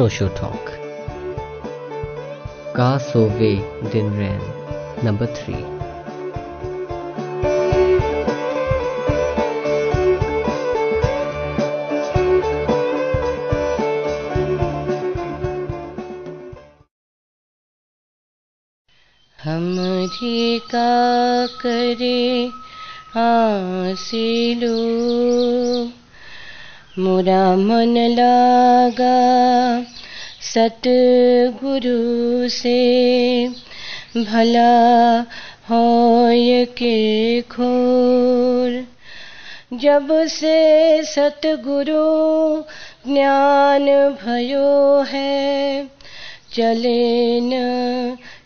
Osho Talk. Ka Sove Din Ran, number 3. हमरी का करे हासिलो मोरा मन लागा सतगुरु से। भला होय के खोर। जब से सतगुरु ज्ञान भयो है, चले न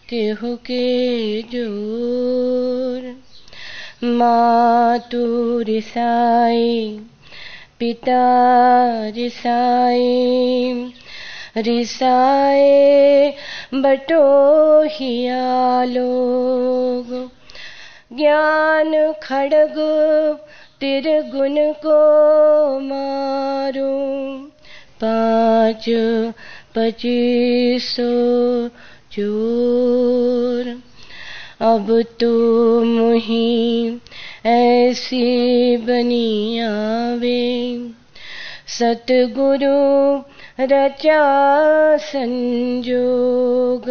केहू के ज़ोर मातु रिसाई पिता रिसाई रिसाए बटोहिया लोग। ज्ञान खड़ग तिरगुन को मारू, पाँच पच्चीसो चोर। अब तो मुही ऐसी बनी आवे सतगुरु रचा संजोग।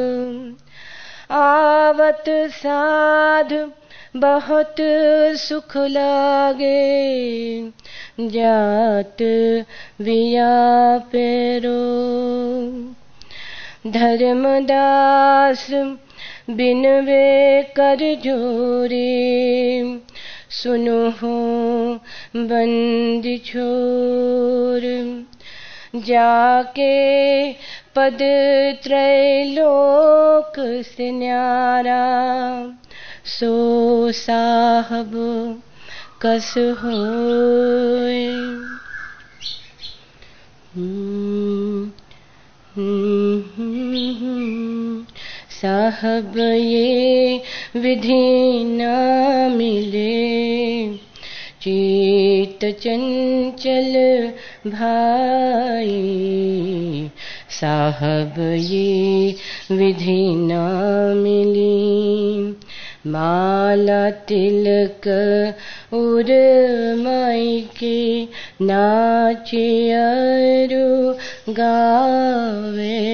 आवत साध बहुत सुख लागे। जात विया पेरो। धर्मदास बिनवे कर जोरे। सुनो हो बंदी छोर जाके पद त्रैलोक से न्यारा। सो साहब कस हो साहब ये विधि न मिले। चेत चंचल भाई, साहब ये विधि न मिली। माला तिलक उर माई के नाचे अरु गावे।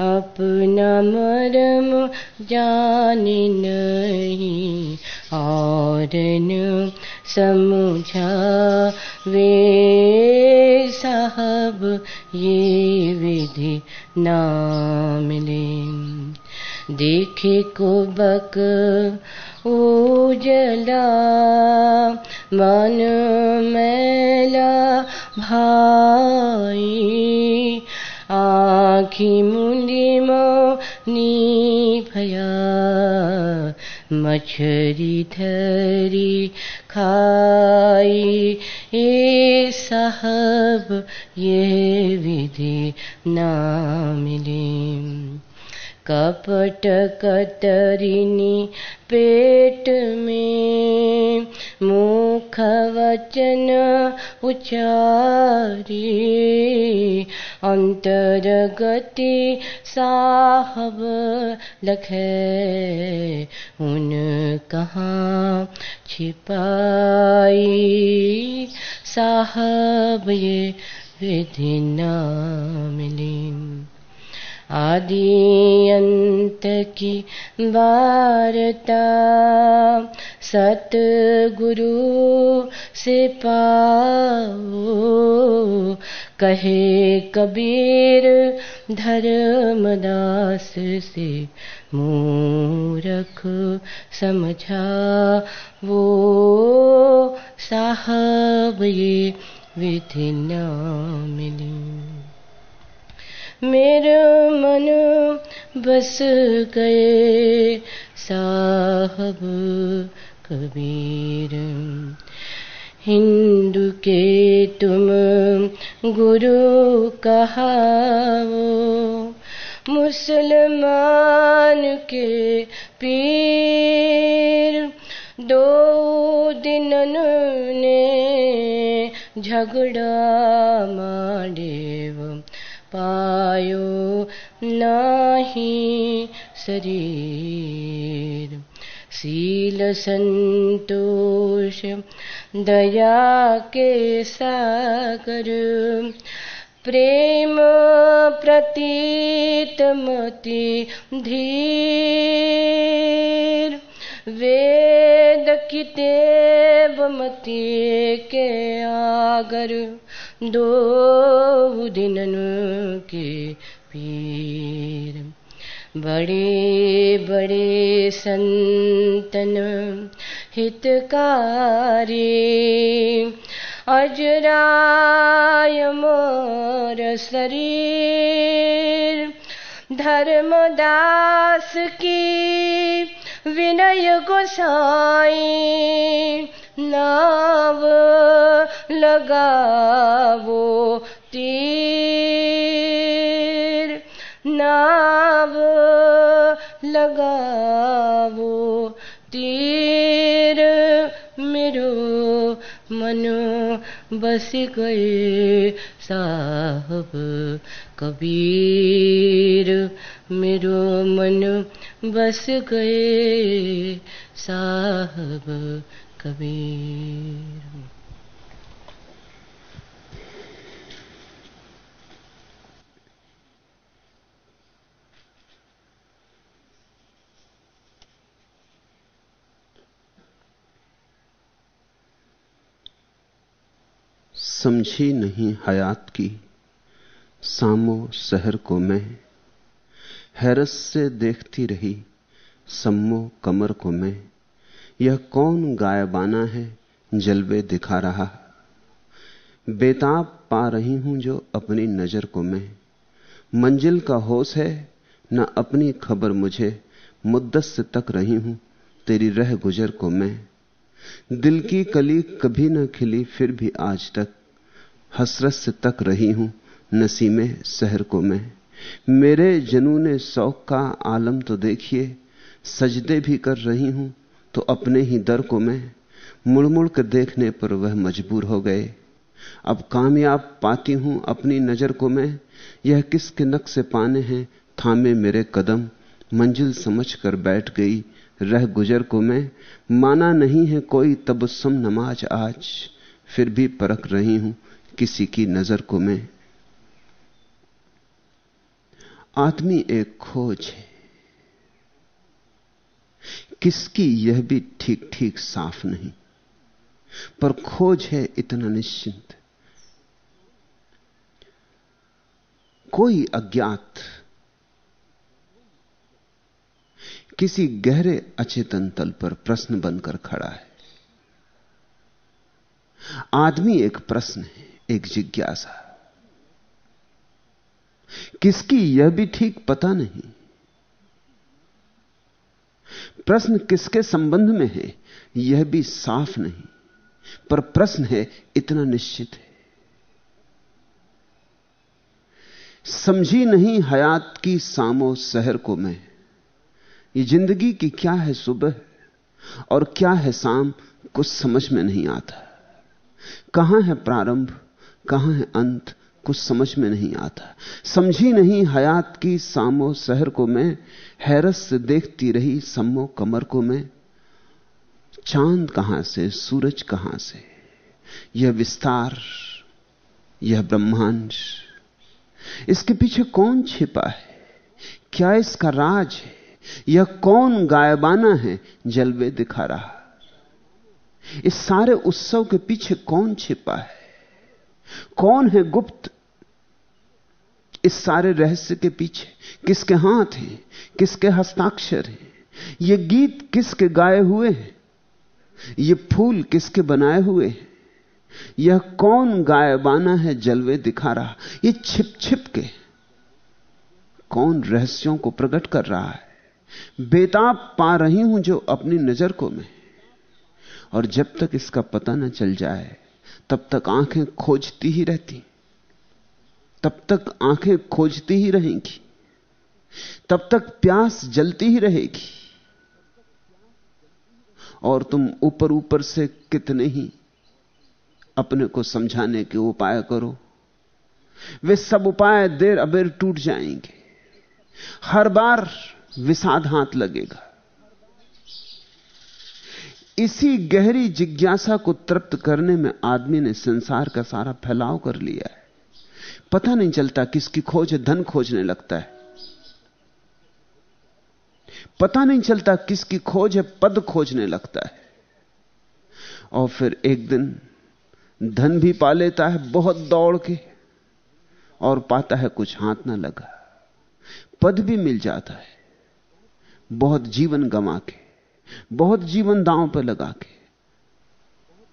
अपना मरम जाने नहीं और न समझा वे साहब ये विधि ना मिले देखे को बक उजला, मन मैला भाई आखी मुंडी मोनी भया मछरी धरी खाई, ए साहब, ये विधि ना मिली। कपट कतरिनी पेट में, मुख वचन उचारी अंतरगति साहब लखे उन कहाँ छिपाई? साहब ये विधि न मिली। आदि अंत की वार्ता। सत गुरु से पाओ। कहे कबीर धर्मदास से मूरख समझा वो साहब ये विधि न मिली। मेरा मन बस गए साहब कबीर। हिंदू के तुम गुरु कहावो, मुसलमान के पीर। दो दिनन ने झगड़ा माडेव पायो नाही शरीर। शील संतोष, दया के सागर, प्रेम प्रतीत मति धीर। वेद कितेब मति के आगर दो दिननु के पीर। बड़े बड़े संतन हितकारी। अजराय मोर शरीर। धर्मदास की विनय गोसाई। नाव लगावो तीर। नाव लगावो तीर। मेरो मनो बस गए साहब कबीर। मेरो मन बस गए साहब कबीर। समझी नहीं हयात की, सामो शहर को मैं। हैरस से देखती रही, सम्मो कमर को मैं। यह कौन गायबाना है, जलवे दिखा रहा? बेताब पा रही हूँ जो अपनी नज़र को मैं। मंजिल का होश है, न अपनी खबर मुझे। मुद्दत से तक रही हूँ, तेरी रह गुजर को मैं। दिल की कली कभी न खिली, फिर भी आज तक। हसरत से तक रही हूँ, नसीमे शहर को मैं। मेरे जनू ने शौक का आलम तो देखिए, सजदे भी कर रही हूँ तो अपने ही दर को मैं मुड़ मुड़ कर देखने पर वह मजबूर हो गए। अब कामयाब पाती हूँ अपनी नज़र को मैं। यह किसके नक्शे पाने हैं? थामे मेरे कदम। मंजिल समझ कर बैठ गई रह गुजर को मैं। माना नहीं है कोई तबस्सुम नमाज़ आज। फिर भी परख रही हूँ किसी की नज़र को मैं। आदमी एक खोज है। किसकी यह भी ठीक ठीक साफ़ नहीं? पर खोज है इतना निश्चिंत। कोई अज्ञात किसी गहरे अचेतन तल पर प्रश्न बनकर खड़ा है। आदमी एक प्रश्न है, एक जिज्ञासा। किसकी यह भी ठीक पता नहीं? प्रश्न किसके संबंध में है? यह भी साफ़ नहीं। पर प्रश्न है, इतना निश्चित है। समझी नहीं हयात की सामो शहर को मैं। ये ज़िंदगी की क्या है सुबह? और क्या है शाम? कुछ समझ में नहीं आता। कहाँ है प्रारंभ? कहाँ है अंत? कुछ समझ में नहीं आता। समझी नहीं हयात की सामो शहर को मैं हैरत से देखती रही सम्मो कमर को मैं। चाँद कहाँ से, सूरज कहाँ से? यह विस्तार, यह ब्रह्मांड। इसके पीछे कौन छिपा है? क्या इसका राज है? यह कौन गायबाना है? जलवे दिखा रहा। इस सारे उत्सव के पीछे कौन छिपा है? कौन है गुप्त इस सारे रहस्य के पीछे किसके हाथ हैं, किसके हस्ताक्षर हैं, ये गीत किसके गाए हुए हैं, ये फूल किसके बनाए हुए हैं, यह कौन गायबाना है जलवे दिखा रहा, ये छिप छिप के कौन रहस्यों को प्रकट कर रहा है, बेताब पा रही हूँ जो अपनी नज़र को मैं, और जब तक इसका पता न चल जाए, तब तक आँखें खोजती ही रहती। तब तक आँखें खोजती ही रहेंगी। तब तक प्यास जलती ही रहेगी। और तुम ऊपर ऊपर से कितने ही अपने को समझाने के उपाय करो। वे सब उपाय देर अबेर टूट जाएँगे। हर बार विषाद हाथ लगेगा। इसी गहरी जिज्ञासा को तृप्त करने में आदमी ने संसार का सारा फैलाव कर लिया है। पता नहीं चलता किसकी खोज है, धन खोजने लगता है। पता नहीं चलता किसकी खोज है, पद खोजने लगता है। और फिर एक दिन धन भी पा लेता है बहुत दौड़ के, और पाता है कुछ हाथ ना लगा। पद भी मिल जाता है, बहुत जीवन गंवा के, बहुत जीवन दांव पर लगा के।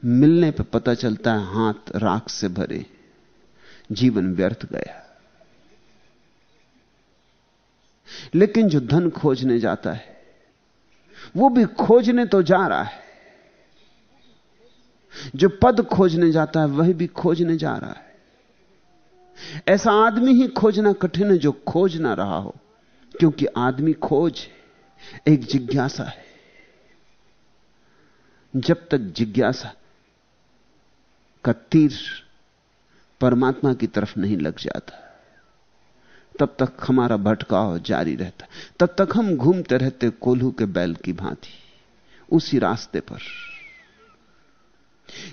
मिलने पर पता चलता है हाथ राख से भरे। जीवन व्यर्थ गया। लेकिन जो धन खोजने जाता है, वो भी खोजने तो जा रहा है। जो पद खोजने जाता है, वह भी खोजने जा रहा है। ऐसा आदमी ही खोजना कठिन है जो खोज ना रहा हो, क्योंकि आदमी खोज एक जिज्ञासा है। जब तक जिज्ञासा का तीर परमात्मा की तरफ़ नहीं लग जाता। तब तक हमारा भटकाव जारी रहता। तब तक हम घूमते रहते कोल्हू के बैल की भांति, उसी रास्ते पर।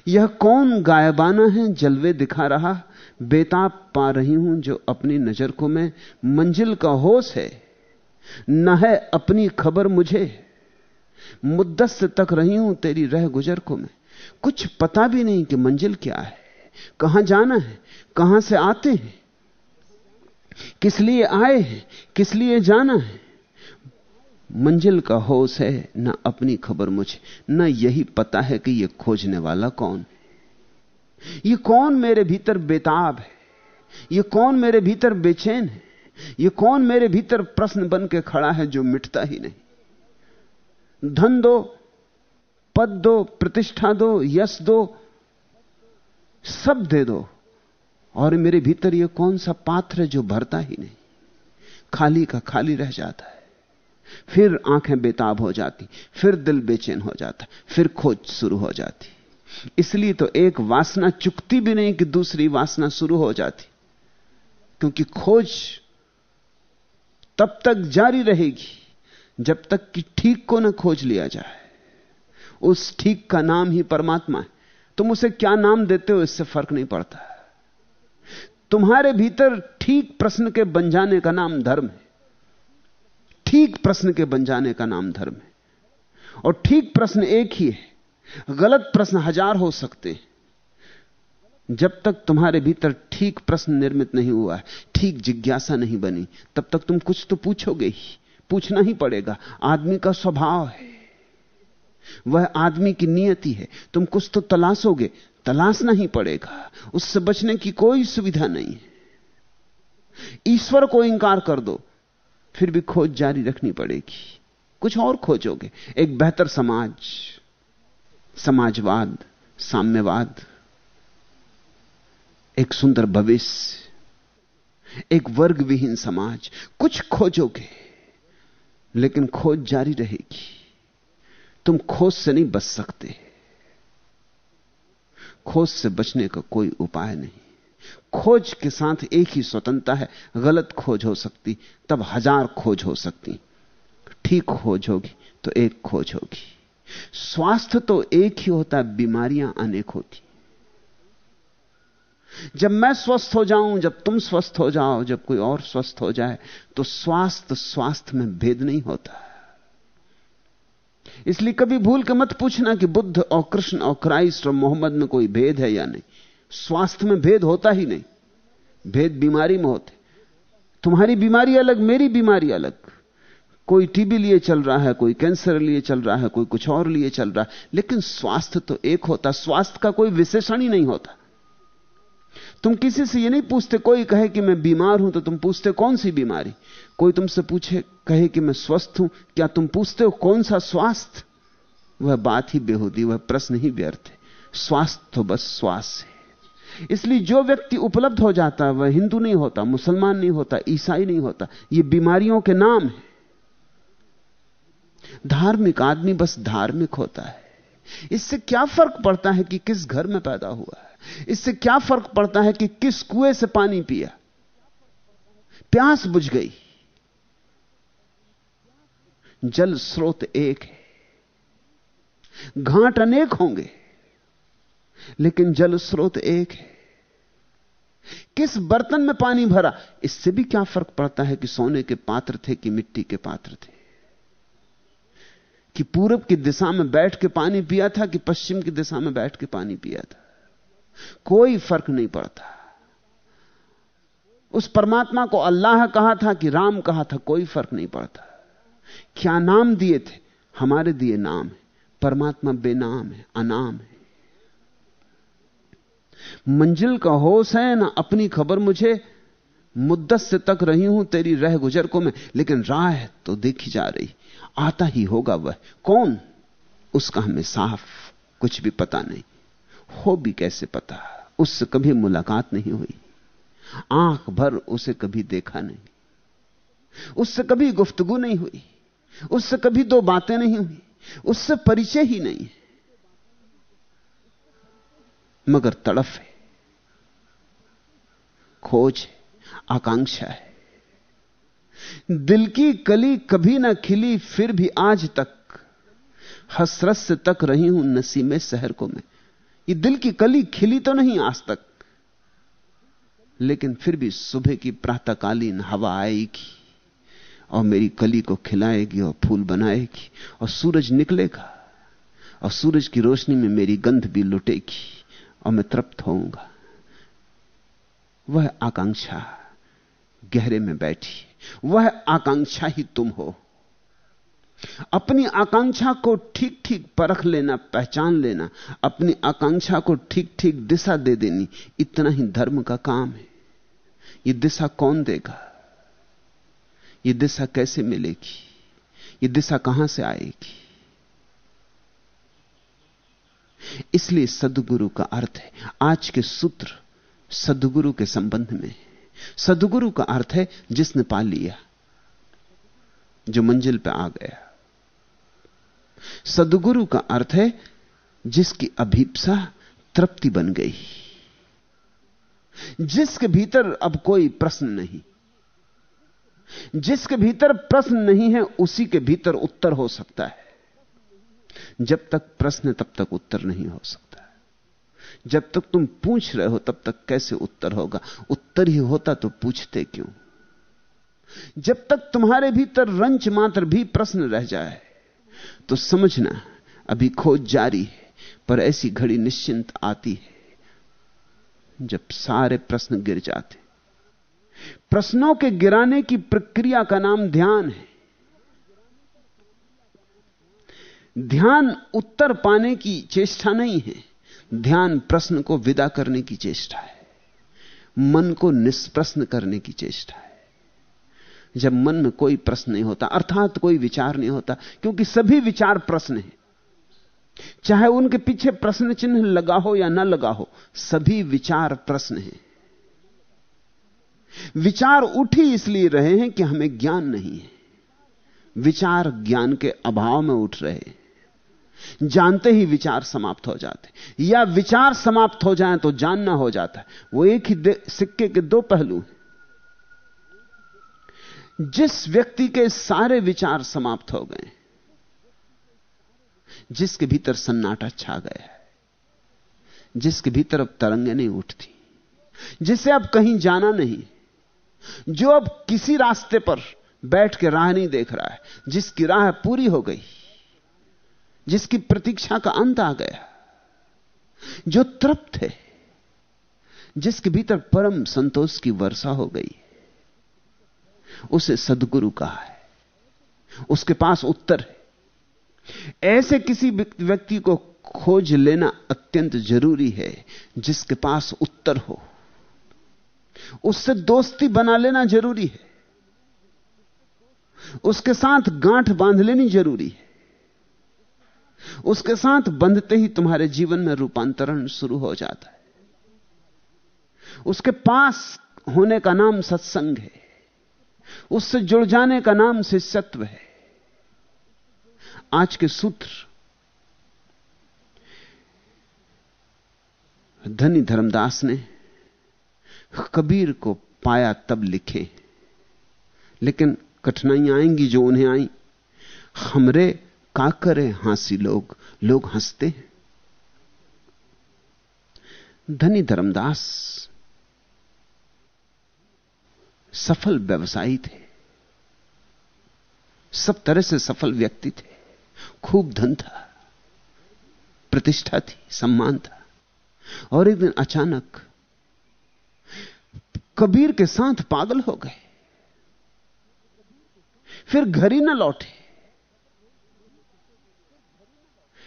यह कौन गायबाना है, जलवे दिखा रहा? बेताब पा रही हूँ जो अपनी नज़र को मैं, मंजिल का होश है। न है अपनी खबर मुझे। मुद्दत से तक रही हूँ तेरी रह गुजर को मैं। कुछ पता भी नहीं कि मंजिल क्या है। कहाँ जाना है? कहाँ से आते हैं? किस लिए आए हैं? किस लिए जाना है? मंजिल का होश है, ना अपनी खबर मुझे, ना यही पता है कि यह खोजने वाला कौन यह कौन मेरे भीतर बेताब है? यह कौन मेरे भीतर बेचैन है? यह कौन मेरे भीतर प्रश्न बन के खड़ा है जो मिटता ही नहीं? धन दो, पद दो, प्रतिष्ठा दो, यश दो सब दे दो। और मेरे भीतर यह कौन सा पात्र है जो भरता ही नहीं? खाली का खाली रह जाता है। फिर आँखें बेताब हो जाती, फिर दिल बेचैन हो जाता, फिर खोज शुरू हो जाती। इसलिए तो एक वासना चुकती भी नहीं कि दूसरी वासना शुरू हो जाती। क्योंकि खोज तब तक जारी रहेगी जब तक कि ठीक को न खोज लिया जाए। उस ठीक का नाम ही परमात्मा है। तुम उसे क्या नाम देते हो, इससे फ़र्क नहीं पड़ता। तुम्हारे भीतर ठीक प्रश्न के बन जाने का नाम धर्म है। ठीक प्रश्न के बन जाने का नाम धर्म है। और ठीक प्रश्न एक ही है। गलत प्रश्न हज़ार हो सकते हैं। जब तक तुम्हारे भीतर ठीक प्रश्न निर्मित नहीं हुआ है, ठीक जिज्ञासा नहीं बनी, तब तक तुम कुछ तो पूछोगे ही। पूछना ही पड़ेगा। आदमी का स्वभाव है। वह आदमी की नियति है। तुम कुछ तो तलाशोगे, तलाशना ही पड़ेगा। उससे बचने की कोई सुविधा नहीं है। ईश्वर को इंकार कर दो, फिर भी खोज जारी रखनी पड़ेगी। कुछ और खोजोगे, एक बेहतर समाज, समाजवाद, साम्यवाद, एक सुंदर भविष्य, एक वर्ग विहीन समाज, कुछ खोजोगे, लेकिन खोज जारी रहेगी। तुम खोज से नहीं बच सकते। खोज से बचने का कोई उपाय नहीं। खोज के साथ एक ही स्वतंत्रता है, गलत खोज हो सकती, तब हज़ार खोज हो सकती। ठीक खोज होगी तो एक खोज होगी। स्वास्थ्य तो एक ही होता है बीमारियाँ अनेक होती। जब मैं स्वस्थ हो जाऊँ, जब तुम स्वस्थ हो जाओ, जब कोई और स्वस्थ हो जाए तो स्वास्थ्य स्वास्थ्य में भेद नहीं होता। इसलिए कभी भूल के मत पूछना कि बुद्ध और कृष्ण और क्राइस्ट और मोहम्मद में कोई भेद है या नहीं। स्वास्थ्य में भेद होता ही नहीं। भेद बीमारी में होते। तुम्हारी बीमारी अलग, मेरी बीमारी अलग। कोई टीबी लिए चल रहा है, कोई कैंसर लिए चल रहा है, कोई कुछ और लिए चल रहा है। लेकिन स्वास्थ्य तो एक होता। स्वास्थ्य का कोई विशेषण ही नहीं होता। तुम किसी से ये नहीं पूछते, कोई कहे कि मैं बीमार हूँ तो तुम पूछते कौन सी बीमारी? कोई तुमसे पूछे, कहे कि मैं स्वस्थ हूँ, क्या तुम पूछते हो कौन सा स्वास्थ्य? वह बात ही बेहूदी, वह प्रश्न ही व्यर्थ है। स्वास्थ्य तो बस स्वास्थ्य है। इसलिए जो व्यक्ति उपलब्ध हो जाता है वह हिंदू नहीं होता, मुसलमान नहीं होता, ईसाई नहीं होता, ये बीमारियों के नाम है। धार्मिक आदमी बस धार्मिक होता है। इससे क्या फ़र्क पड़ता है कि किस घर में पैदा हुआ है? इससे क्या फ़र्क पड़ता है कि किस कुएँ से पानी पिया? प्यास बुझ गई। जल स्रोत एक है। घाट अनेक होंगे, लेकिन जल स्रोत एक है। किस बर्तन में पानी भरा? इससे भी क्या फ़र्क पड़ता है कि सोने के पात्र थे कि मिट्टी के पात्र थे? कि पूरब की दिशा में बैठ के पानी पिया था कि पश्चिम की दिशा में बैठ के पानी पिया था? कोई फ़र्क नहीं पड़ता। उस परमात्मा को अल्लाह कहा था कि राम कहा था, कोई फ़र्क नहीं पड़ता। क्या नाम दिए थे? हमारे दिए नाम है। परमात्मा बेनाम है, अनाम है। मंजिल का होश है ना अपनी खबर मुझे, मुद्दत से तक रही हूँ तेरी रह गुजर को मैं, लेकिन राह तो देखी जा रही। आता ही होगा वह। कौन? उसका हमें साफ़ कुछ भी पता नहीं। हो भी कैसे पता? उससे कभी मुलाकात नहीं हुई। आँख भर उसे कभी देखा नहीं। उससे कभी गुफ्तगु नहीं हुई। उससे कभी दो बातें नहीं हुई। उससे परिचय ही नहीं मगर तड़फ है। खोज है। आकांक्षा है। दिल की कली कभी ना खिली, फिर भी आज तक हसरत से तक रही हूँ नसी में शहर को मैं। ये दिल की कली खिली तो नहीं आज तक। लेकिन फिर भी सुबह की प्रातःकालीन हवा आएगी और मेरी कली को खिलाएगी और फूल बनाएगी और सूरज निकलेगा और सूरज की रोशनी में मेरी गंध भी लुटेगी और मैं तृप्त होऊँगा। वह आकांक्षा गहरे में बैठी, वह आकांक्षा ही तुम हो। अपनी आकांक्षा को ठीक ठीक परख लेना, पहचान लेना, अपनी आकांक्षा को ठीक ठीक दिशा दे देनी, इतना ही धर्म का काम है। यह दिशा कौन देगा? यह दिशा कैसे मिलेगी? यह दिशा कहाँ से आएगी? इसलिए सदगुरु का अर्थ है, आज के सूत्र सदगुरु के संबंध में सदगुरु का अर्थ है, जिसने पा लिया, जो मंजिल पे आ गया। सदगुरु का अर्थ है जिसकी अभीपसा तृप्ति बन गई। जिसके भीतर अब कोई प्रश्न नहीं। जिसके भीतर प्रश्न नहीं है, उसी के भीतर उत्तर हो सकता है। जब तक प्रश्न है, तब तक उत्तर नहीं हो सकता जब तक तुम पूछ रहे हो, तब तक कैसे उत्तर होगा? उत्तर ही होता तो पूछते क्यों? जब तक तुम्हारे भीतर रंच मात्र भी प्रश्न रह जाए तो समझना अभी खोज जारी है, पर ऐसी घड़ी निश्चिंत आती है जब सारे प्रश्न गिर जाते। प्रश्नों के गिराने की प्रक्रिया का नाम ध्यान है। ध्यान उत्तर पाने की चेष्टा नहीं है, ध्यान प्रश्न को विदा करने की चेष्टा है। मन को निष्प्रश्न करने की चेष्टा है। जब मन में कोई प्रश्न नहीं होता, अर्थात कोई विचार नहीं होता, क्योंकि सभी विचार प्रश्न हैं। चाहे उनके पीछे प्रश्न चिन्ह लगा हो या ना लगा हो, सभी विचार प्रश्न हैं। विचार उठ ही इसलिए रहे हैं कि हमें ज्ञान नहीं है। विचार ज्ञान के अभाव में उठ रहे हैं। जानते ही विचार समाप्त हो जाते या विचार समाप्त हो जाए तो जानना हो जाता है। वो एक ही सिक्के के दो पहलू हैं। जिस व्यक्ति के सारे विचार समाप्त हो गए, जिसके भीतर सन्नाटा छा गया है, जिसके भीतर अब तरंगे नहीं उठती, जिसे अब कहीं जाना नहीं, जो अब किसी रास्ते पर बैठ के राह नहीं देख रहा है, जिसकी राह पूरी हो गई, जिसकी प्रतीक्षा का अंत आ गया, जो तृप्त है, जिसके भीतर परम संतोष की वर्षा हो गई उसे सदगुरु कहा है। उसके पास उत्तर है। ऐसे किसी व्यक्ति को खोज लेना अत्यंत ज़रूरी है, जिसके पास उत्तर हो। उससे दोस्ती बना लेना ज़रूरी है। उसके साथ गांठ बाँध लेनी ज़रूरी है। उसके साथ बंधते ही तुम्हारे जीवन में रूपांतरण शुरू हो जाता है। उसके पास होने का नाम सत्संग है। उससे जुड़ जाने का नाम शिष्यत्व है। आज के सूत्र, धनी धर्मदास ने कबीर को पाया तब लिखे। लेकिन कठिनाइयाँ आएँगी जो उन्हें आई। हमरे का करे हँसी लोग लोग हँसते हैं। धनी धर्मदास सफल व्यवसायी थे। सब तरह से सफल व्यक्ति थे। खूब धन था, प्रतिष्ठा थी, सम्मान था। और एक दिन अचानक कबीर के साथ पागल हो गए। फिर घर ही ना लौटे।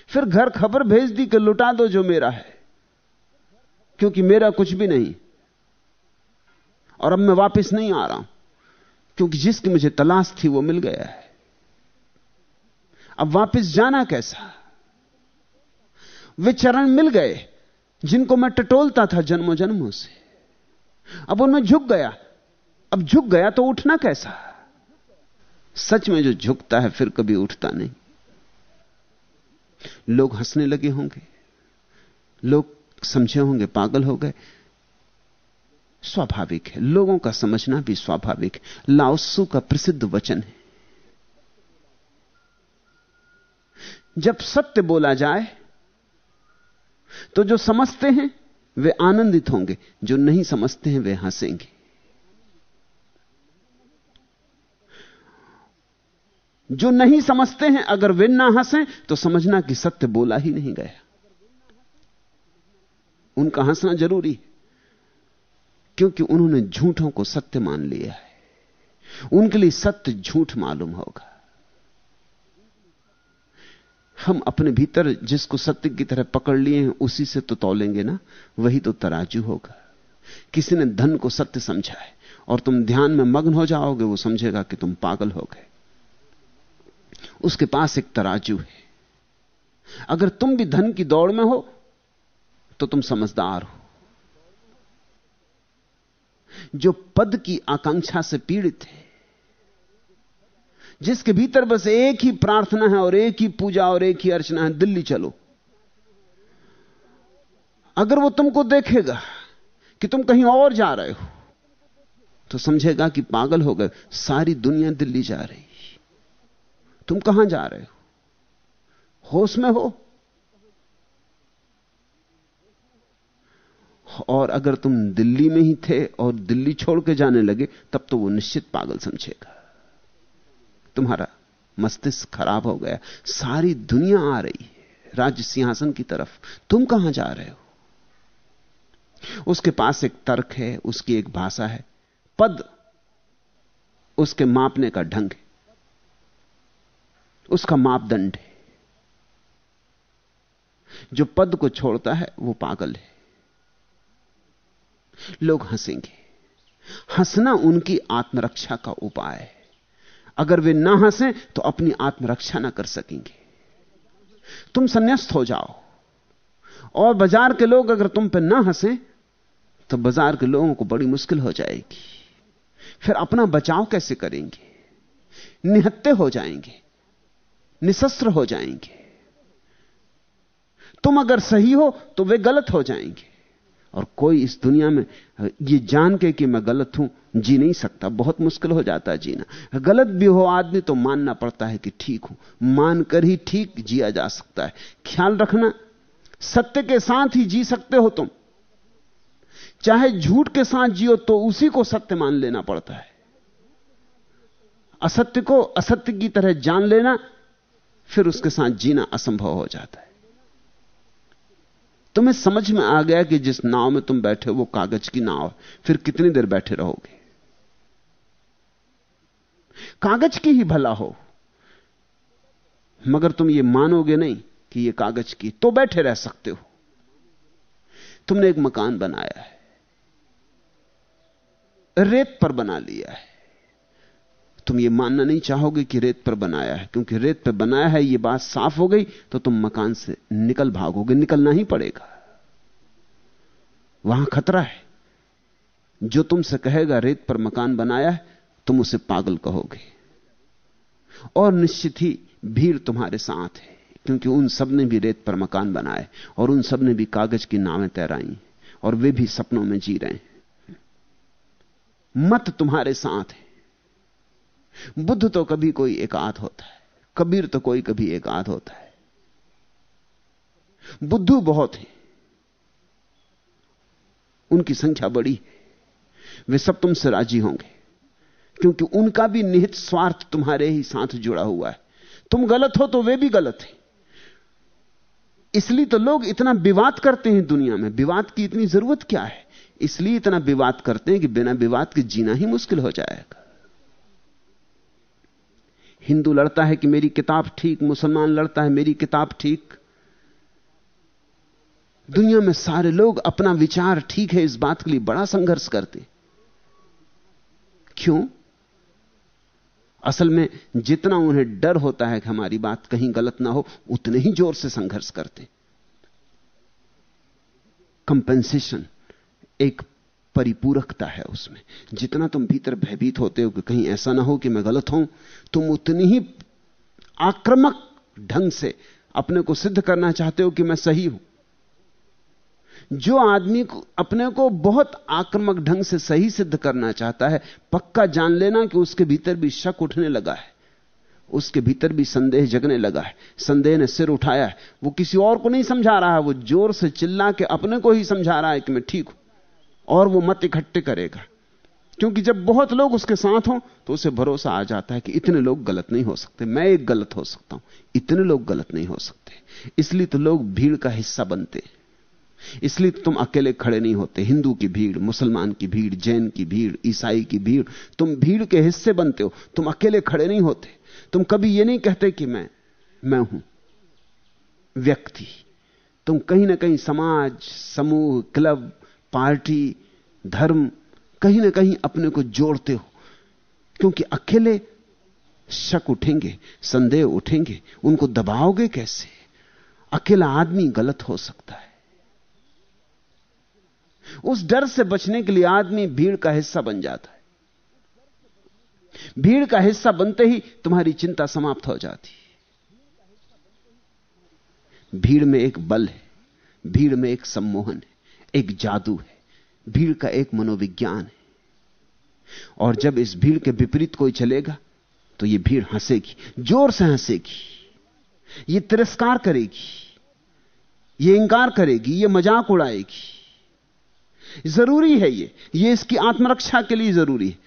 फिर घर खबर भेज दी कि लुटा दो जो मेरा है, क्योंकि मेरा कुछ भी नहीं। और अब मैं वापस नहीं आ रहा हूँ। क्योंकि जिसकी मुझे तलाश थी वो मिल गया है। अब वापस जाना कैसा? वे चरण मिल गए, जिनको मैं टटोलता था जन्मों जन्मों से। अब उनमें झुक गया। अब झुक गया तो उठना कैसा? सच में जो झुकता है, फिर कभी उठता नहीं। लोग हंसने लगे होंगे। लोग समझे होंगे, पागल हो गए। स्वाभाविक है। लोगों का समझना भी स्वाभाविक। लाओसू का प्रसिद्ध वचन है। जब सत्य बोला जाए तो जो समझते हैं, वे आनंदित होंगे। जो नहीं समझते हैं, वे हंसेंगे। जो नहीं समझते हैं, अगर वे ना हंसें तो समझना कि सत्य बोला ही नहीं गया। उनका हंसना ज़रूरी है। क्योंकि उन्होंने झूठों को सत्य मान लिया है। उनके लिए सत्य झूठ मालूम होगा। हम अपने भीतर जिसको सत्य की तरह पकड़ लिए हैं, उसी से तो तोलेंगे ना? वही तो तराजू होगा। किसी ने धन को सत्य समझा है और तुम ध्यान में मग्न हो जाओगे, वो समझेगा कि तुम पागल हो गए। उसके पास एक तराजू है। अगर तुम भी धन की दौड़ में हो तो तुम समझदार हो। जो पद की आकांक्षा से पीड़ित है, जिसके भीतर बस एक ही प्रार्थना है और एक ही पूजा और एक ही अर्चना है, दिल्ली चलो। अगर वो तुमको देखेगा कि तुम कहीं और जा रहे हो तो समझेगा कि पागल हो गए, सारी दुनिया दिल्ली जा रही। तुम कहाँ जा रहे हो? होश में हो? और अगर तुम दिल्ली में ही थे और दिल्ली छोड़ के जाने लगे, तब तो वो निश्चित पागल समझेगा। तुम्हारा मस्तिष्क खराब हो गया, सारी दुनिया आ रही है, राज्य सिंहासन की तरफ़। तुम कहाँ जा रहे हो? उसके पास एक तर्क है, उसकी एक भाषा है। पद उसके मापने का ढंग है। उसका मापदंड है। जो पद को छोड़ता है, वो पागल है। लोग हंसेंगे। हंसना उनकी आत्मरक्षा का उपाय है। अगर वे ना हंसे तो अपनी आत्मरक्षा ना कर सकेंगे। तुम संन्यास्त हो जाओ। और बाज़ार के लोग अगर तुम पर ना हंसे तो बाज़ार के लोगों को बड़ी मुश्किल हो जाएगी। फिर अपना बचाव कैसे करेंगे? निहत्ते हो जाएँगे। निशस्त्र हो जाएँगे। तुम अगर सही हो तो वे गलत हो जाएँगे। और कोई इस दुनिया में ये जान के कि मैं गलत हूँ, जी नहीं सकता। बहुत मुश्किल हो जाता है जीना। गलत भी हो आदमी तो मानना पड़ता है कि ठीक हूँ। मानकर ही ठीक जिया जा सकता है। ख्याल रखना, सत्य के साथ ही जी सकते हो तुम। चाहे झूठ के साथ जियो तो उसी को सत्य मान लेना पड़ता है। असत्य को असत्य की तरह जान लेना, फिर उसके साथ जीना असंभव हो जाता है। तुम्हें समझ में आ गया कि जिस नाव में तुम बैठे हो, वो कागज़ की नाव है। फिर कितनी देर बैठे रहोगे? कागज़ की ही भला हो। मगर तुम ये मानोगे नहीं कि ये कागज़ की तो बैठे रह सकते हो। तुमने एक मकान बनाया है। रेत पर बना लिया है। तुम ये मानना नहीं चाहोगे कि रेत पर बनाया है। क्योंकि रेत पर बनाया है, ये बात साफ़ हो गई तो तुम मकान से निकल भागोगे। निकलना ही पड़ेगा। वहाँ खतरा है। जो तुमसे कहेगा, रेत पर मकान बनाया है, तुम उसे पागल कहोगे। और निश्चित ही भीड़ तुम्हारे साथ है, क्योंकि उन सबने भी रेत पर मकान बनाए, और उन सबने भी कागज़ की नावें तैराई, और वे भी सपनों में जी रहे हैं। मत तुम्हारे साथ है। बुद्ध तो कभी कोई एकाध होता है, कबीर तो कोई कभी एकाध होता है। बुद्धू बहुत है, उनकी संख्या बड़ी वे सब तुमसे राज़ी होंगे, क्योंकि उनका भी निहित स्वार्थ तुम्हारे ही साथ जुड़ा हुआ है। तुम गलत हो तो वे भी गलत हैं। इसलिए तो लोग इतना विवाद करते हैं दुनिया में। विवाद की इतनी ज़रूरत क्या है? इसलिए इतना विवाद करते हैं कि बिना विवाद के जीना ही मुश्किल हो जाएगा। हिंदू लड़ता है कि मेरी किताब ठीक, मुसलमान लड़ता है, मेरी किताब ठीक। दुनिया में सारे लोग अपना विचार ठीक है, इस बात के लिए बड़ा संघर्ष करते। क्यों? असल में जितना उन्हें डर होता है कि हमारी बात कहीं गलत ना हो, उतने ही ज़ोर से संघर्ष करते। कंपेंसेशन एक परिपूरकता है उसमें। जितना तुम भीतर भयभीत होते हो कि कहीं ऐसा ना हो कि मैं गलत हूँ, तुम उतनी ही आक्रामक ढंग से अपने को सिद्ध करना चाहते हो कि मैं सही हूँ। जो आदमी को, अपने को बहुत आक्रामक ढंग से सही सिद्ध करना चाहता है, पक्का जान लेना कि उसके भीतर भी शक उठने लगा है। उसके भीतर भी संदेह जगने लगा है। संदेह ने सिर उठाया है। वो किसी और को नहीं समझा रहा है। वो ज़ोर से चिल्ला के अपने को ही समझा रहा है कि मैं ठीक हूँ। और वो मत इकट्ठे करेगा। क्योंकि जब बहुत लोग उसके साथ हों तो उसे भरोसा आ जाता है कि इतने लोग गलत नहीं हो सकते। मैं एक गलत हो सकता हूँ। इतने लोग गलत नहीं हो सकते। इसलिए तो लोग भीड़ का हिस्सा बनते। इसलिए तुम अकेले खड़े नहीं होते। हिंदू की भीड़, मुसलमान की भीड़, जैन की भीड़, ईसाई की भीड़, तुम भीड़ के हिस्से बनते हो। तुम अकेले खड़े नहीं होते। तुम कभी यह नहीं कहते कि मैं मैं हूँ व्यक्ति। तुम कहीं ना कहीं समाज, समूह, क्लब पार्टी, धर्म, कहीं ना कहीं अपने को जोड़ते हो। क्योंकि अकेले शक उठेंगे, संदेह उठेंगे, उनको दबाओगे कैसे? अकेला आदमी गलत हो सकता है। उस डर से बचने के लिए आदमी भीड़ का हिस्सा बन जाता है। भीड़ का हिस्सा बनते ही तुम्हारी चिंता समाप्त हो जाती है। भीड़ में एक बल है, भीड़ में एक सम्मोहन है। एक जादू है। भीड़ का एक मनोविज्ञान है। और जब इस भीड़ के विपरीत कोई चलेगा तो यह भीड़ हंसेगी, ज़ोर से हंसेगी यह तिरस्कार करेगी यह इंकार करेगी यह मज़ाक उड़ाएगी। ज़रूरी है ये यह इसकी आत्मरक्षा के लिए ज़रूरी है।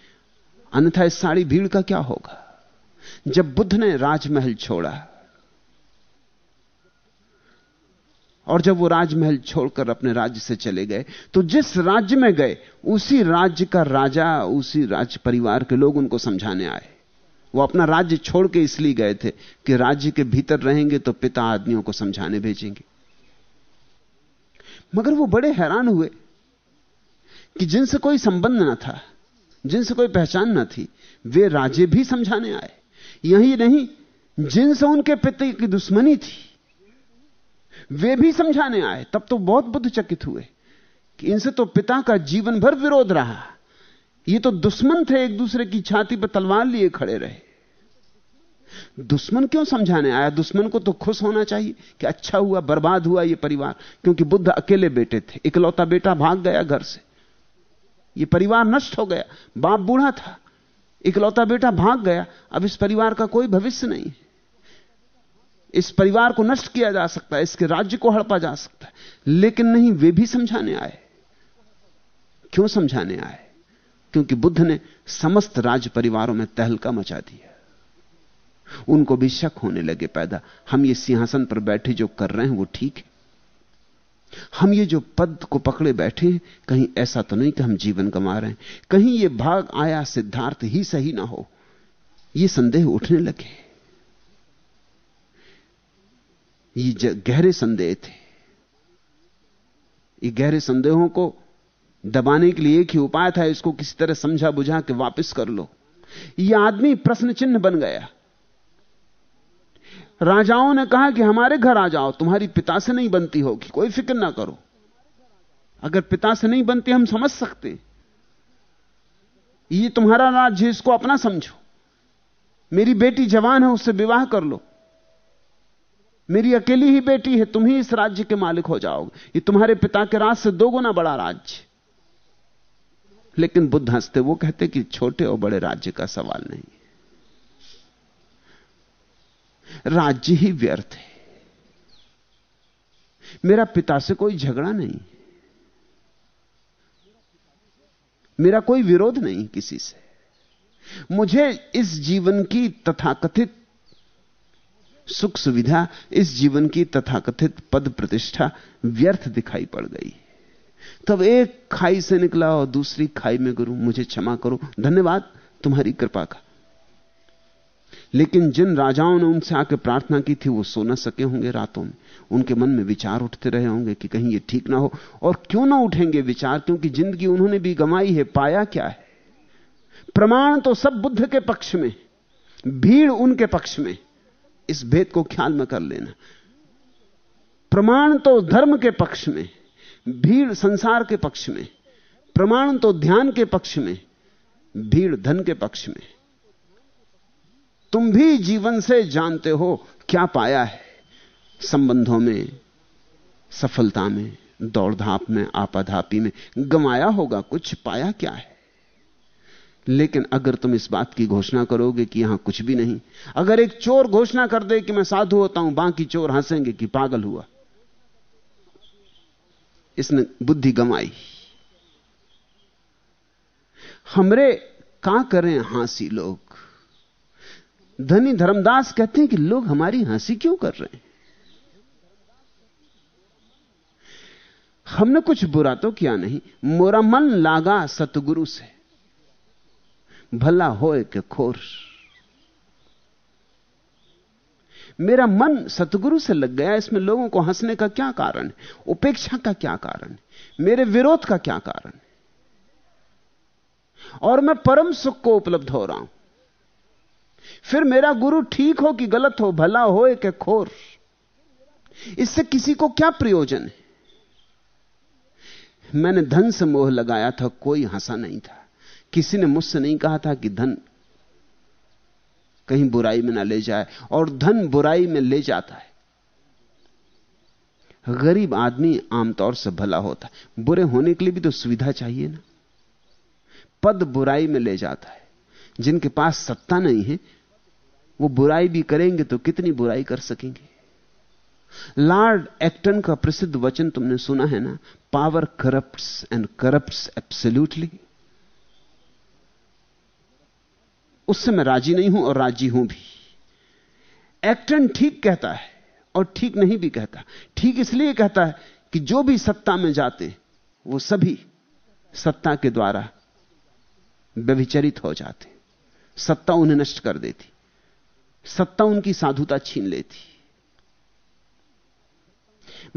अन्यथा इस सारी भीड़ का क्या होगा? जब बुद्ध ने राजमहल छोड़ा और जब वो राजमहल छोड़कर अपने राज्य से चले गए तो जिस राज्य में गए, उसी राज्य का राजा, उसी राज्य परिवार के लोग उनको समझाने आए। वो अपना राज्य छोड़ के इसलिए गए थे कि राज्य के भीतर रहेंगे तो पिता आदमियों को समझाने भेजेंगे। मगर वो बड़े हैरान हुए कि जिनसे कोई संबंध ना था, जिनसे कोई पहचान ना थी, वे राजे भी समझाने आए। यही नहीं, जिनसे उनके पिता की दुश्मनी थी। वे भी समझाने आए। तब तो बहुत बुद्धचकित हुए कि इनसे तो पिता का जीवन भर विरोध रहा। ये तो दुश्मन थे एक दूसरे की छाती पर तलवार लिए खड़े रहे। दुश्मन क्यों समझाने आया? दुश्मन को तो खुश होना चाहिए कि अच्छा हुआ, बर्बाद हुआ यह परिवार, क्योंकि बुद्ध अकेले बेटे थे। इकलौता बेटा भाग गया घर से। यह परिवार नष्ट हो गया। बाप बूढ़ा था। इकलौता बेटा भाग गया। अब इस परिवार का कोई भविष्य नहीं इस परिवार को नष्ट किया जा सकता है, इसके राज्य को हड़पा जा सकता है। लेकिन नहीं, वे भी समझाने आए। क्यों समझाने आए? क्योंकि बुद्ध ने समस्त राज परिवारों में तहलका मचा दिया उनको भी शक होने लगे पैदा। हम ये सिंहासन पर बैठे जो कर रहे हैं, वो ठीक है। हम ये जो पद को पकड़े बैठे हैं, कहीं ऐसा तो नहीं कि हम जीवन गंवा रहे हैं। कहीं ये भाग आया सिद्धार्थ ही सही ना हो। ये संदेह उठने लगे ये गहरे संदेह थे। ये गहरे संदेहों को दबाने के लिए एक ही उपाय था, इसको किसी तरह समझा बुझा के वापस कर लो। यह आदमी प्रश्न चिन्ह बन गया। राजाओं ने कहा कि हमारे घर आ जाओ, तुम्हारी पिता से नहीं बनती होगी, कोई फ़िक्र ना करो। अगर पिता से नहीं बनती, हम समझ सकते। ये तुम्हारा राज्य इसको अपना समझो। मेरी बेटी जवान है, उससे विवाह कर लो। मेरी अकेली ही बेटी है, तुम ही इस राज्य के मालिक हो जाओगे। ये तुम्हारे पिता के राज से दो गुना बड़ा राज्य। लेकिन बुद्ध हँसते, वो कहते कि छोटे और बड़े राज्य का सवाल नहीं। राज्य ही व्यर्थ है। मेरा पिता से कोई झगड़ा नहीं। मेरा कोई विरोध नहीं किसी से। मुझे इस जीवन की तथाकथित सुख सुविधा इस जीवन की तथाकथित पद प्रतिष्ठा व्यर्थ दिखाई पड़ गई। तब एक खाई से निकला और दूसरी खाई में गुरु, मुझे क्षमा करो, धन्यवाद तुम्हारी कृपा का। लेकिन जिन राजाओं ने उनसे आके प्रार्थना की थी, वो सो न सके होंगे रातों में। उनके मन में विचार उठते रहे होंगे कि कहीं ये ठीक ना हो। और क्यों ना उठेंगे विचार? क्योंकि ज़िंदगी उन्होंने भी गंवाई है, पाया क्या है? प्रमाण तो सब बुद्ध के पक्ष में, भीड़ उनके पक्ष में। इस भेद को ख्याल में कर लेना। प्रमाण तो धर्म के पक्ष में, भीड़ संसार के पक्ष में, प्रमाण तो ध्यान के पक्ष में, भीड़ धन के पक्ष में। तुम भी जीवन से जानते हो क्या पाया है संबंधों में, सफलता में, दौड़धाप में आपाधापी में गमाया होगा कुछ, पाया क्या है? लेकिन अगर तुम इस बात की घोषणा करोगे कि यहाँ कुछ भी नहीं, अगर एक चोर घोषणा कर दे कि मैं साधु होता हूँ, बाकी चोर हंसेंगे कि पागल हुआ। इसने बुद्धि गंवाई। हमरे का करें हँसी लोग? धनी धर्मदास कहते हैं कि लोग हमारी हँसी क्यों कर रहे हैं? हमने कुछ बुरा तो किया नहीं, मोरा मन लागा सतगुरु से। भला होए के खोर। मेरा मन सतगुरु से लग गया, इसमें लोगों को हंसने का क्या कारण है? उपेक्षा का क्या कारण है? मेरे विरोध का क्या कारण है? और मैं परम सुख को उपलब्ध हो रहा हूँ। फिर मेरा गुरु ठीक हो कि गलत हो, भला हो के खोर। इससे किसी को क्या प्रयोजन है? मैंने धन से मोह लगाया था, कोई हंसा नहीं था। किसी ने मुझसे नहीं कहा था कि धन कहीं बुराई में ना ले जाए, और धन बुराई में ले जाता है। गरीब आदमी आमतौर से भला होता है। बुरे होने के लिए भी तो सुविधा चाहिए ना। पद बुराई में ले जाता है। जिनके पास सत्ता नहीं है, वो बुराई भी करेंगे तो कितनी बुराई कर सकेंगे? लॉर्ड एक्टन का प्रसिद्ध वचन तुमने सुना है ना? Power corrupt and corrupt absolutely उससे मैं राज़ी नहीं हूँ और राज़ी हूँ भी। एक्टन ठीक कहता है और ठीक नहीं भी कहता। ठीक इसलिए कहता है कि जो भी सत्ता में जाते, वो सभी सत्ता के द्वारा व्यभिचरित हो जाते। सत्ता उन्हें नष्ट कर देती। सत्ता उनकी साधुता छीन लेती।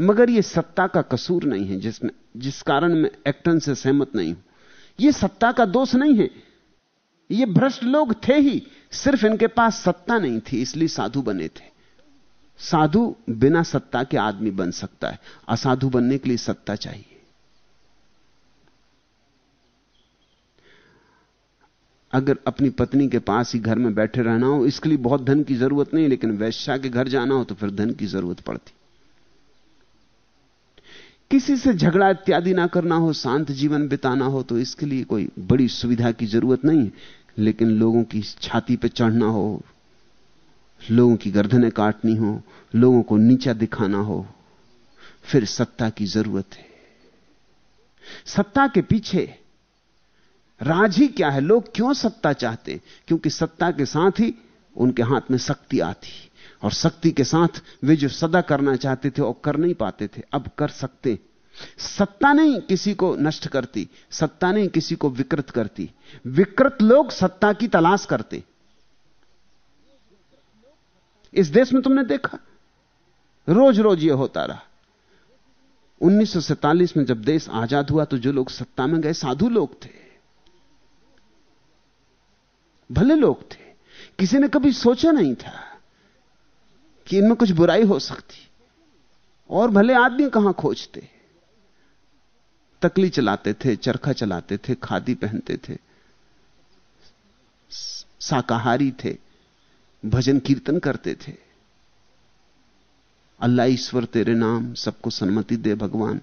मगर यह सत्ता का कसूर नहीं है, जिसमें, जिस कारण मैं एक्टन से सहमत नहीं हूँ। यह सत्ता का दोष नहीं है ये भ्रष्ट लोग थे ही। सिर्फ़ इनके पास सत्ता नहीं थी, इसलिए साधु बने थे। साधु बिना सत्ता के आदमी बन सकता है। असाधु बनने के लिए सत्ता चाहिए। अगर अपनी पत्नी के पास ही घर में बैठे रहना हो, इसके लिए बहुत धन की ज़रूरत नहीं, लेकिन वैश्या के घर जाना हो तो फिर धन की ज़रूरत पड़ती। किसी से झगड़ा इत्यादि ना करना हो, शांत जीवन बिताना हो तो इसके लिए कोई बड़ी सुविधा की ज़रूरत नहीं है। लेकिन लोगों की छाती पर चढ़ना हो, लोगों की गर्दनें काटनी हो, लोगों को नीचा दिखाना हो, फिर सत्ता की ज़रूरत है। सत्ता के पीछे राज ही क्या है? लोग क्यों सत्ता चाहते? क्योंकि सत्ता के साथ ही उनके हाथ में शक्ति आती। और शक्ति के साथ वे जो सदा करना चाहते थे और कर नहीं पाते थे, अब कर सकते सत्ता नहीं किसी को नष्ट करती, सत्ता नहीं किसी को विकृत करती। विकृत लोग सत्ता की तलाश करते। इस देश में तुमने देखा रोज रोज यह होता रहा। 1947 में जब देश आज़ाद हुआ तो जो लोग सत्ता में गए, साधु लोग थे। भले लोग थे। किसी ने कभी सोचा नहीं था कि इनमें कुछ बुराई हो सकती। और भले आदमी कहाँ खोजते। तकली चलाते थे, चरखा चलाते थे, खादी पहनते थे। शाकाहारी थे, भजन कीर्तन करते थे। अल्लाह ईश्वर तेरे नाम सबको सन्मति दे भगवान।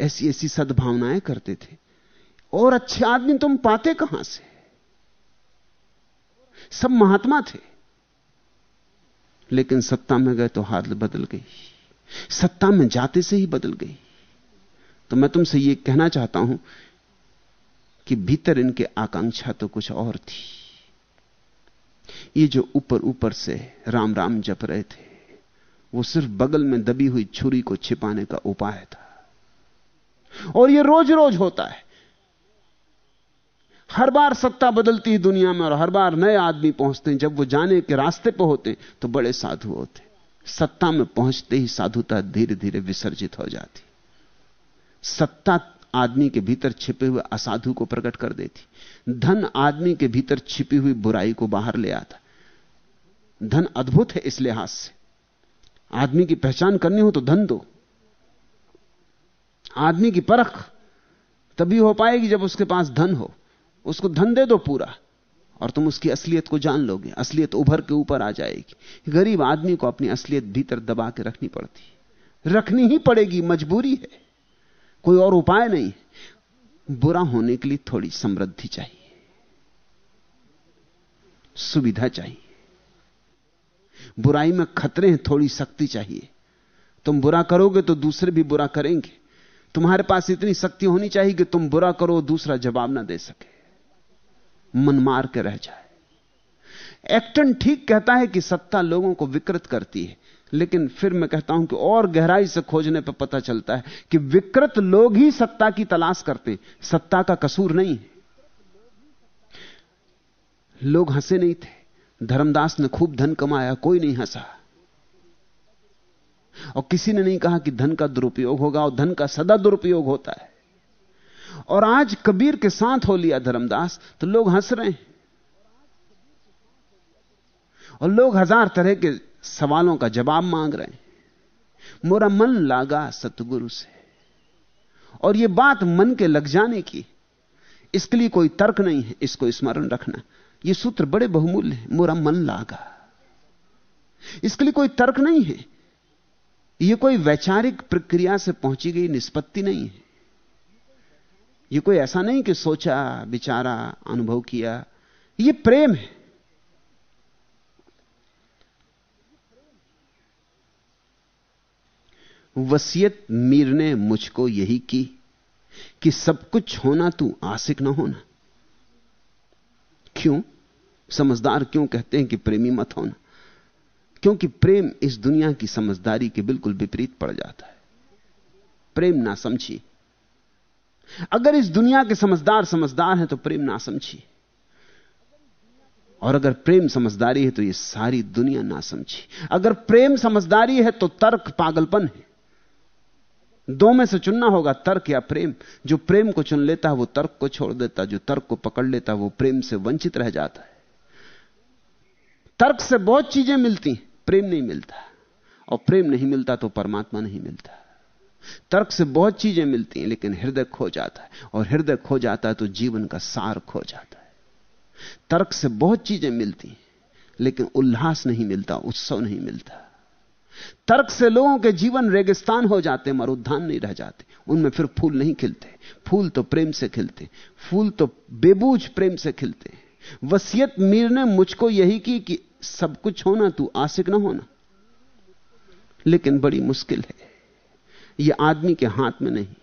ऐसी ऐसी सद्भावनाएँ करते थे। और अच्छे आदमी तुम पाते कहाँ से? सब महात्मा थे। लेकिन सत्ता में गए तो हालत बदल गई। सत्ता में जाते से ही बदल गई। तो मैं तुमसे यह कहना चाहता हूँ कि भीतर इनके आकांक्षा तो कुछ और थी। ये जो ऊपर ऊपर से राम राम जप रहे थे, वो सिर्फ़ बगल में दबी हुई छुरी को छिपाने का उपाय था। और ये रोज रोज होता है। हर बार सत्ता बदलती है दुनिया में, और हर बार नए आदमी पहुँचते हैं। जब वो जाने के रास्ते पर होते तो बड़े साधु होते सत्ता में पहुँचते ही साधुता धीरे धीरे विसर्जित हो जाती सत्ता आदमी के भीतर छिपे हुए असाधु को प्रकट कर देती। धन आदमी के भीतर छिपी हुई बुराई को बाहर ले आता। धन अद्भुत है इस लिहाज से। आदमी की पहचान करनी हो तो धन दो। आदमी की परख तभी हो पाएगी जब उसके पास धन हो। उसको धन दे दो पूरा, और तुम उसकी असलियत को जान लोगे। असलियत उभर के ऊपर आ जाएगी। गरीब आदमी को अपनी असलियत भीतर दबा के रखनी पड़ती। रखनी ही पड़ेगी, मजबूरी है। कोई और उपाय नहीं। बुरा होने के लिए थोड़ी समृद्धि चाहिए। सुविधा चाहिए। बुराई में खतरे हैं, थोड़ी शक्ति चाहिए। तुम बुरा करोगे तो दूसरे भी बुरा करेंगे। तुम्हारे पास इतनी शक्ति होनी चाहिए कि तुम बुरा करो, दूसरा जवाब ना दे सके। मन मार के रह जाए। एक्टन ठीक कहता है कि सत्ता लोगों को विकृत करती है। लेकिन फिर मैं कहता हूँ कि और गहराई से खोजने पर पता चलता है कि विकृत लोग ही सत्ता की तलाश करते सत्ता का कसूर नहीं लोग हंसे नहीं थे। धर्मदास ने खूब धन कमाया, कोई नहीं हंसा। और किसी ने नहीं कहा कि धन का दुरुपयोग होगा और धन का सदा दुरुपयोग होता है। और आज कबीर के साथ हो लिया धर्मदास तो लोग हंस रहे हैं। और लोग हज़ार तरह के सवालों का जवाब मांग रहे हैं। मोरा मन लागा सतगुरु से। और यह बात मन के लग जाने की। इसके लिए कोई तर्क नहीं है, इसको स्मरण रखना। यह सूत्र बड़े बहुमूल्य है, मोरा मन लागा। इसके लिए कोई तर्क नहीं है। यह कोई वैचारिक प्रक्रिया से पहुँची गई निष्पत्ति नहीं है। यह कोई ऐसा नहीं कि सोचा, विचारा, अनुभव किया। यह प्रेम है। वसीयत मीर ने मुझको यही की कि सब कुछ होना तू आसिक ना होना। क्यों? समझदार क्यों कहते हैं कि प्रेमी मत होना? क्योंकि प्रेम इस दुनिया की समझदारी के बिल्कुल विपरीत पड़ जाता है। प्रेम ना समझी अगर इस दुनिया के समझदार समझदार हैं तो प्रेम ना समझी और अगर प्रेम समझदारी है तो यह सारी दुनिया ना समझी अगर प्रेम समझदारी है तो तर्क पागलपन है। दो में से चुनना होगा तर्क या प्रेम। जो प्रेम को चुन लेता है, वो तर्क को छोड़ देता जो तर्क को पकड़ लेता है, वो प्रेम से वंचित रह जाता है। तर्क से बहुत चीज़ें मिलती प्रेम नहीं मिलता। और प्रेम नहीं मिलता तो परमात्मा नहीं मिलता। तर्क से बहुत चीज़ें मिलती हैं, लेकिन हृदय खो जाता है। और हृदय खो जाता है तो जीवन का सार खो जाता है। तर्क से बहुत चीज़ें मिलती हैं, लेकिन उल्लास नहीं मिलता, उत्सव नहीं मिलता। तर्क से लोगों के जीवन रेगिस्तान हो जाते, मरुद्धान नहीं रह जाते। उनमें फिर फूल नहीं खिलते। फूल तो प्रेम से खिलते। फूल तो बेबूझ प्रेम से खिलते। वसीयत मीर ने मुझको यही की कि सब कुछ होना तू आसिक ना होना लेकिन बड़ी मुश्किल है। यह आदमी के हाथ में नहीं।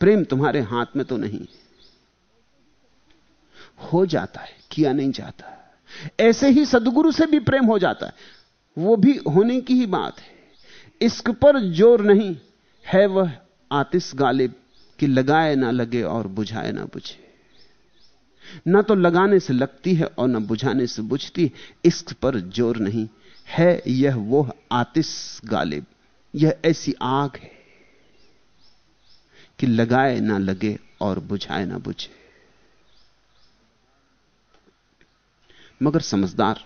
प्रेम तुम्हारे हाथ में तो नहीं। हो जाता है, किया नहीं जाता। ऐसे ही सदगुरु से भी प्रेम हो जाता है। वो भी होने की ही बात है। इश्क पर ज़ोर नहीं है वह आतिश गालिब कि लगाए ना लगे और बुझाए ना बुझे। ना तो लगाने से लगती है और ना बुझाने से बुझती। इश्क पर ज़ोर नहीं है यह वो आतिश गालिब। यह ऐसी आग है कि लगाए ना लगे और बुझाए ना बुझे। मगर समझदार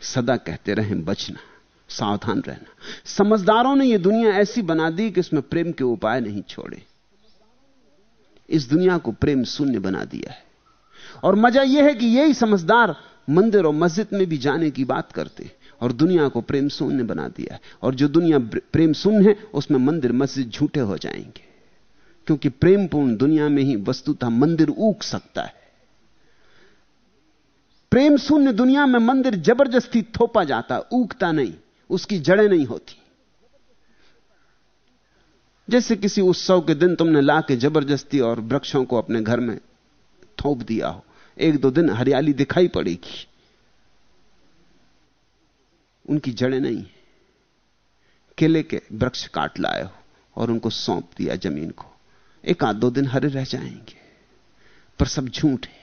सदा कहते रहें, बचना, सावधान रहना। समझदारों ने यह दुनिया ऐसी बना दी कि इसमें प्रेम के उपाय नहीं छोड़े। इस दुनिया को प्रेम शून्य बना दिया है। और मज़ा यह है कि यही समझदार मंदिर और मस्जिद में भी जाने की बात करते और दुनिया को प्रेम शून्य बना दिया है। और जो दुनिया प्रेम शून्य है, उसमें मंदिर, मस्जिद झूठे हो जाएँगे। क्योंकि प्रेमपूर्ण दुनिया में ही वस्तुतः मंदिर ऊक सकता है। प्रेम शून्य दुनिया में मंदिर ज़बरदस्ती थोपा जाता ऊगता नहीं, उसकी जड़ें नहीं होती। जैसे किसी उत्सव के दिन तुमने ला के ज़बरदस्ती और वृक्षों को अपने घर में थोप दिया हो, एक दो दिन हरियाली दिखाई पड़ेगी। उनकी जड़ें नहीं केले के वृक्ष काट लाए हो और उनको सौंप दिया ज़मीन को, एक आध दो दिन हरे रह जाएँगे, पर सब झूठ है।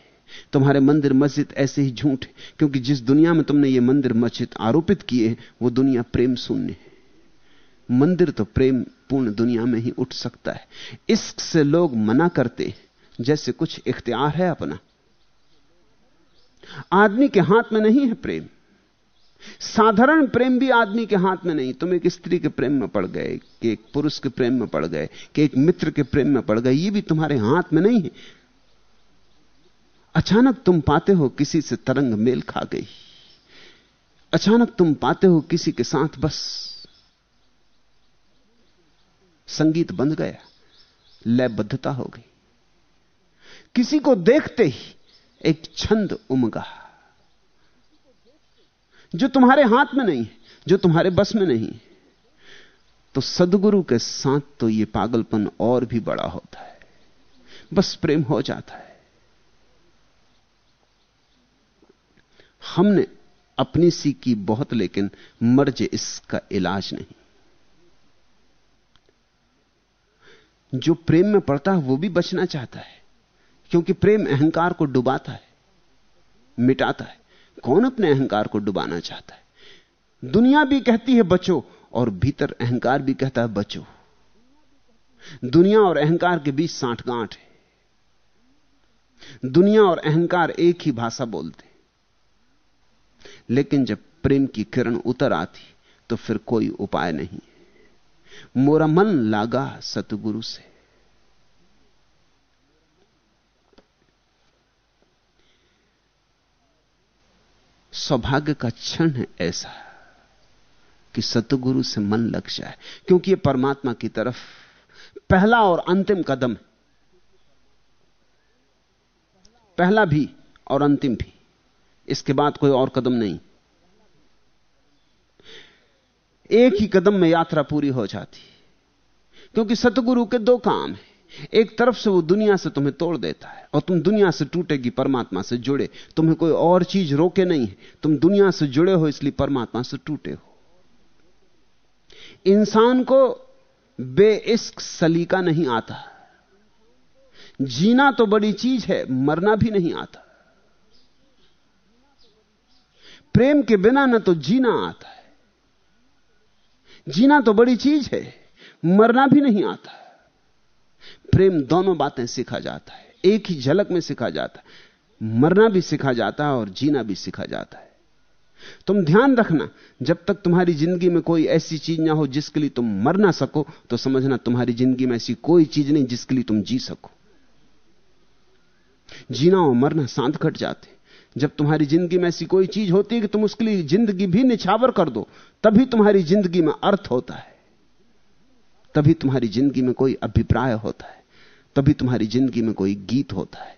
तुम्हारे मंदिर मस्जिद ऐसे ही झूठ क्योंकि जिस दुनिया में तुमने ये मंदिर मस्जिद आरोपित किए वो दुनिया प्रेम शून्य है। मंदिर तो प्रेम पूर्ण दुनिया में ही उठ सकता है। इश्क से लोग मना करते जैसे कुछ इख्तियार है अपना। आदमी के हाथ में नहीं है प्रेम। साधारण प्रेम भी आदमी के हाथ में नहीं। तुम एक स्त्री के प्रेम में पड़ गए, कि एक पुरुष के प्रेम में पड़ गए, कि एक मित्र के प्रेम में पड़ गए, ये भी तुम्हारे हाथ में नहीं है। अचानक तुम पाते हो किसी से तरंग मेल खा गई। अचानक तुम पाते हो किसी के साथ बस। संगीत बंध गया, लयबद्धता हो गई। किसी को देखते ही एक छंद उमगा। जो तुम्हारे हाथ में नहीं है जो तुम्हारे बस में नहीं। तो सदगुरु के साथ तो यह पागलपन और भी बड़ा होता है। बस प्रेम हो जाता है। हमने अपनी सी की बहुत, लेकिन मर्ज इसका इलाज नहीं। जो प्रेम में पड़ता है, वो भी बचना चाहता है, क्योंकि प्रेम अहंकार को डुबाता है, मिटाता है। कौन अपने अहंकार को डुबाना चाहता है? दुनिया भी कहती है, बचो, और भीतर अहंकार भी कहता है, बचो। दुनिया और अहंकार के बीच साठ गांठ है। दुनिया और अहंकार एक ही भाषा बोलते लेकिन जब प्रेम की किरण उतर आती तो फिर कोई उपाय नहीं। मोरा मन लागा सतगुरु से। सौभाग्य का क्षण है ऐसा कि सतगुरु से मन लग जाए, क्योंकि यह परमात्मा की तरफ़ पहला और अंतिम कदम है। पहला भी और अंतिम भी। इसके बाद कोई और कदम नहीं। एक ही कदम में यात्रा पूरी हो जाती। क्योंकि सतगुरु के दो काम हैं। एक तरफ़ से वो दुनिया से तुम्हें तोड़ देता है और तुम दुनिया से टूटेगी, परमात्मा से जुड़े। तुम्हें कोई और चीज़ रोके नहीं है। तुम दुनिया से जुड़े हो, इसलिए परमात्मा से टूटे हो। इंसान को बेइश्क सलीका नहीं आता। जीना तो बड़ी चीज़ है, मरना भी नहीं आता। प्रेम के बिना ना तो जीना आता है। जीना तो बड़ी चीज़ है, मरना भी नहीं आता। प्रेम दोनों बातें सीखा जाता है, एक ही झलक में सीखा जाता है। मरना भी सीखा जाता है और जीना भी सीखा जाता है। तुम ध्यान रखना, जब तक तुम्हारी ज़िंदगी में कोई ऐसी चीज़ ना हो जिसके लिए तुम मर ना सको तो समझना तुम्हारी ज़िंदगी में ऐसी कोई चीज़ नहीं जिसके लिए तुम जी सको। जीना और मरना सांत घट जाते जब तुम्हारी ज़िंदगी में ऐसी कोई चीज़ होती है कि तुम उसके लिए ज़िंदगी भी निछावर कर दो, तभी तुम्हारी ज़िंदगी में अर्थ होता है। तभी तुम्हारी ज़िंदगी में कोई अभिप्राय होता है। तभी तुम्हारी ज़िंदगी में कोई गीत होता है।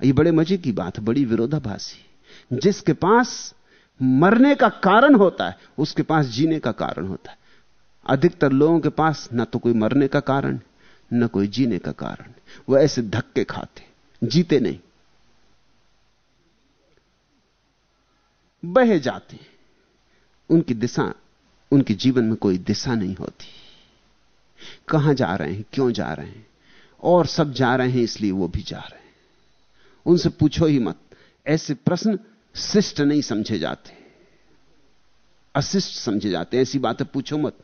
ये बड़े मज़े की बात, बड़ी विरोधाभासी। जिसके पास मरने का कारण होता है, उसके पास जीने का कारण होता है। अधिकतर लोगों के पास ना तो कोई मरने का कारण, न कोई जीने का कारण। वह ऐसे धक्के खाते, जीते नहीं। बहे जाते हैं। उनकी दिशा, उनके जीवन में कोई दिशा नहीं होती। कहाँ जा रहे हैं, क्यों जा रहे हैं? और सब जा रहे हैं, इसलिए वो भी जा रहे हैं। उनसे पूछो ही मत। ऐसे प्रश्न शिष्ट नहीं समझे जाते। अशिष्ट समझे जाते ऐसी बातें पूछो मत।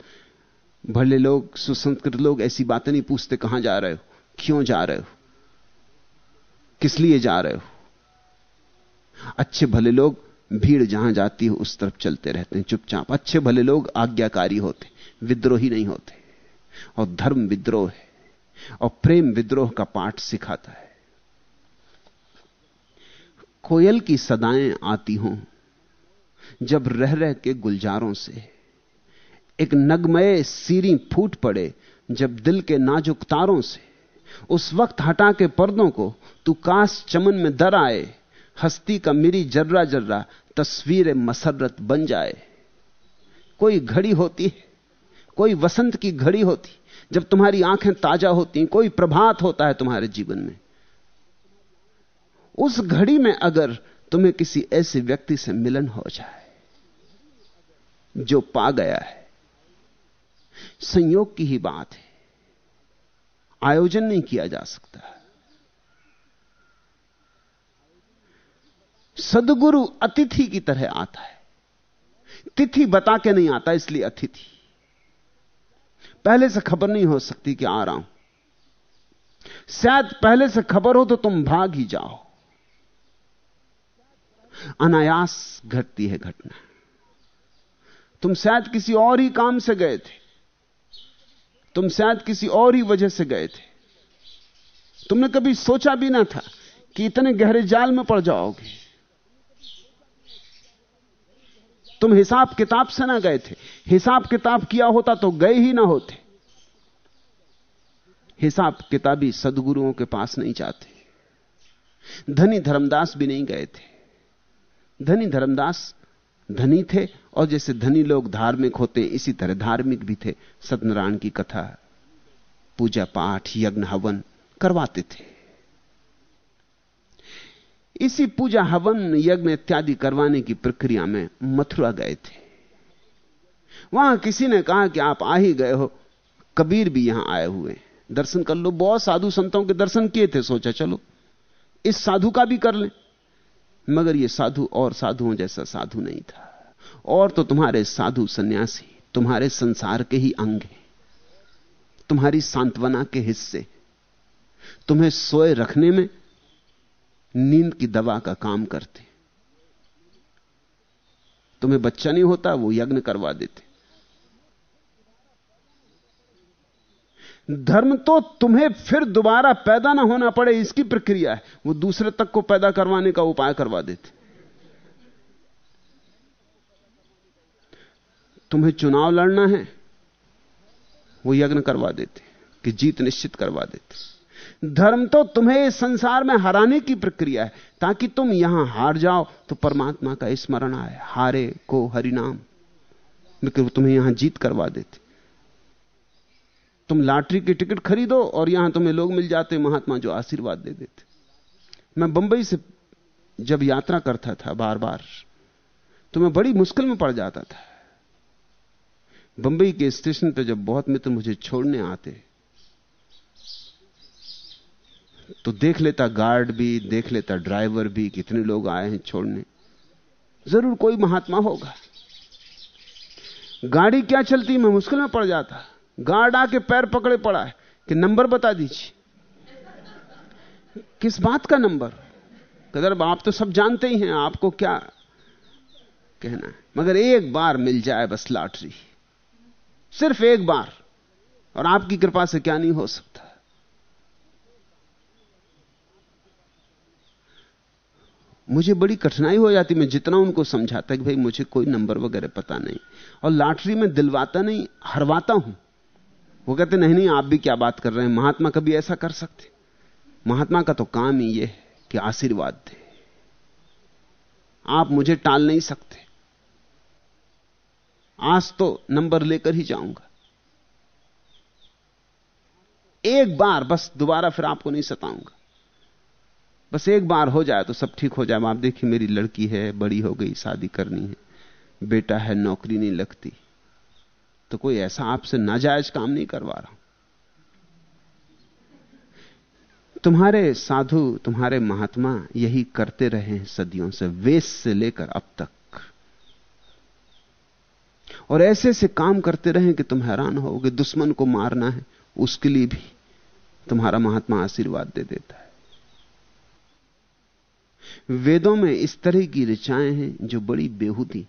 भले लोग, सुसंस्कृत लोग ऐसी बातें नहीं पूछते, कहाँ जा रहे हो? क्यों जा रहे हो? किस लिए जा रहे हो? अच्छे भले लोग भीड़ जहाँ जाती है, उस तरफ़ चलते रहते हैं चुपचाप। अच्छे भले लोग आज्ञाकारी होते, विद्रोही नहीं होते। और धर्म विद्रोह है, और प्रेम विद्रोह का पाठ सिखाता है। कोयल की सदाएँ आती हों, जब रह रह के गुलजारों से। एक नगमय सीरी फूट पड़े, जब दिल के नाजुक तारों से। उस वक्त हटा के पर्दों को, तू काश चमन में दर आए, हस्ती का मेरी जर्रा जर्रा तस्वीर मसरत बन जाए। कोई घड़ी होती है, कोई वसंत की घड़ी होती, जब तुम्हारी आँखें ताज़ा होती कोई प्रभात होता है तुम्हारे जीवन में। उस घड़ी में अगर तुम्हें किसी ऐसे व्यक्ति से मिलन हो जाए, जो पा गया है, संयोग की ही बात है। आयोजन नहीं किया जा सकता। सदगुरु अतिथि की तरह आता है। तिथि बता के नहीं आता, इसलिए अतिथि। पहले से खबर नहीं हो सकती कि आ रहा हूँ। शायद पहले से खबर हो तो तुम भाग ही जाओ। अनायास घटती है घटना। तुम शायद किसी और ही काम से गए थे। तुम शायद किसी और ही वजह से गए थे। तुमने कभी सोचा भी ना था कि इतने गहरे जाल में पड़ जाओगे। तुम हिसाब किताब से ना गए थे। हिसाब किताब किया होता तो गए ही ना होते। हिसाब किताबी सदगुरुओं के पास नहीं जाते। धनी धर्मदास भी नहीं गए थे। धनी धर्मदास धनी थे और जैसे धनी लोग धार्मिक होते, इसी तरह धार्मिक भी थे। सत्यनारायण की कथा, पूजा पाठ, यज्ञ, हवन करवाते थे। इसी पूजा हवन यज्ञ इत्यादि करवाने की प्रक्रिया में मथुरा गए थे। वहाँ किसी ने कहा कि आप आ ही गए हो। कबीर भी यहाँ आए हुए। दर्शन कर लो। बहुत साधु संतों के दर्शन किए थे। सोचा, चलो, इस साधु का भी कर लें। मगर यह साधु और साधुओं जैसा साधु नहीं था। और तो तुम्हारे साधु सन्यासी, तुम्हारे संसार के ही अंग हैं। तुम्हारी सांत्वना के हिस्से। तुम्हें सोए रखने में नींद की दवा का काम करते। तुम्हें बच्चा नहीं होता, वो यज्ञ करवा देते। धर्म तो तुम्हें फिर दोबारा पैदा ना होना पड़े, इसकी प्रक्रिया है। वो दूसरे तक को पैदा करवाने का उपाय करवा देते। तुम्हें चुनाव लड़ना है, वो यज्ञ करवा देते, कि जीत निश्चित करवा देते। धर्म तो तुम्हें इस संसार में हराने की प्रक्रिया है। ताकि तुम यहाँ हार जाओ तो परमात्मा का स्मरण आए। हारे को हरिनाम। लेकिन तुम्हें यहाँ जीत करवा देते। तुम लॉटरी की टिकट खरीदो और यहाँ तुम्हें लोग मिल जाते, महात्मा जो आशीर्वाद दे देते। मैं बंबई से जब यात्रा करता था बार बार तो मैं बड़ी मुश्किल में पड़ जाता था। बंबई के स्टेशन पर जब बहुत मित्र मुझे छोड़ने आते तो देख लेता गार्ड भी, देख लेता ड्राइवर भी, कितने लोग आए हैं छोड़ने। ज़रूर कोई महात्मा होगा। गाड़ी क्या चलती मैं मुश्किल में पड़ जाता। गार्ड आके पैर पकड़े पड़ा है कि नंबर बता दीजिए। किस बात का नंबर? कदर आप तो सब जानते ही हैं, आपको क्या कहना है? मगर एक बार मिल जाए बस लॉटरी। सिर्फ़ एक बार। और आपकी कृपा से क्या नहीं हो सकता। मुझे बड़ी कठिनाई हो जाती, मैं जितना उनको समझाता कि भाई मुझे कोई नंबर वगैरह पता नहीं। और लॉटरी में दिलवाता नहीं, हरवाता हूँ। वो कहते, नहीं नहीं, आप भी क्या बात कर रहे हैं? महात्मा कभी ऐसा कर सकते? महात्मा का तो काम ही यह है कि आशीर्वाद दे। आप मुझे टाल नहीं सकते। आज तो नंबर लेकर ही जाऊँगा। एक बार बस दोबारा फिर आपको नहीं सताऊँगा। बस एक बार हो जाए तो सब ठीक हो जाए। आप देखिए, मेरी लड़की है, बड़ी हो गई, शादी करनी है। बेटा है, नौकरी नहीं लगती। तो कोई ऐसा आपसे नाजायज काम नहीं करवा रहा। तुम्हारे साधु, तुम्हारे महात्मा यही करते रहे हैं सदियों से, वेश से लेकर अब तक। और ऐसे से काम करते रहे कि तुम हैरान होगे, दुश्मन को मारना है, उसके लिए भी तुम्हारा महात्मा आशीर्वाद दे देता है। वेदों में इस तरह की ऋचाएँ हैं जो बड़ी बेहूदी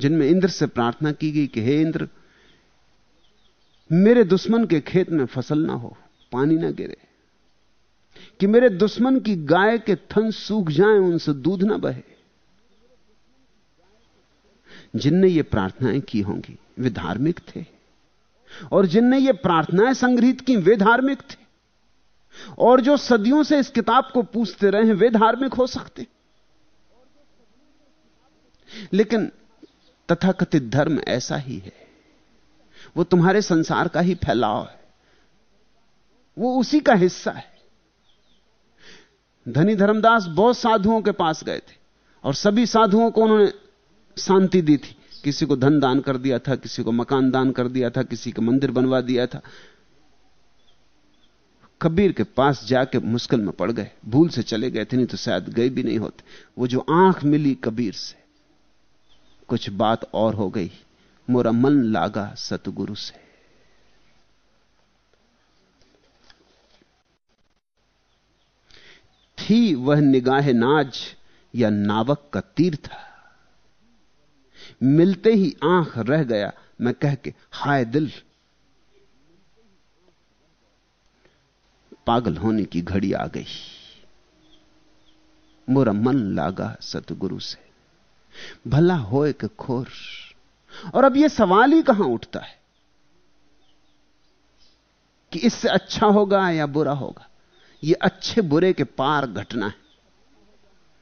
जिनमें इंद्र से प्रार्थना की गई कि, हे इंद्र, मेरे दुश्मन के खेत में फ़सल ना हो, पानी ना गिरे। कि मेरे दुश्मन की गाय के थन सूख जाएँ, उनसे दूध ना बहे। जिनने ये प्रार्थनाएँ की होंगी, वे धार्मिक थे। और जिनने ये प्रार्थनाएँ संग्रहित की, वे धार्मिक थे। और जो सदियों से इस किताब को पूछते रहे हैं, वे धार्मिक हो सकते लेकिन तथाकथित धर्म ऐसा ही है। वो तुम्हारे संसार का ही फैलाव है। वो उसी का हिस्सा है। धनी धर्मदास बहुत साधुओं के पास गए थे और सभी साधुओं को उन्होंने शांति दी थी। किसी को धन दान कर दिया था, किसी को मकान दान कर दिया था, किसी को मंदिर बनवा दिया था। कबीर के पास जाके मुश्किल में पड़ गए, भूल से चले गए थे, नहीं तो शायद गए भी नहीं होते। वो जो आँख मिली कबीर से, कुछ बात और हो गई। मोरा मन लागा सतगुरु से। थी वह निगाह नाज या नावक का तीर था। मिलते ही आँख रह गया, मैं कह के, हाय दिल पागल होने की घड़ी आ गई। मोरा मन लागा सतगुरु से। भला होए के खोर। और अब यह सवाल ही कहाँ उठता है? कि इससे अच्छा होगा या बुरा होगा? यह अच्छे बुरे के पार घटना है।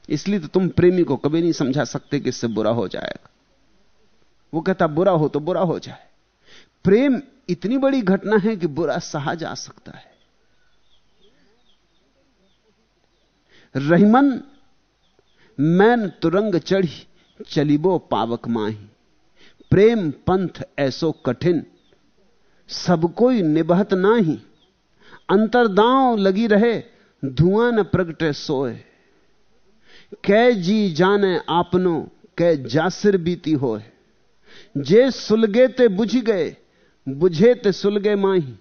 इसलिए तो तुम प्रेमी को कभी नहीं समझा सकते कि इससे बुरा हो जाएगा। वो कहता, बुरा हो तो बुरा हो जाए। प्रेम इतनी बड़ी घटना है कि बुरा सहा जा सकता है। रहीमन, मैन तुरंग चढ़ी, चलिबो पावक माही। प्रेम पंथ ऐसो कठिन, सब कोई निबहत नाही। अंतरदांव लगी रहे, धुआँ न प्रगटे सोए। कै जी जाने आपनो, कै जासिर बीती होए। जे सुलगे ते बुझ गए, बुझे ते सुलगे माही।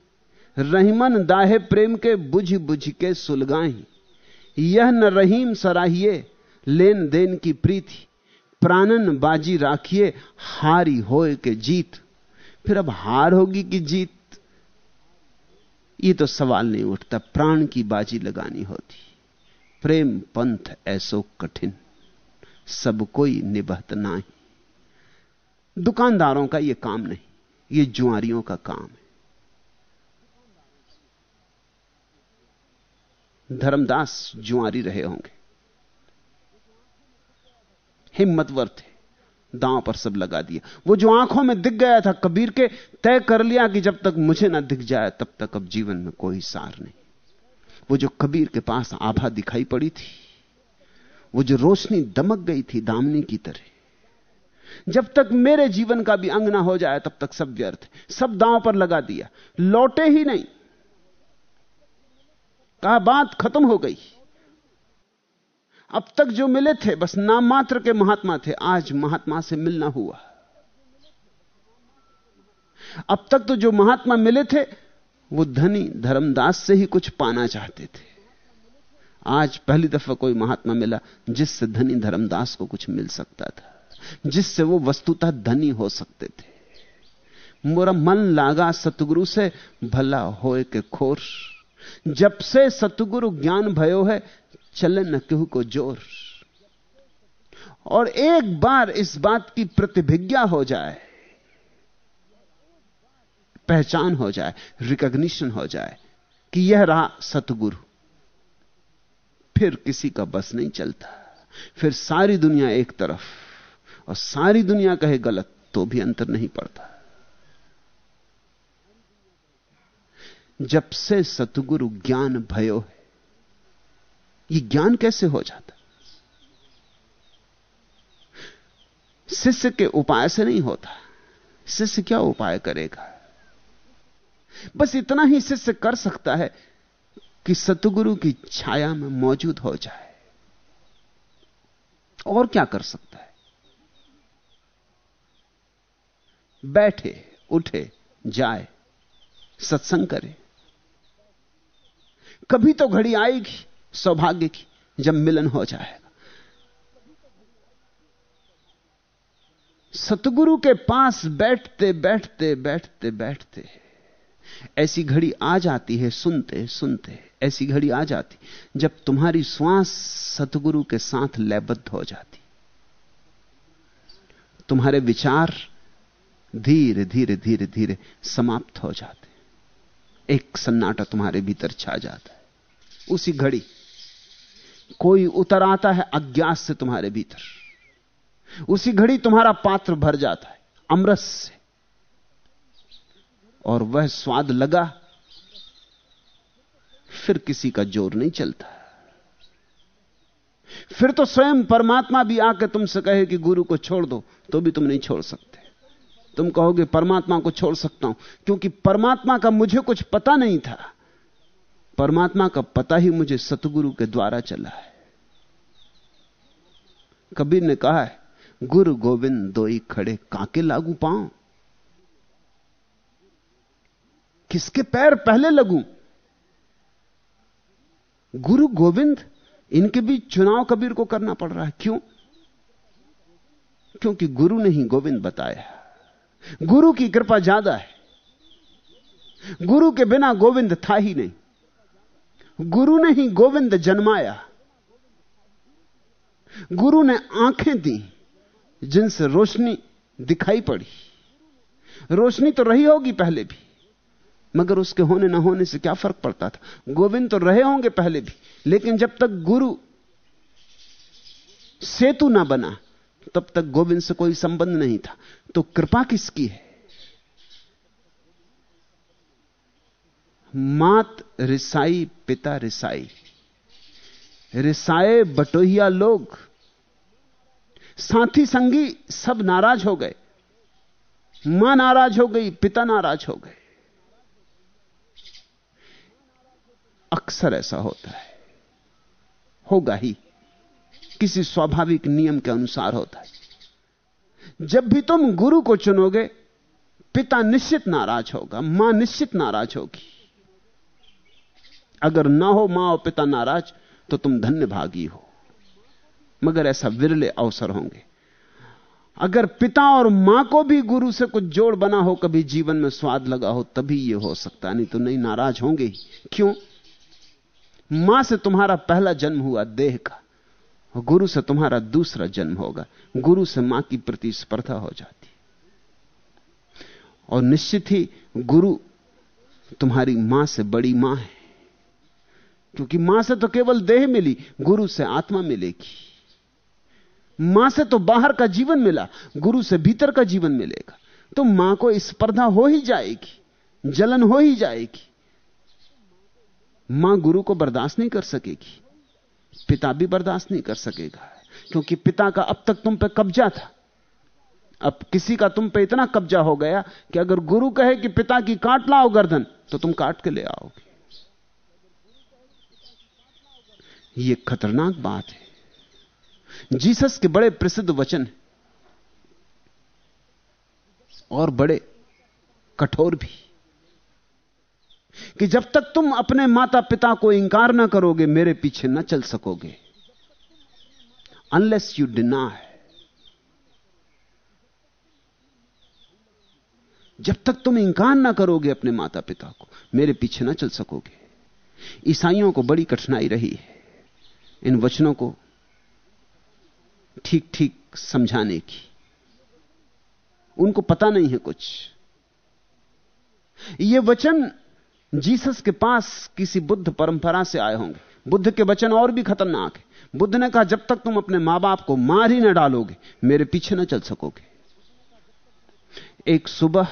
रहीमन दाहे प्रेम के बुझ बुझ के सुलगाही यह न रहीम सराहिए लेन देन की प्रीति प्राणन बाजी राखिए, हारी होए के जीत। फिर अब हार होगी कि जीत? ये तो सवाल नहीं उठता, प्राण की बाजी लगानी होती। प्रेम पंथ ऐसो कठिन, सब कोई निबहत नहीं। दुकानदारों का यह काम नहीं, ये जुआरियों का काम है। धर्मदास जुआरी रहे होंगे। हिम्मतवर थे दांव पर सब लगा दिया। वो जो आँखों में दिख गया था कबीर के, तय कर लिया कि जब तक मुझे ना दिख जाए, तब तक अब जीवन में कोई सार नहीं। वो जो कबीर के पास आभा दिखाई पड़ी थी, वो जो रोशनी दमक गई थी दामनी की तरह, जब तक मेरे जीवन का भी अंग ना हो जाए, तब तक सब व्यर्थ सब दांव पर लगा दिया। लौटे ही नहीं। कहा बात खत्म हो गई। अब तक जो मिले थे, बस नाम मात्र के महात्मा थे, आज महात्मा से मिलना हुआ। अब तक तो जो महात्मा मिले थे, वो धनी धर्मदास से ही कुछ पाना चाहते थे। आज पहली दफ़ा कोई महात्मा मिला, जिससे धनी धर्मदास को कुछ मिल सकता था, जिससे वो वस्तुतः धनी हो सकते थे। मोरा मन लागा सतगुरु से, भला होए के खोर। जब से सतगुरु ज्ञान भयो है, चले न केहू को ज़ोर। और एक बार इस बात की प्रतिभिज्ञा हो जाए, पहचान हो जाए रिकॉग्निशन हो जाए, कि यह रहा सतगुरु। फिर किसी का बस नहीं चलता। फिर सारी दुनिया एक तरफ़, और सारी दुनिया कहे गलत तो भी अंतर नहीं पड़ता। जब से सतगुरु ज्ञान भयो है यह ज्ञान कैसे हो जाता? शिष्य के उपाय से नहीं होता। शिष्य क्या उपाय करेगा? बस इतना ही शिष्य कर सकता है कि सतगुरु की छाया में मौजूद हो जाए। और क्या कर सकता है? बैठे, उठे, जाए, सत्संग करे। कभी तो घड़ी आएगी, सौभाग्य की, जब मिलन हो जाएगा। सतगुरु के पास बैठते बैठते बैठते बैठते ऐसी घड़ी आ जाती है, सुनते सुनते ऐसी घड़ी आ जाती, जब तुम्हारी श्वास सतगुरु के साथ लयबद्ध हो जाती। तुम्हारे विचार धीरे धीरे धीरे धीरे समाप्त हो जाते एक सन्नाटा तुम्हारे भीतर छा जाता है। उसी घड़ी कोई उतर आता है अज्ञात से तुम्हारे भीतर। उसी घड़ी तुम्हारा पात्र भर जाता है अमरस से। और वह स्वाद लगा, फिर किसी का ज़ोर नहीं चलता। फिर तो स्वयं परमात्मा भी आकर तुमसे कहे कि गुरु को छोड़ दो तो भी तुम नहीं छोड़ सकते। तुम कहोगे परमात्मा को छोड़ सकता हूँ, क्योंकि परमात्मा का मुझे कुछ पता नहीं था। परमात्मा का पता ही मुझे सतगुरु के द्वारा चला है। कबीर ने कहा है, गुरु गोविंद दोई खड़े, काके लागू पाँव। किसके पैर पहले लगू? गुरु गोविंद, इनके बीच चुनाव कबीर को करना पड़ रहा है। क्यों? क्योंकि गुरु ने ही गोविंद बताया। गुरु की कृपा ज़्यादा है। गुरु के बिना गोविंद था ही नहीं। गुरु ने ही गोविंद जन्माया। गुरु ने आँखें दी, जिनसे रोशनी दिखाई पड़ी। रोशनी तो रही होगी पहले भी, मगर उसके होने ना होने से क्या फ़र्क पड़ता था? गोविंद तो रहे होंगे पहले भी, लेकिन जब तक गुरु सेतु ना बना तब तक गोविंद से कोई संबंध नहीं था। तो कृपा किसकी है? मात रिसाई, पिता रिसाई। रिसाए बटोहिया लोग। साथी संगी सब नाराज़ हो गए। माँ नाराज़ हो गई, पिता नाराज़ हो गए। अक्सर ऐसा होता है। होगा ही। किसी स्वाभाविक नियम के अनुसार होता है। जब भी तुम गुरु को चुनोगे, पिता निश्चित नाराज़ होगा, माँ निश्चित नाराज़ होगी। अगर ना हो माँ और पिता नाराज़ तो तुम धन्य भागी हो। मगर ऐसा विरले अवसर होंगे। अगर पिता और माँ को भी गुरु से कुछ जोड़ बना हो, कभी जीवन में स्वाद लगा हो, तभी यह हो सकता नहीं तो नहीं नाराज़ होंगे ही। क्यों? माँ से तुम्हारा पहला जन्म हुआ देह का। गुरु से तुम्हारा दूसरा जन्म होगा। गुरु से माँ की प्रतिस्पर्धा हो जाती। और निश्चित ही गुरु तुम्हारी माँ से बड़ी माँ है। क्योंकि माँ से तो केवल देह मिली, गुरु से आत्मा मिलेगी। माँ से तो बाहर का जीवन मिला, गुरु से भीतर का जीवन मिलेगा। तो माँ को स्पर्धा हो ही जाएगी, जलन हो ही जाएगी। माँ गुरु को बर्दाश्त नहीं कर सकेगी। पिता भी बर्दाश्त नहीं कर सकेगा। क्योंकि पिता का अब तक तुम पे कब्जा था। अब किसी का तुम पे इतना कब्जा हो गया कि अगर गुरु कहे कि पिता की काट लाओ गर्दन तो तुम काट के ले आओगे। यह खतरनाक बात है। जीसस के बड़े प्रसिद्ध वचन और बड़े कठोर भी। कि जब तक तुम अपने माता पिता को इंकार ना करोगे, मेरे पीछे ना चल सकोगे। अनलेस यू डिना है जब तक तुम इंकार ना करोगे अपने माता पिता को, मेरे पीछे ना चल सकोगे। ईसाइयों को बड़ी कठिनाई रही है। इन वचनों को ठीक ठीक समझाने की। उनको पता नहीं है कुछ। ये वचन जीसस के पास किसी बुद्ध परंपरा से आए होंगे। बुद्ध के वचन और भी खतरनाक है। बुद्ध ने कहा, जब तक तुम अपने माँ बाप को मार ही न डालोगे, मेरे पीछे न चल सकोगे। एक सुबह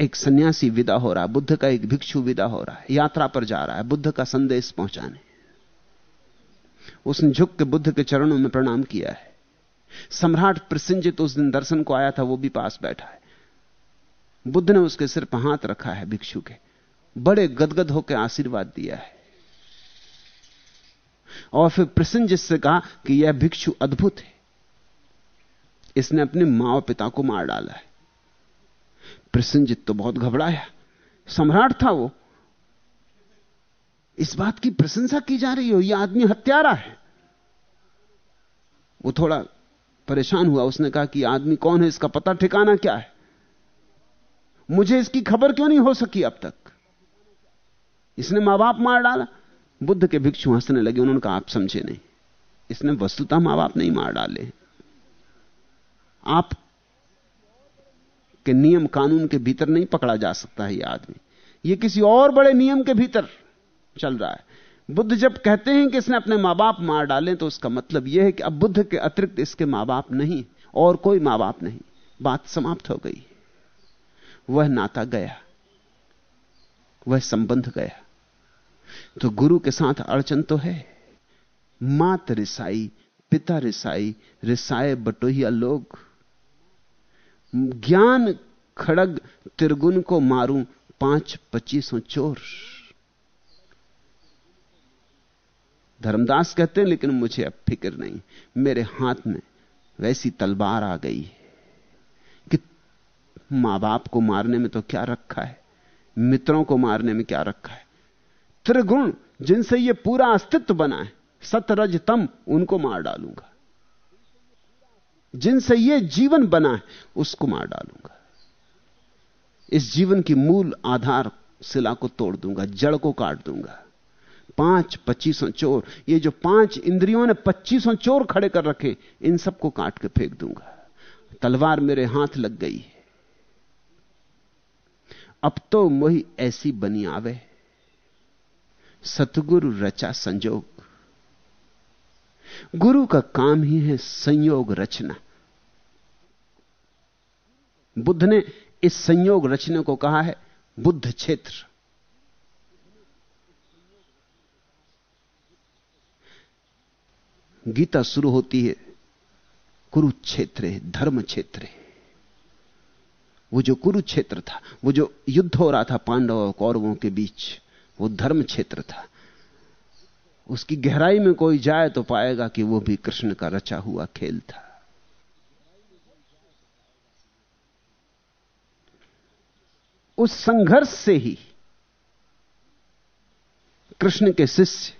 एक सन्यासी विदा हो रहा है। बुद्ध का एक भिक्षु विदा हो रहा है। यात्रा पर जा रहा है। बुद्ध का संदेश पहुँचाने। उसने झुक के बुद्ध के चरणों में प्रणाम किया है। सम्राट प्रसिंजित उस दिन दर्शन को आया था, वो भी पास बैठा है। बुद्ध ने उसके सिर पर हाथ रखा है भिक्षु के। बड़े गदगद होकर आशीर्वाद दिया है। और फिर प्रसन्नजित से कहा कि यह भिक्षु अद्भुत है। इसने अपने माँ और पिता को मार डाला है। प्रसन्नजित तो बहुत घबराया। सम्राट था वो। इस बात की प्रशंसा की जा रही हो यह आदमी हत्यारा है। वो थोड़ा परेशान हुआ। उसने कहा कि आदमी कौन है? इसका पता ठिकाना क्या है? मुझे इसकी खबर क्यों नहीं हो सकी अब तक? इसने माँ बाप मार डाला। बुद्ध के भिक्षु हंसने लगे, उन्होंने कहा, आप समझे नहीं। इसने वस्तुतः माँ बाप नहीं मार डाले। आप के नियम कानून के भीतर नहीं पकड़ा जा सकता है यह आदमी। यह किसी और बड़े नियम के भीतर चल रहा है। बुद्ध जब कहते हैं कि इसने अपने माँ बाप मार डाले तो उसका मतलब यह है कि अब बुद्ध के अतिरिक्त इसके माँ बाप नहीं, और कोई माँ बाप नहीं। बात समाप्त हो गई। वह नाता गया, वह संबंध गया। तो गुरु के साथ अड़चन तो है। मात रिसाई, पिता रिसाई, रिसाए बटोहिया लोग। ज्ञान खड़ग त्रिगुण को मारूं पाँच पच्चीसों चोर। धर्मदास कहते हैं, लेकिन मुझे अब फ़िक्र नहीं। मेरे हाथ में वैसी तलवार आ गई है। माँ बाप को मारने में तो क्या रखा है? मित्रों को मारने में क्या रखा है? त्रिगुण जिनसे यह पूरा अस्तित्व बना है, सतरज तम, उनको मार डालूँगा। जिनसे यह जीवन बना है, उसको मार डालूँगा। इस जीवन की मूल आधार शिला को तोड़ दूँगा, जड़ को काट दूँगा। पाँच पच्चीसों चोर, ये जो पाँच इंद्रियों ने पच्चीसों चोर खड़े कर रखे, इन सबको काट के फेंक दूँगा। तलवार मेरे हाथ लग गई है। अब तो वही ऐसी बनी आवे। सतगुरु रचा संजोग। गुरु का काम ही है संयोग रचना। बुद्ध ने इस संयोग रचने को कहा है बुद्ध क्षेत्र। गीता शुरू होती है कुरुक्षेत्र धर्म क्षेत्र है। वो जो कुरुक्षेत्र था, वो जो युद्ध हो रहा था पांडव और कौरवों के बीच, वो धर्म क्षेत्र था। उसकी गहराई में कोई जाए तो पाएगा कि वो भी कृष्ण का रचा हुआ खेल था। उस संघर्ष से ही कृष्ण के शिष्य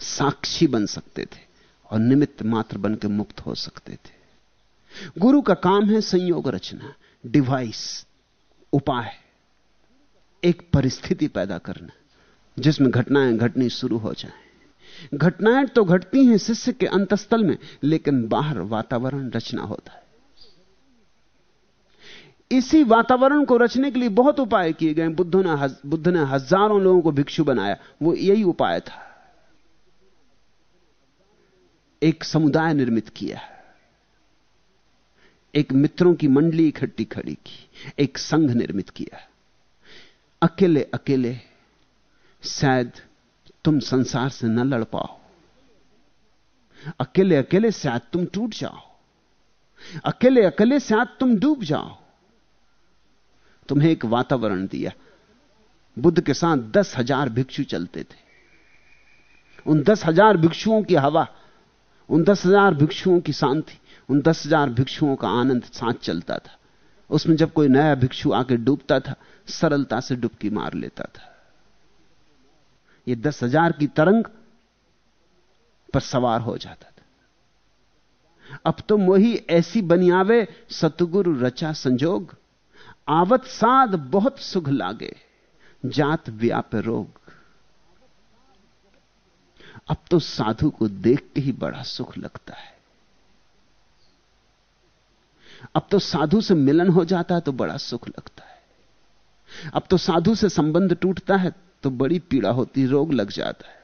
साक्षी बन सकते थे और निमित्त मात्र बन के मुक्त हो सकते थे। गुरु का काम है संयोग रचना डिवाइस उपाय, एक परिस्थिति पैदा करना, जिसमें घटनाएँ घटनी शुरू हो जाए। घटनाएँ तो घटती हैं शिष्य के अंतस्थल में, लेकिन बाहर वातावरण रचना होता है। इसी वातावरण को रचने के लिए बहुत उपाय किए गए बुद्ध ने बुद्ध ने हज़ारों लोगों को भिक्षु बनाया। वो यही उपाय था। एक समुदाय निर्मित किया एक मित्रों की मंडली इकट्ठी खड़ी की, एक संघ निर्मित किया। अकेले अकेले, शायद तुम संसार से न लड़ पाओ। अकेले अकेले शायद तुम टूट जाओ। अकेले अकेले शायद तुम डूब जाओ। तुम्हें एक वातावरण दिया। बुद्ध के साथ दस हज़ार भिक्षु चलते थे। उन दस हज़ार भिक्षुओं की हवा, उन दस हज़ार भिक्षुओं की शांति उन दस हज़ार भिक्षुओं का आनंद साथ चलता था। उसमें जब कोई नया भिक्षु आके डूबता था, सरलता से डुबकी मार लेता था। ये दस हज़ार की तरंग पर सवार हो जाता था। अब तो मोही ऐसी बनियावे सतगुरु रचा संजोग। आवत साध बहुत सुख लागे, जात व्याप रोग। अब तो साधु को देख के ही बड़ा सुख लगता है। अब तो साधु से मिलन हो जाता है तो बड़ा सुख लगता है। अब तो साधु से संबंध टूटता है तो बड़ी पीड़ा होती, रोग लग जाता है।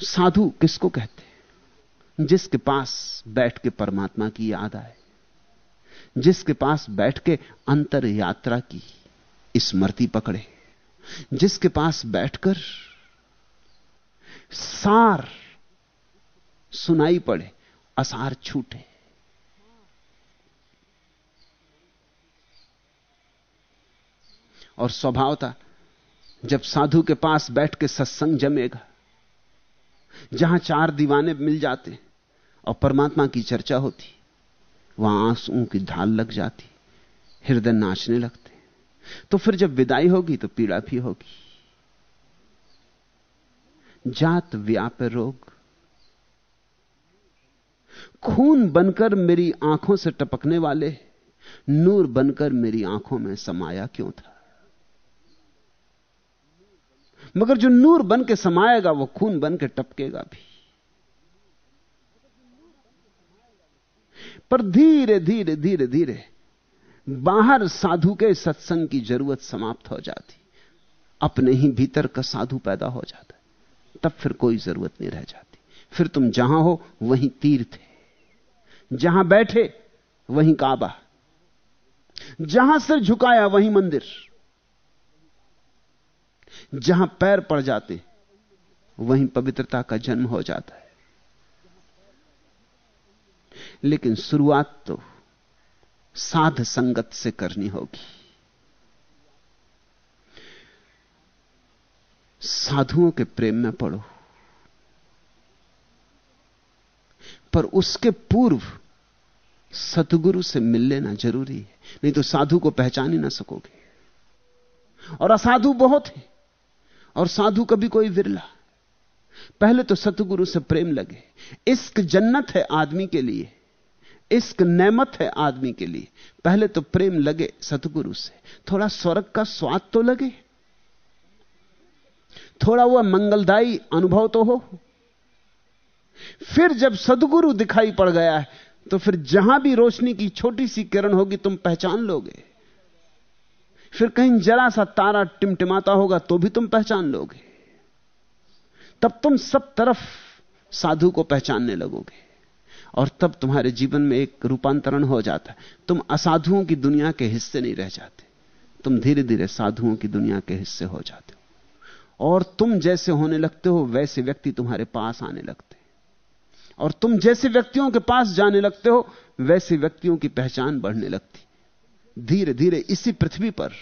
साधु किसको कहते हैं? जिसके पास बैठ के परमात्मा की याद आए, जिसके पास बैठ के अंतर यात्रा की स्मृति पकड़े, जिसके पास बैठकर सार सुनाई पड़े, असार छूटे। और स्वभावता जब साधु के पास बैठ के सत्संग जमेगा, जहाँ चार दीवाने मिल जाते और परमात्मा की चर्चा होती, वहाँ आंसुओं की ढाल लग जाती, हृदय नाचने लगते। तो फिर जब विदाई होगी तो पीड़ा भी होगी। जात व्याप रोग। खून बनकर मेरी आँखों से टपकने वाले, नूर बनकर मेरी आँखों में समाया क्यों था? मगर जो नूर बन के समाएगा, वो खून बन के टपकेगा भी। पर धीरे धीरे धीरे धीरे बाहर साधु के सत्संग की ज़रूरत समाप्त हो जाती। अपने ही भीतर का साधु पैदा हो जाता है। तब फिर कोई ज़रूरत नहीं रह जाती। फिर तुम जहाँ हो, वहीं तीर्थ है। जहाँ बैठे, वहीं काबा। जहाँ सिर झुकाया, वहीं मंदिर। जहाँ पैर पड़ जाते, वहीं पवित्रता का जन्म हो जाता है। लेकिन शुरुआत तो साध संगत से करनी होगी। साधुओं के प्रेम में पड़ो, पर उसके पूर्व सतगुरु से मिल लेना ज़रूरी है, नहीं तो साधु को पहचान ही ना सकोगे। और असाधु बहुत है। और साधु कभी कोई विरला। पहले तो सतगुरु से प्रेम लगे। इश्क जन्नत है आदमी के लिए। इश्क नेमत है आदमी के लिए। पहले तो प्रेम लगे सतगुरु से। थोड़ा स्वर्ग का स्वाद तो लगे। थोड़ा वह मंगलदायी अनुभव तो हो। फिर जब सदगुरु दिखाई पड़ गया है तो फिर जहाँ भी रोशनी की छोटी सी किरण होगी, तुम पहचान लोगे। फिर कहीं जरा सा तारा टिमटिमाता होगा तो भी तुम पहचान लोगे। तब तुम सब तरफ़ साधु को पहचानने लगोगे और तब तुम्हारे जीवन में एक रूपांतरण हो जाता है। तुम असाधुओं की दुनिया के हिस्से नहीं रह जाते। तुम धीरे धीरे साधुओं की दुनिया के हिस्से हो जाते हो। और तुम जैसे होने लगते हो, वैसे व्यक्ति तुम्हारे पास आने लगते और तुम जैसे व्यक्तियों के पास जाने लगते हो, वैसे व्यक्तियों की पहचान बढ़ने लगती धीरे धीरे इसी पृथ्वी पर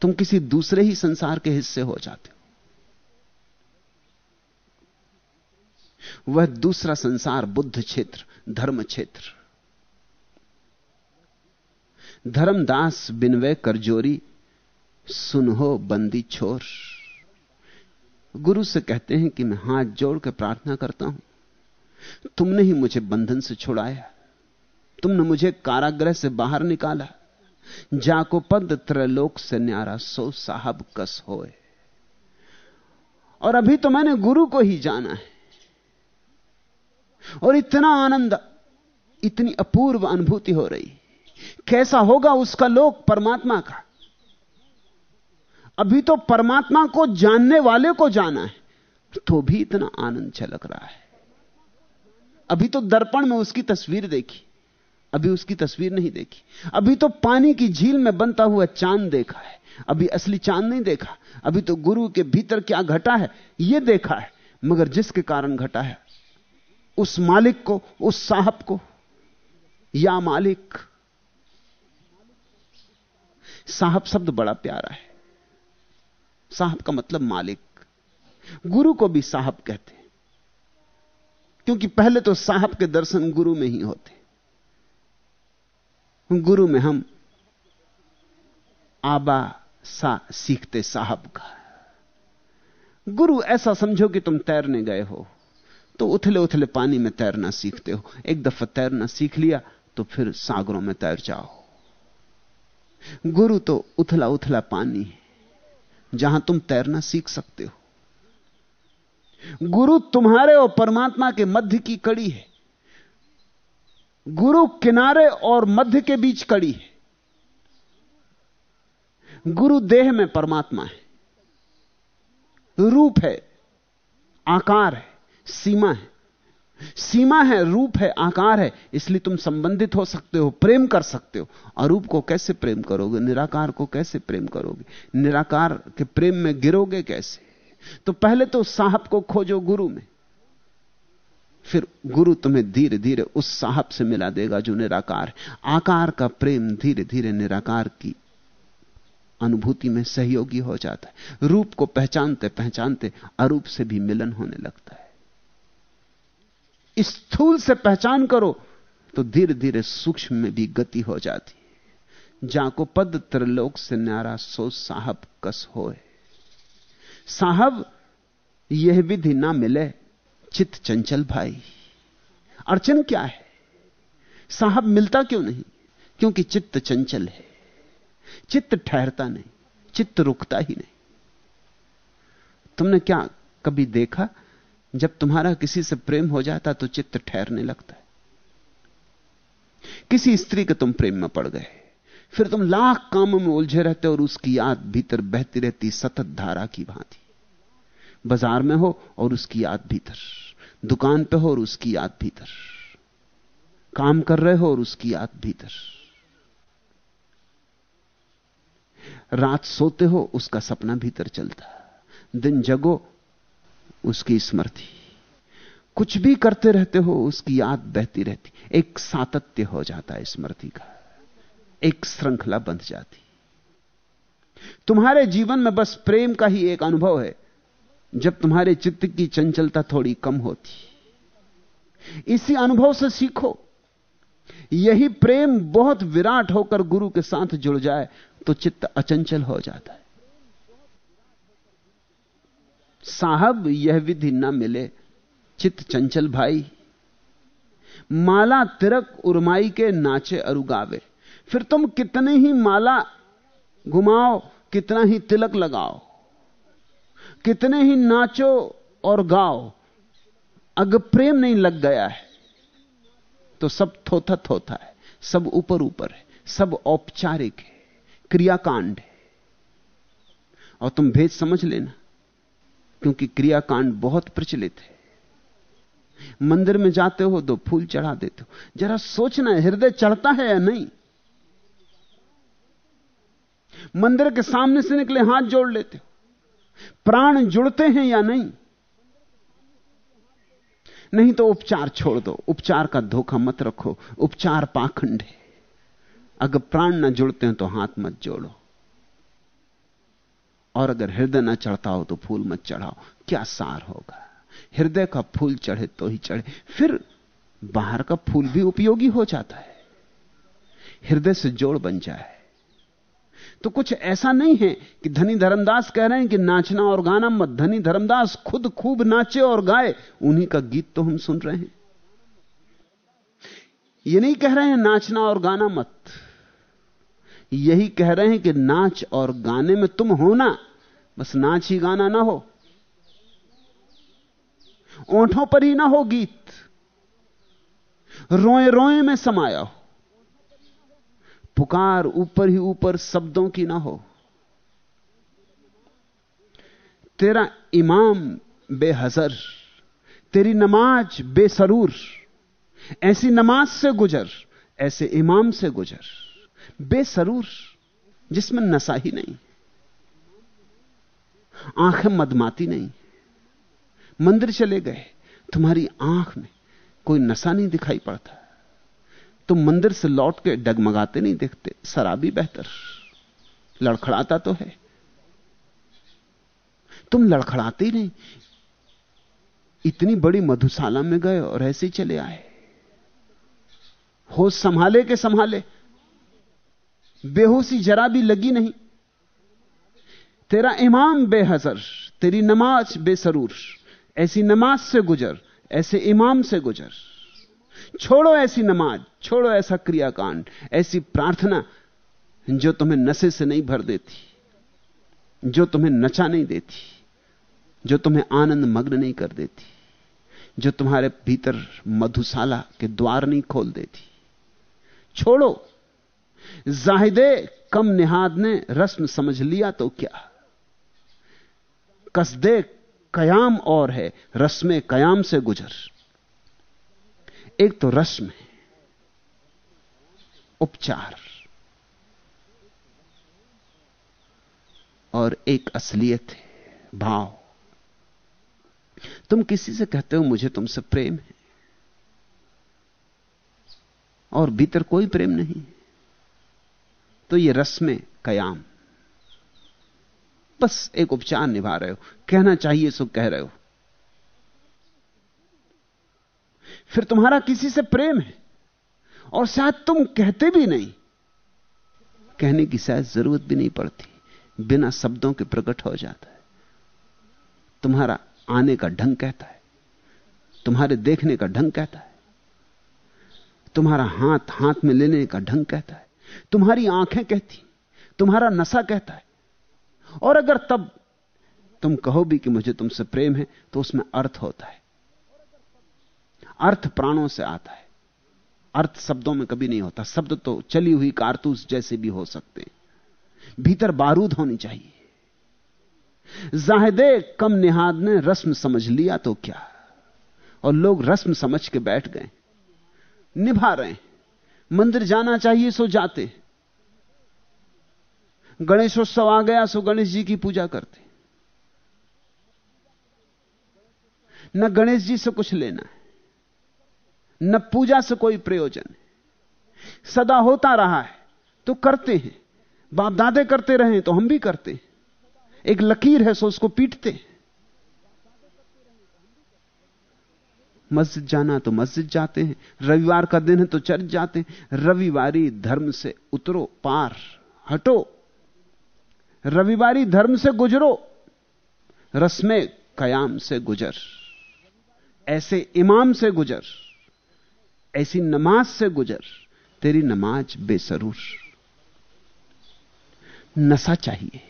तुम किसी दूसरे ही संसार के हिस्से हो जाते हो। वह दूसरा संसार बुद्ध क्षेत्र, धर्म क्षेत्र। धर्मदास, बिनवे, करजोरी सुन हो बंदी, छोर। गुरु से कहते हैं कि मैं हाथ जोड़ के प्रार्थना करता हूँ। तुमने ही मुझे बंधन से छुड़ाया। तुमने मुझे कारागृह से बाहर निकाला। जाको पद त्रलोक से न्यारा सो साहब कस होए। और अभी तो मैंने गुरु को ही जाना है। और इतना आनंद, इतनी अपूर्व अनुभूति हो रही। कैसा होगा उसका लोक परमात्मा का? अभी तो परमात्मा को जानने वाले को जाना है तो भी इतना आनंद छलक रहा है। अभी तो दर्पण में उसकी तस्वीर देखी। अभी उसकी तस्वीर नहीं देखी। अभी तो पानी की झील में बनता हुआ चाँद देखा है। अभी असली चाँद नहीं देखा। अभी तो गुरु के भीतर क्या घटा है यह देखा है। मगर जिसके कारण घटा है, उस मालिक को, उस साहब को, या मालिक। साहब शब्द बड़ा प्यारा है। साहब का मतलब मालिक। गुरु को भी साहब कहते हैं। क्योंकि पहले तो साहब के दर्शन गुरु में ही होते। गुरु में हम आबा सा सीखते साहब का। गुरु ऐसा समझो कि तुम तैरने गए हो तो उथले उथले पानी में तैरना सीखते हो। एक दफ़ा तैरना सीख लिया तो फिर सागरों में तैर जाओ। गुरु तो उथला उथला पानी है, जहाँ तुम तैरना सीख सकते हो। गुरु तुम्हारे और परमात्मा के मध्य की कड़ी है। गुरु किनारे और मध्य के बीच कड़ी है। गुरु देह में परमात्मा है। रूप है, आकार है, सीमा है। सीमा है, रूप है, आकार है, इसलिए तुम संबंधित हो सकते हो, प्रेम कर सकते हो। अरूप को कैसे प्रेम करोगे? निराकार को कैसे प्रेम करोगे? निराकार के प्रेम में गिरोगे कैसे? तो पहले तो साहब को खोजो गुरु में। फिर गुरु तुम्हें धीरे धीरे उस साहब से मिला देगा जो निराकार। आकार का प्रेम धीरे धीरे निराकार की अनुभूति में सहयोगी हो जाता है। रूप को पहचानते पहचानते अरूप से भी मिलन होने लगता है। स्थूल से पहचान करो तो धीरे धीरे सूक्ष्म में भी गति हो जाती है। जाको पद त्रिलोक से न्यारा सो साहब कस होए। साहब, यह विधि ना मिले। चित चंचल भाई। अड़चन क्या है? साहब मिलता क्यों नहीं? क्योंकि चित्त चंचल है। चित्त ठहरता नहीं, चित्त रुकता ही नहीं। तुमने क्या कभी देखा? जब तुम्हारा किसी से प्रेम हो जाता तो चित्त ठहरने लगता है। किसी स्त्री के तुम प्रेम में पड़ गए। फिर तुम लाख कामों में उलझे रहते और उसकी याद भीतर बहती रहती, सतत धारा की भांति। बाज़ार में हो और उसकी याद भीतर। दुकान पे हो और उसकी याद भीतर। काम कर रहे हो और उसकी याद भीतर। रात सोते हो, उसका सपना भीतर चलता। दिन जगो, उसकी स्मृति। कुछ भी करते रहते हो, उसकी याद बहती रहती। एक सातत्य हो जाता है स्मृति का। एक श्रृंखला बंध जाती। तुम्हारे जीवन में बस प्रेम का ही एक अनुभव है। जब तुम्हारे चित्त की चंचलता थोड़ी कम होती। इसी अनुभव से सीखो। यही प्रेम बहुत विराट होकर गुरु के साथ जुड़ जाए तो चित्त अचंचल हो जाता है। साहब, यह विधि न मिले। चित्त चंचल भाई। माला तिरक उर्माई के नाचे अरुगावे। फिर तुम कितने ही माला घुमाओ, कितना ही तिलक लगाओ। कितने ही नाचो और गाओ अगर प्रेम नहीं लग गया है। तो सब थोथा थोथा है, सब ऊपर ऊपर है, सब औपचारिक है, क्रियाकांड है। और तुम भेद समझ लेना, क्योंकि क्रियाकांड बहुत प्रचलित है। मंदिर में जाते हो तो फूल चढ़ा देते हो। जरा सोचना हृदय चढ़ता है या नहीं? मंदिर के सामने से निकले, हाथ जोड़ लेते हो। प्राण जुड़ते हैं या नहीं? नहीं तो उपचार छोड़ दो। उपचार का धोखा मत रखो। उपचार पाखंड है। अगर प्राण ना जुड़ते हैं तो हाथ मत जोड़ो। और अगर हृदय ना चढ़ता हो तो फूल मत चढ़ाओ। क्या सार होगा? हृदय का फूल चढ़े तो ही चढ़े। फिर बाहर का फूल भी उपयोगी हो जाता है। हृदय से जोड़ बन जाए। तो कुछ ऐसा नहीं है कि धनी धर्मदास कह रहे हैं कि नाचना और गाना मत। धनी धर्मदास खुद खूब नाचे और गाए, उन्हीं का गीत तो हम सुन रहे हैं। ये नहीं कह रहे हैं नाचना और गाना मत। यही कह रहे हैं कि नाच और गाने में तुम हो ना, बस नाच ही गाना ना हो। ओंठों पर ही ना हो गीत। रोए रोए में समाया हो। पुकार ऊपर ही ऊपर शब्दों की ना हो। तेरा इमाम बेहजर, तेरी नमाज़ बेसरूर, ऐसी नमाज़ से गुजर, ऐसे इमाम से गुजर, बेसरूर, जिसमें नशा ही नहीं, आँखें मदमाती नहीं, मंदिर चले गए, तुम्हारी आँख में कोई नशा नहीं दिखाई पड़ता। तुम मंदिर से लौट के डगमगाते नहीं देखते, शराबी बेहतर। लड़खड़ाता तो है। तुम लड़खड़ाते ही नहीं। इतनी बड़ी मधुशाला में गए और ऐसे चले आए। होश संभाले के संभाले। बेहोशी जरा भी लगी नहीं। तेरा इमाम बेहजर, तेरी नमाज़ बेसरूर। ऐसी नमाज़ से गुजर, ऐसे इमाम से गुजर। छोड़ो ऐसी नमाज़, छोड़ो ऐसा क्रियाकांड, ऐसी प्रार्थना जो तुम्हें नशे से नहीं भर देती, जो तुम्हें नचा नहीं देती, जो तुम्हें आनंद मग्न नहीं कर देती, जो तुम्हारे भीतर मधुशाला के द्वार नहीं खोल देती। छोड़ो। जाहिदे, कम निहाद ने रस्म समझ लिया तो क्या? कसदे कयाम और है, रस्म कयाम से गुजर। एक तो रस्म है, उपचार, और एक असलियत है, भाव। तुम किसी से कहते हो, मुझे तुमसे प्रेम है। और भीतर कोई प्रेम नहीं। तो ये रस्म कयाम। बस एक उपचार निभा रहे हो। कहना चाहिए, सो कह रहे हो। फिर तुम्हारा किसी से प्रेम है? और शायद तुम कहते भी नहीं। कहने की शायद ज़रूरत भी नहीं पड़ती। बिना शब्दों के प्रकट हो जाता है। तुम्हारा आने का ढंग कहता है। तुम्हारे देखने का ढंग कहता है। तुम्हारा हाथ हाथ में लेने का ढंग कहता है। तुम्हारी आँखें कहती, तुम्हारा नशा कहता है। और अगर तब तुम कहो भी कि मुझे तुमसे प्रेम है तो उसमें अर्थ होता है। अर्थ प्राणों से आता है। अर्थ शब्दों में कभी नहीं होता। शब्द तो चली हुई कारतूस जैसे भी हो सकते हैं। भीतर बारूद होनी चाहिए। जाहिदे कम निहाद ने रस्म समझ लिया तो क्या? और लोग रस्म समझ के बैठ गए। निभा रहे हैं। मंदिर जाना चाहिए सो जाते गणेशोत्सव आ गया सो गणेश जी की पूजा करते न गणेश जी से कुछ लेना है। न पूजा से कोई प्रयोजन सदा होता रहा है तो करते हैं। बाप दादे करते रहे तो हम भी करते हैं। एक लकीर है सो उसको पीटते हैं। मस्जिद जाना तो मस्जिद जाते हैं, रविवार का दिन है तो चर्च जाते हैं। रविवारी धर्म से उतरो, पार, हटो। रविवारी धर्म से गुजरो, रस्में कयाम से गुजर। ऐसे इमाम से गुजर। ऐसी नमाज़ से गुजर, तेरी नमाज़ बेसरूर। नशा चाहिए।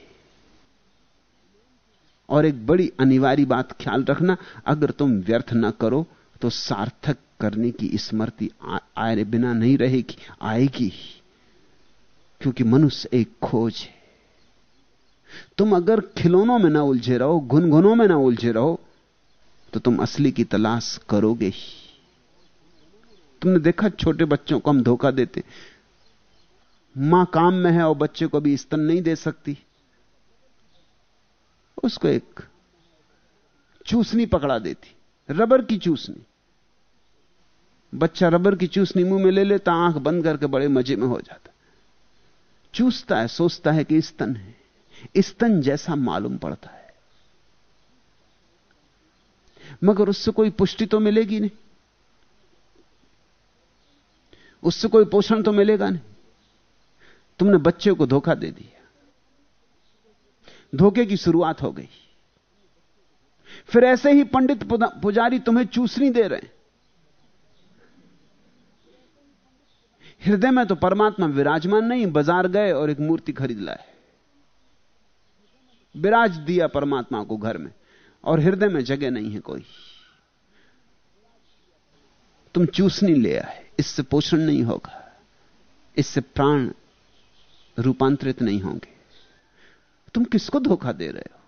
और एक बड़ी अनिवार्य बात ख्याल रखना, अगर तुम व्यर्थ ना करो तो सार्थक करने की स्मृति आए बिना नहीं रहेगी, आएगी क्योंकि मनुष्य एक खोज है। तुम अगर खिलौनों में ना उलझे रहो, गुनगुनों में ना उलझे रहो तो तुम असली की तलाश करोगे ही। तुमने देखा छोटे बच्चों को हम धोखा देते? माँ काम में है और बच्चे को भी स्तन नहीं दे सकती। उसको एक चूसनी पकड़ा देती, रबर की चूसनी। बच्चा रबर की चूसनी मुँह में ले लेता, आँख बंद करके बड़े मज़े में हो जाता। चूसता है, सोचता है कि स्तन है। स्तन जैसा मालूम पड़ता है। मगर उससे कोई पुष्टि तो मिलेगी नहीं। उससे कोई पोषण तो मिलेगा नहीं। तुमने बच्चे को धोखा दे दिया। धोखे की शुरुआत हो गई। फिर ऐसे ही पंडित पुजारी तुम्हें चूसनी दे रहे हैं। हृदय में तो परमात्मा विराजमान नहीं, बाज़ार गए और एक मूर्ति खरीद लाए। विराज दिया परमात्मा को घर में, और हृदय में जगह नहीं है कोई। तुम चूसनी ले आए। इससे पोषण नहीं होगा। इससे प्राण रूपांतरित नहीं होंगे। तुम किसको धोखा दे रहे हो?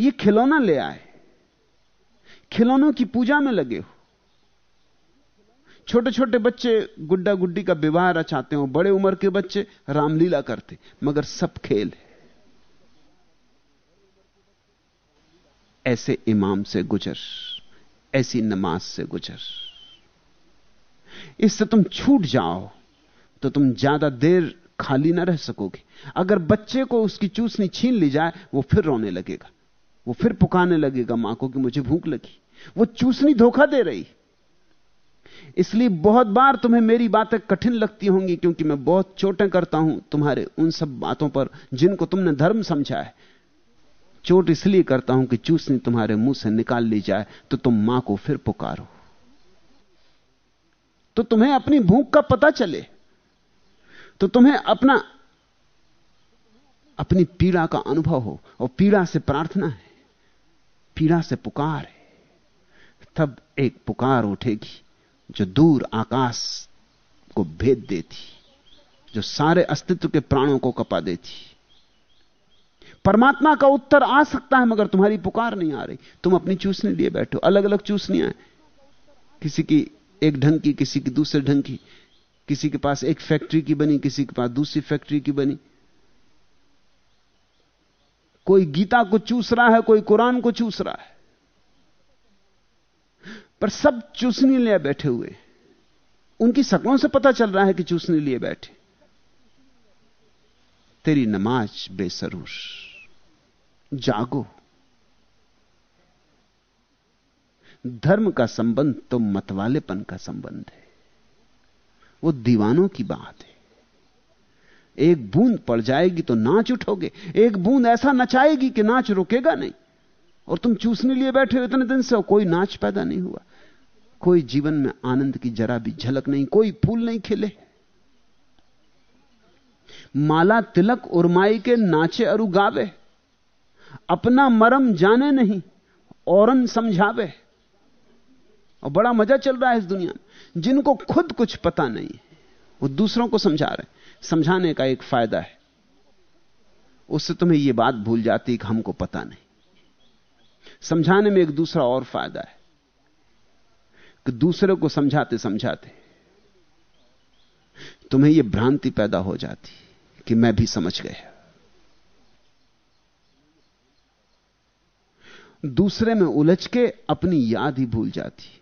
ये खिलौना ले आए। खिलौनों की पूजा में लगे हो। छोटे छोटे बच्चे गुड्डा गुड्डी का विवाह रचाते हो। बड़े उम्र के बच्चे रामलीला करते। मगर सब खेल है। ऐसे इमाम से गुजर, ऐसी नमाज़ से गुजर। इससे तुम छूट जाओ तो तुम ज़्यादा देर खाली ना रह सकोगे। अगर बच्चे को उसकी चूसनी छीन ली जाए, वो फिर रोने लगेगा। वो फिर पुकारने लगेगा माँ को कि मुझे भूख लगी। वो चूसनी धोखा दे रही। इसलिए बहुत बार तुम्हें मेरी बातें कठिन लगती होंगी, क्योंकि मैं बहुत चोटें करता हूँ तुम्हारे उन सब बातों पर जिनको तुमने धर्म समझा है। चोट इसलिए करता हूँ कि चूसनी तुम्हारे मुँह से निकाल ली जाए तो तुम माँ को फिर पुकारो। तो तुम्हें अपनी भूख का पता चले। तो तुम्हें अपना, अपनी पीड़ा का अनुभव हो और पीड़ा से प्रार्थना है। पीड़ा से पुकार है। तब एक पुकार उठेगी जो दूर आकाश को भेद देती, जो सारे अस्तित्व के प्राणों को कपा देती। परमात्मा का उत्तर आ सकता है, मगर तुम्हारी पुकार नहीं आ रही। तुम अपनी चूसने लिए बैठो। अलग अलग चूसनियाँ किसी की एक ढंग की, किसी की दूसरे ढंग की, किसी के पास एक फैक्ट्री की बनी, किसी के पास दूसरी फैक्ट्री की बनी। कोई गीता को चूस रहा है, कोई कुरान को चूस रहा है। पर सब चूसने लिए बैठे हुए उनकी शक्लों से पता चल रहा है कि चूसने लिए बैठे। तेरी नमाज़ बेसरूर। जागो। धर्म का संबंध तो मतवालेपन का संबंध है। वो दीवानों की बात है। एक बूंद पड़ जाएगी तो नाच उठोगे। एक बूंद ऐसा नचाएगी कि नाच रुकेगा नहीं। और तुम चूसने लिए बैठे हो इतने दिन से कोई नाच पैदा नहीं हुआ। कोई जीवन में आनंद की जरा भी झलक नहीं, कोई फूल नहीं खिले। माला तिलक उर्माई के नाचे अरु गावे अपना मरम जाने नहीं, औरन समझावे। और बड़ा मज़ा चल रहा है इस दुनिया में। जिनको खुद कुछ पता नहीं वो दूसरों को समझा रहे समझाने का एक फ़ायदा है। उससे तुम्हें यह बात भूल जाती कि हमको पता नहीं। समझाने में एक दूसरा और फ़ायदा है कि दूसरे को समझाते समझाते तुम्हें यह भ्रांति पैदा हो जाती कि मैं भी समझ गया। दूसरे में उलझ के अपनी याद ही भूल जाती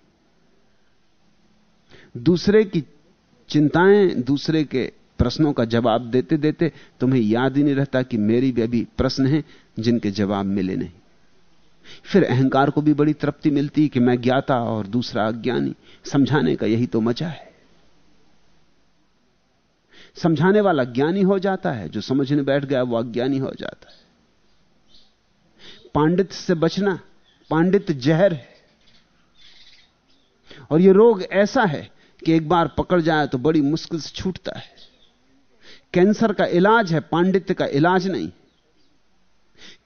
दूसरे की चिंताएँ, दूसरे के प्रश्नों का जवाब देते देते तुम्हें याद ही नहीं रहता कि मेरी भी अभी प्रश्न हैं जिनके जवाब मिले नहीं। फिर अहंकार को भी बड़ी तृप्ति मिलती कि मैं ज्ञाता और दूसरा अज्ञानी। समझाने का यही तो मज़ा है। समझाने वाला ज्ञानी हो जाता है, जो समझने बैठ गया वो अज्ञानी हो जाता है। पांडित से बचना पांडित जहर है। और यह रोग ऐसा है कि एक बार पकड़ जाए तो बड़ी मुश्किल से छूटता है। कैंसर का इलाज है, पांडित्य का इलाज नहीं।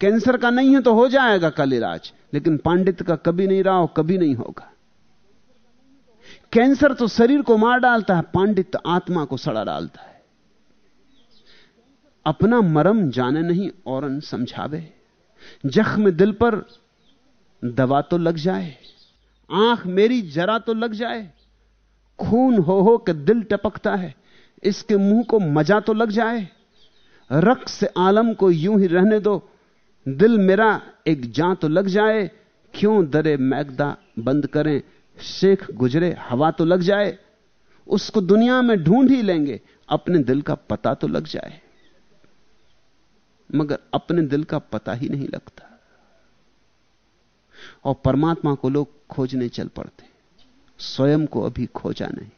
कैंसर का नहीं है तो हो जाएगा कल इलाज, लेकिन पांडित्य का कभी नहीं रहा हो कभी नहीं होगा। कैंसर तो शरीर को मार डालता है, पांडित्य आत्मा को सड़ा डालता है। अपना मरम जाने नहीं और समझावे। जख्म दिल पर दवा तो लग जाए, आँख मेरी जरा तो लग जाए खून हो हो के दिल टपकता है। इसके मुँह को मज़ा तो लग जाए। रक्स आलम को यूँ ही रहने दो। दिल मेरा एक जां तो लग जाए। क्यों दरे मैगदा बंद करें? शेख गुजरे हवा तो लग जाए। उसको दुनिया में ढूंढ ही लेंगे। अपने दिल का पता तो लग जाए। मगर अपने दिल का पता ही नहीं लगता। और परमात्मा को लोग खोजने चल पड़ते स्वयं को अभी खोजा नहीं।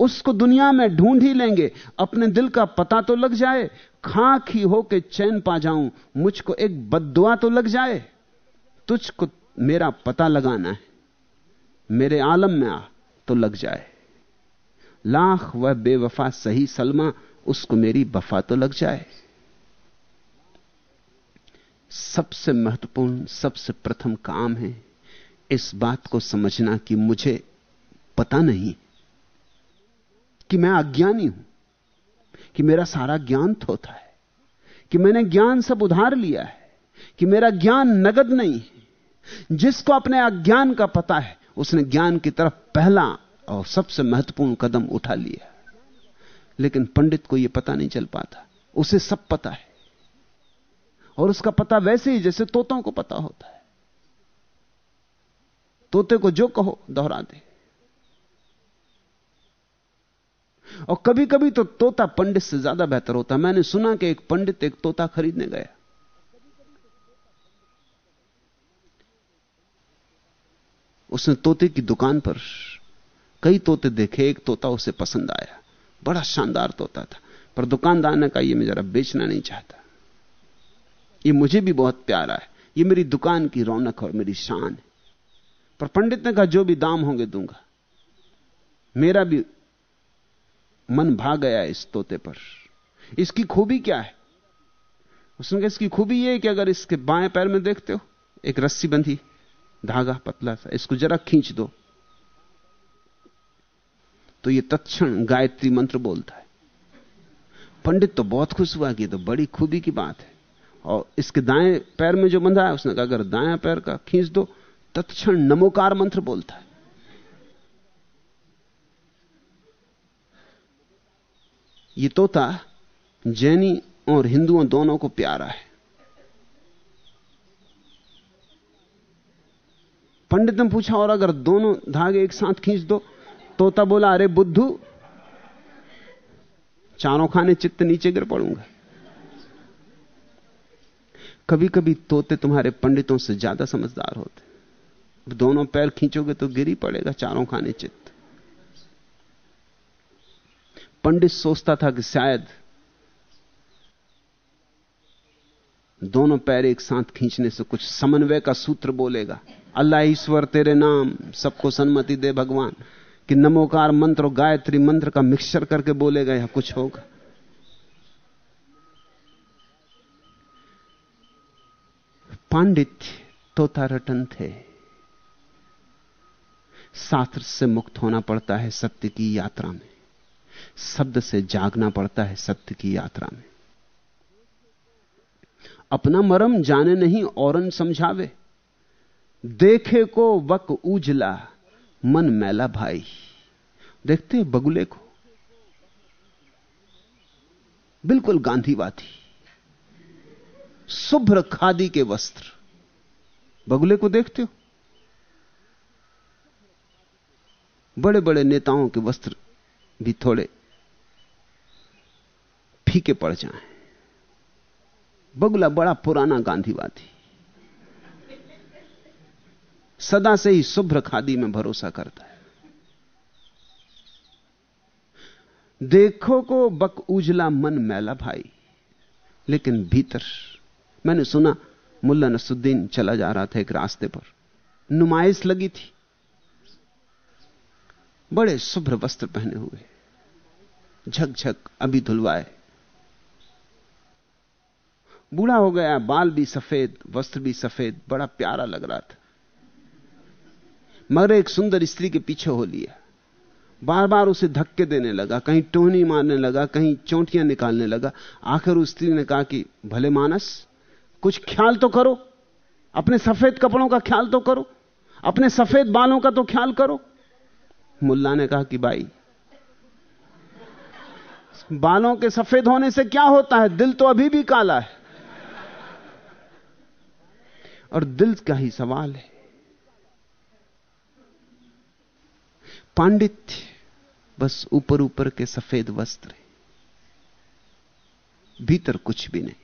उसको दुनिया में ढूंढ ही लेंगे। अपने दिल का पता तो लग जाए, खाक ही होके चैन पा जाऊँ, मुझको एक बदुआ तो लग जाए। तुझको मेरा पता लगाना है। मेरे आलम में आ तो लग जाए। लाख वह बेवफा सही सलमा, उसको मेरी वफा तो लग जाए। सबसे महत्वपूर्ण, सबसे प्रथम काम है इस बात को समझना कि मुझे पता नहीं कि मैं अज्ञानी हूँ, कि मेरा सारा ज्ञान थोथा है, कि मैंने ज्ञान सब उधार लिया है, कि मेरा ज्ञान नगद नहीं है। जिसको अपने अज्ञान का पता है, उसने ज्ञान की तरफ़ पहला और सबसे महत्वपूर्ण कदम उठा लिया। लेकिन पंडित को यह पता नहीं चल पाता। उसे सब पता है। और उसका पता वैसे ही जैसे तोतों को पता होता है। तोते को जो कहो, दोहरा दे। और कभी कभी तो तोता पंडित से ज़्यादा बेहतर होता मैंने सुना कि एक पंडित एक तोता खरीदने गया। उसने तोते की दुकान पर कई तोते देखे, एक तोता उसे पसंद आया। बड़ा शानदार तोता था। पर दुकानदार ने कहा यह मैं जरा बेचना नहीं चाहता। ये मुझे भी बहुत प्यारा है। ये मेरी दुकान की रौनक और मेरी शान पर पंडित ने कहा, जो भी दाम होंगे दूँगा। मेरा भी मन भाग गया इस तोते पर। इसकी खूबी क्या है? उसने कहा, इसकी खूबी यह है कि अगर इसके बाएँ पैर में देखते हो, एक रस्सी बंधी, धागा पतला सा, इसको जरा खींच दो। तो ये तत्क्षण गायत्री मंत्र बोलता है। पंडित तो बहुत खुश हुआ कि तो बड़ी खूबी की बात है। और इसके दाएँ पैर में जो बंधा है, उसने कहा, अगर दाएँ पैर का खींच दो तत्क्षण नमोकार मंत्र बोलता है। ये तोता जैनी और हिंदुओं दोनों को प्यारा है। पंडित ने पूछा, और अगर दोनों धागे एक साथ खींच दो? तोता बोला, अरे बुद्धू, चारों खाने चित्त नीचे गिर पड़ूँगा। कभी कभी तोते तुम्हारे पंडितों से ज़्यादा समझदार होते दोनों पैर खींचोगे तो गिरी पड़ेगा चारों खाने चित्त। पंडित सोचता था कि शायद दोनों पैर एक साथ खींचने से कुछ समन्वय का सूत्र बोलेगा। अल्लाह ईश्वर तेरे नाम, सबको सन्मति दे भगवान। कि नमोकार मंत्र और गायत्री मंत्र का मिक्सचर करके बोलेगा या कुछ होगा। पांडित तोता रटन थे। शास्त्र से मुक्त होना पड़ता है सत्य की यात्रा में। शब्द से जागना पड़ता है सत्य की यात्रा में। अपना मरम जाने नहीं, औरन समझावे। देखे को वक उजला, मन मैला भाई। देखते हैं बगुले को। बिल्कुल गांधीवादी। शुभ्र खादी के वस्त्र। बगुले को देखते हो? बड़े बड़े नेताओं के वस्त्र भी थोड़े फीके पड़ जाएँ। बगुला बड़ा पुराना गांधीवादी। सदा से ही शुभ्र खादी में भरोसा करता है। देखो को बक उजला मन मैला भाई, लेकिन भीतर मैंने सुना मुल्ला नसुद्दीन चला जा रहा था एक रास्ते पर। नुमाइश लगी थी। बड़े शुभ्र वस्त्र पहने हुए। झकझक अभी धुलवाए। बूढ़ा हो गया, बाल भी सफ़ेद, वस्त्र भी सफ़ेद, बड़ा प्यारा लग रहा था। मगर एक सुंदर स्त्री के पीछे हो लिया। बार बार उसे धक्के देने लगा, कहीं टोहनी मारने लगा, कहीं चोटियाँ निकालने लगा। आखिर उस स्त्री ने कहा कि, भले मानस, कुछ ख्याल तो करो। अपने सफ़ेद कपड़ों का ख्याल तो करो। अपने सफ़ेद बालों का तो ख्याल करो। मुल्ला ने कहा कि भाई, बालों के सफ़ेद होने से क्या होता है? दिल तो अभी भी काला है। और दिल का ही सवाल है। पांडित्य बस ऊपर ऊपर के सफ़ेद वस्त्र भीतर कुछ भी नहीं।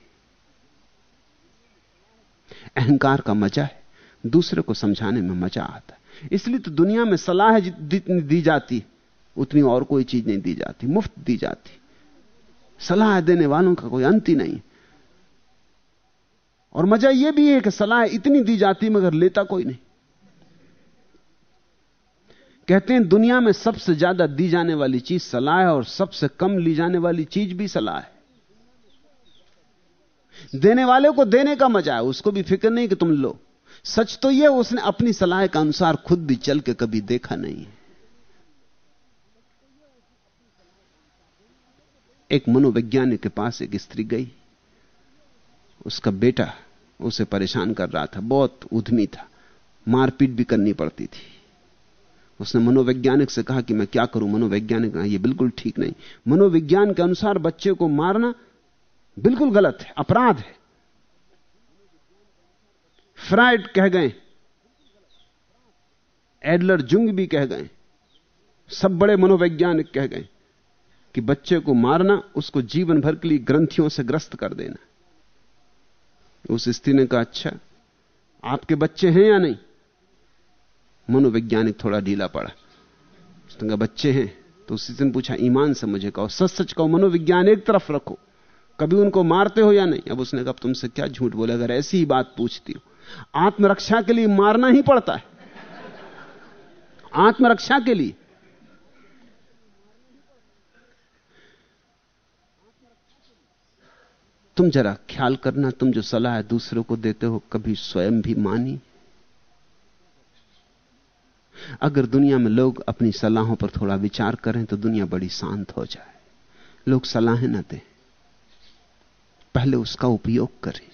अहंकार का मज़ा है। दूसरे को समझाने में मज़ा आता है। इसलिए तो दुनिया में सलाह जितनी दी जाती, उतनी और कोई चीज़ नहीं दी जाती, मुफ़्त दी जाती। सलाह देने वालों का कोई अंत ही नहीं। और मज़ा यह भी है कि सलाह इतनी दी जाती मगर लेता कोई नहीं। कहते हैं, दुनिया में सबसे ज़्यादा दी जाने वाली चीज़ सलाह है और सबसे कम ली जाने वाली चीज़ भी सलाह है। देने वाले को देने का मज़ा है, उसको भी फ़िक्र नहीं कि तुम लो। सच तो यह उसने अपनी सलाह के अनुसार खुद भी चल के कभी देखा नहीं एक मनोवैज्ञानिक के पास एक स्त्री गई। उसका बेटा उसे परेशान कर रहा था, बहुत उद्यमी था, मारपीट भी करनी पड़ती थी। उसने मनोवैज्ञानिक से कहा कि मैं क्या करूँ? मनोवैज्ञानिक कहा यह बिल्कुल ठीक नहीं। मनोविज्ञान के अनुसार बच्चे को मारना बिल्कुल गलत है, अपराध है। फ्राइड कह गए। एडलर जुंग भी कह गए। सब बड़े मनोवैज्ञानिक कह गए कि बच्चे को मारना, उसको जीवन भर के लिए ग्रंथियों से ग्रस्त कर देना। उस स्त्री ने कहा अच्छा आपके बच्चे हैं या नहीं? मनोवैज्ञानिक थोड़ा ढीला पड़ा। उसने कहा, बच्चे हैं। तो उसी दिन पूछा, ईमान से मुझे कहो सच सच कहो, मनोविज्ञान एक तरफ़ रखो। कभी उनको मारते हो या नहीं? अब उसने कहा तुमसे क्या झूठ बोले? अगर ऐसी ही बात पूछती हो आत्मरक्षा के लिए मारना ही पड़ता है। आत्मरक्षा के लिए। तुम जरा ख्याल करना, तुम जो सलाह दूसरों को देते हो, कभी स्वयं भी मानी। अगर दुनिया में लोग अपनी सलाहों पर थोड़ा विचार करें तो दुनिया बड़ी शांत हो जाए। लोग सलाहें न दें। पहले उसका उपयोग करें।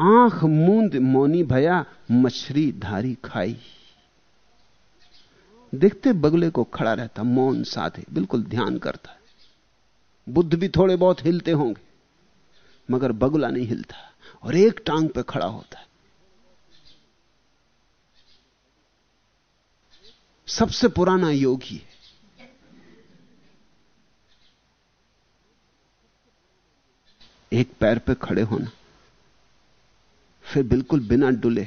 आँख मूंद मोनी भया मछली धारी खाई। देखते बगले को खड़ा रहता, मौन साधे, बिल्कुल ध्यान करता। है बुद्ध भी थोड़े बहुत हिलते होंगे, मगर बगुला नहीं हिलता, और एक टांग पे खड़ा होता है। सबसे पुराना योगी है। एक पैर पे खड़े होना फिर बिल्कुल बिना डुले,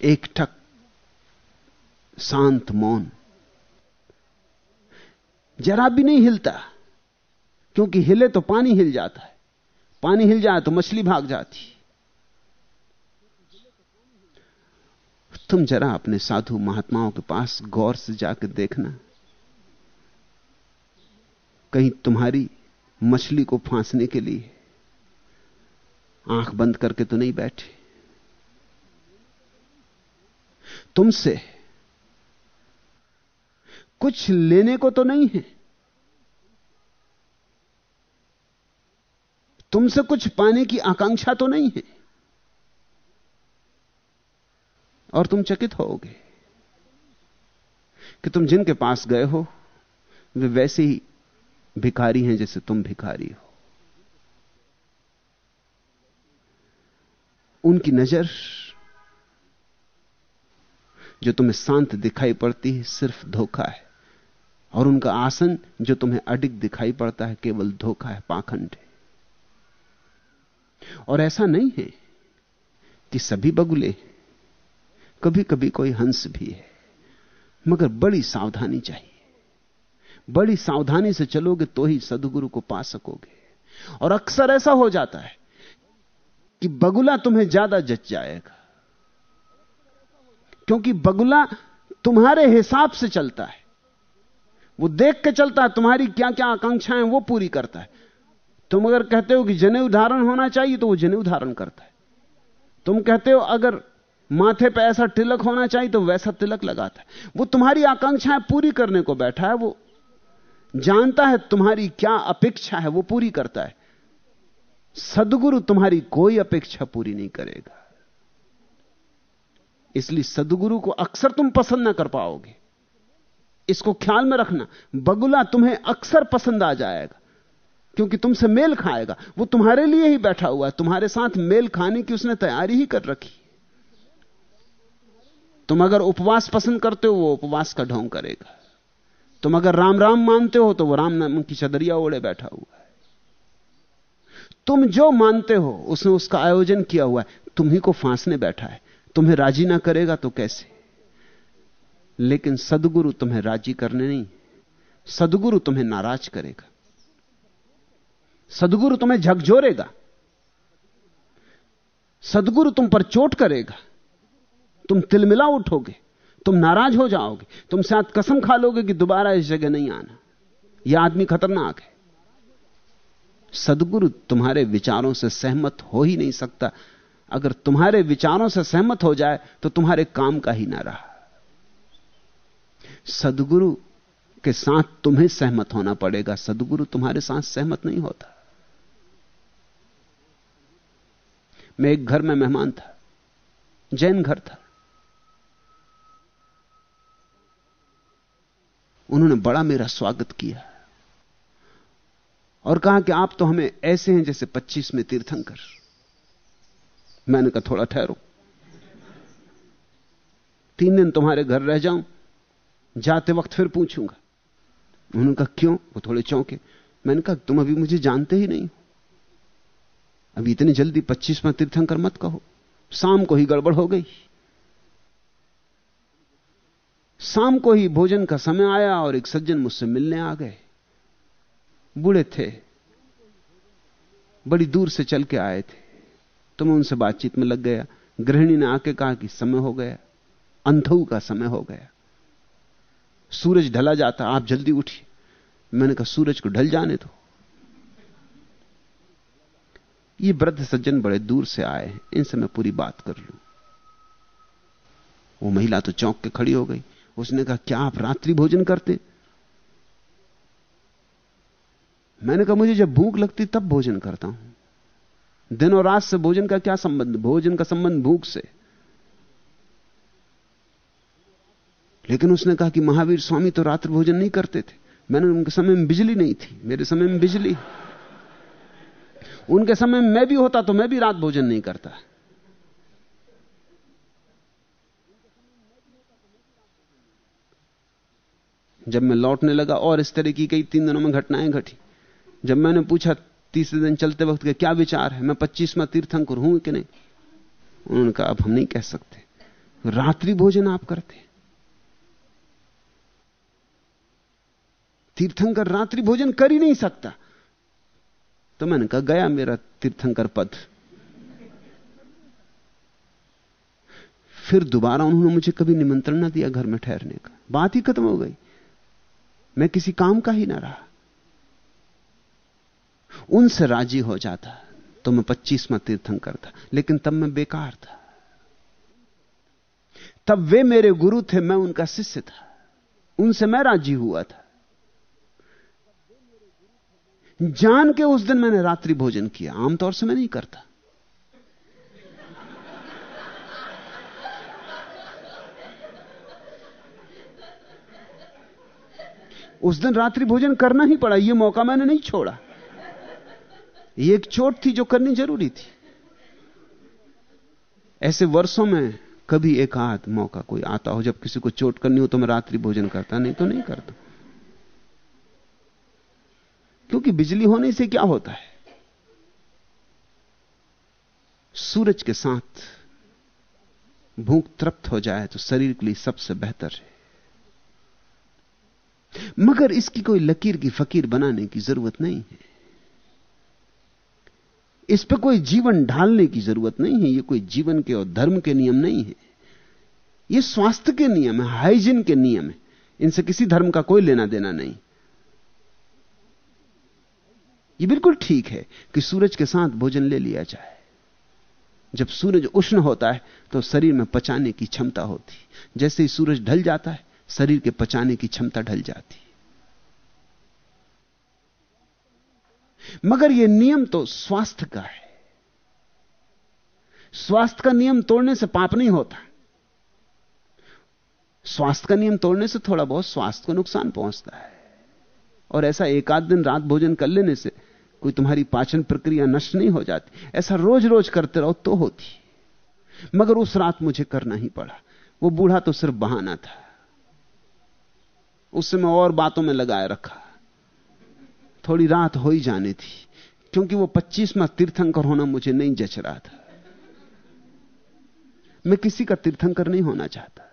एक ठक शांत मौन। जरा भी नहीं हिलता, क्योंकि हिले तो पानी हिल जाता है। पानी हिल जाए तो मछली भाग जाती। तुम जरा अपने साधु महात्माओं के पास गौर से जाकर देखना। कहीं तुम्हारी मछली को फांसने के लिए आँख बंद करके तो नहीं बैठे। तुमसे कुछ लेने को तो नहीं है। तुमसे कुछ पाने की आकांक्षा तो नहीं है। और तुम चकित होगे कि तुम जिनके पास गए हो, वे वैसे ही भिखारी हैं जैसे तुम भिखारी हो। उनकी नज़र जो तुम्हें शांत दिखाई पड़ती है सिर्फ़ धोखा है। और उनका आसन जो तुम्हें अडिग दिखाई पड़ता है केवल धोखा है, पाखंड है। और ऐसा नहीं है कि सभी बगुले कभी कभी कोई हंस भी है। मगर बड़ी सावधानी चाहिए। बड़ी सावधानी से चलोगे तो ही सदगुरु को पा सकोगे। और अक्सर ऐसा हो जाता है कि बगुला तुम्हें ज़्यादा जच जाएगा। क्योंकि बगुला तुम्हारे हिसाब से चलता है। वो देख के चलता है, तुम्हारी क्या क्या आकांक्षाएँ वो पूरी करता है। तुम अगर कहते हो कि जने उदाहरण होना चाहिए तो वो जने उदाहरण करता है। तुम कहते हो अगर माथे पे ऐसा तिलक होना चाहिए तो वैसा तिलक लगाता है। वो तुम्हारी आकांक्षाएँ पूरी करने को बैठा है, वो जानता है तुम्हारी क्या अपेक्षा है, वो पूरी करता है। सदगुरु तुम्हारी कोई अपेक्षा पूरी नहीं करेगा। इसलिए सदगुरु को अक्सर तुम पसंद ना कर पाओगे। इसको ख्याल में रखना, बगुला तुम्हें अक्सर पसंद आ जाएगा, क्योंकि तुमसे मेल खाएगा। वो तुम्हारे लिए ही बैठा हुआ है, तुम्हारे साथ मेल खाने की उसने तैयारी ही कर रखी तुम अगर उपवास पसंद करते हो, वो उपवास का ढोंग करेगा। तुम अगर राम राम मानते हो तो वो राम नाम की चदरिया ओढ़े बैठा हुआ है। तुम जो मानते हो, उसने उसका आयोजन किया हुआ है तुम ही को फांसने बैठा है। तुम्हें राज़ी ना करेगा तो कैसे? लेकिन सदगुरु तुम्हें राज़ी करने नहीं, सदगुरु तुम्हें नाराज़ करेगा। सदगुरु तुम्हें झकझोरेगा। सदगुरु तुम पर चोट करेगा। तुम तिलमिला उठोगे, तुम नाराज़ हो जाओगे, तुम साथ कसम खा लोगे कि दोबारा इस जगह नहीं आना। यह आदमी खतरनाक है। सदगुरु तुम्हारे विचारों से सहमत हो ही नहीं सकता। अगर तुम्हारे विचारों से सहमत हो जाए तो तुम्हारे काम का ही ना रहा। सदगुरु के साथ तुम्हें सहमत होना पड़ेगा। सदगुरु तुम्हारे साथ सहमत नहीं होता। मैं एक घर में मेहमान था, जैन घर था। उन्होंने बड़ा मेरा स्वागत किया। और कहा कि आप तो हमें ऐसे हैं जैसे 25 में तीर्थंकर। मैंने कहा, थोड़ा ठहरो। तीन दिन तुम्हारे घर रह जाऊँ, जाते वक्त फिर पूछूँगा। उन्होंने कहा, क्यों? वो थोड़े चौंके। मैंने कहा, तुम अभी मुझे जानते ही नहीं अभी इतनी जल्दी पच्चीस में तीर्थंकर मत कहो। शाम को ही गड़बड़ हो गई। शाम को ही भोजन का समय आया और एक सज्जन मुझसे मिलने आ गए। बूढ़े थे। बड़ी दूर से चल के आए थे। तो मैं उनसे बातचीत में लग गया। गृहिणी ने आके कहा कि समय हो गया। अंधऊ का समय हो गया। सूरज ढला जाता, आप जल्दी उठिए। मैंने कहा, सूरज को ढल जाने दो। ये वृद्ध सज्जन बड़े दूर से आए हैं। इनसे मैं पूरी बात कर लू। वो महिला तो चौंक के खड़ी हो गई। उसने कहा, क्या आप रात्रि भोजन करते? मैंने कहा, मुझे जब भूख लगती तब भोजन करता हूँ। दिन और रात से भोजन का क्या संबंध, भोजन का संबंध भूख से? लेकिन उसने कहा कि महावीर स्वामी तो रात्र भोजन नहीं करते थे। मैंने उनके समय में बिजली नहीं थी, मेरे समय में बिजली। उनके समय में मैं भी होता तो मैं भी रात भोजन नहीं करता। जब मैं लौटने लगा और इस तरह की कई तीन दिनों में घटनाएँ घटी। जब मैंने पूछा तीसरे दिन चलते वक्त के क्या विचार है, मैं पच्चीसवा तीर्थंकर हूँ कि नहीं? उन्होंने कहा, अब हम नहीं कह सकते। रात्रि भोजन आप करते तीर्थंकर रात्रि भोजन कर ही नहीं सकता। तो मैंने कहा, गया मेरा तीर्थंकर पद। फिर दोबारा उन्होंने मुझे कभी निमंत्रण ना दिया घर में ठहरने का। बात ही खत्म हो गई। मैं किसी काम का ही ना रहा। उनसे राज़ी हो जाता तो मैं पच्चीसवा तीर्थंकर था, लेकिन तब मैं बेकार था। तब वे मेरे गुरु थे, मैं उनका शिष्य था। उनसे मैं राज़ी हुआ था। जान के उस दिन मैंने रात्रि भोजन किया, आमतौर से मैं नहीं करता। उस दिन रात्रि भोजन करना ही पड़ा यह मौका मैंने नहीं छोड़ा। यह एक चोट थी जो करनी ज़रूरी थी। ऐसे वर्षों में कभी एक आध मौका कोई आता हो, जब किसी को चोट करनी हो तो मैं रात्रि भोजन करता, नहीं तो नहीं करता। क्योंकि बिजली होने से क्या होता है? सूरज के साथ भूख तृप्त हो जाए तो शरीर के लिए सबसे बेहतर है। मगर इसकी कोई लकीर की फकीर बनाने की ज़रूरत नहीं है। इस पर कोई जीवन ढालने की ज़रूरत नहीं है, ये कोई जीवन के और धर्म के नियम नहीं है। ये स्वास्थ्य के नियम है, हाइजीन के नियम है। इनसे किसी धर्म का कोई लेना देना नहीं। ये बिल्कुल ठीक है कि सूरज के साथ भोजन ले लिया जाए। जब सूरज उष्ण होता है तो शरीर में पचाने की क्षमता होती। जैसे ही सूरज ढल जाता है, शरीर के पचाने की क्षमता ढल जाती। मगर यह नियम तो स्वास्थ्य का है। स्वास्थ्य का नियम तोड़ने से पाप नहीं होता। स्वास्थ्य का नियम तोड़ने से थोड़ा बहुत स्वास्थ्य को नुकसान पहुँचता है। और ऐसा एक आध दिन रात भोजन कर लेने से कोई तुम्हारी पाचन प्रक्रिया नष्ट नहीं हो जाती। ऐसा रोज रोज करते रहो तो होती। मगर उस रात मुझे करना ही पड़ा। वो बूढ़ा तो सिर्फ़ बहाना था। उससे मैं और बातों में लगाए रखा। थोड़ी रात हो ही जाने थी, क्योंकि वो पच्चीसवा तीर्थंकर होना मुझे नहीं जच रहा था। मैं किसी का तीर्थंकर नहीं होना चाहता।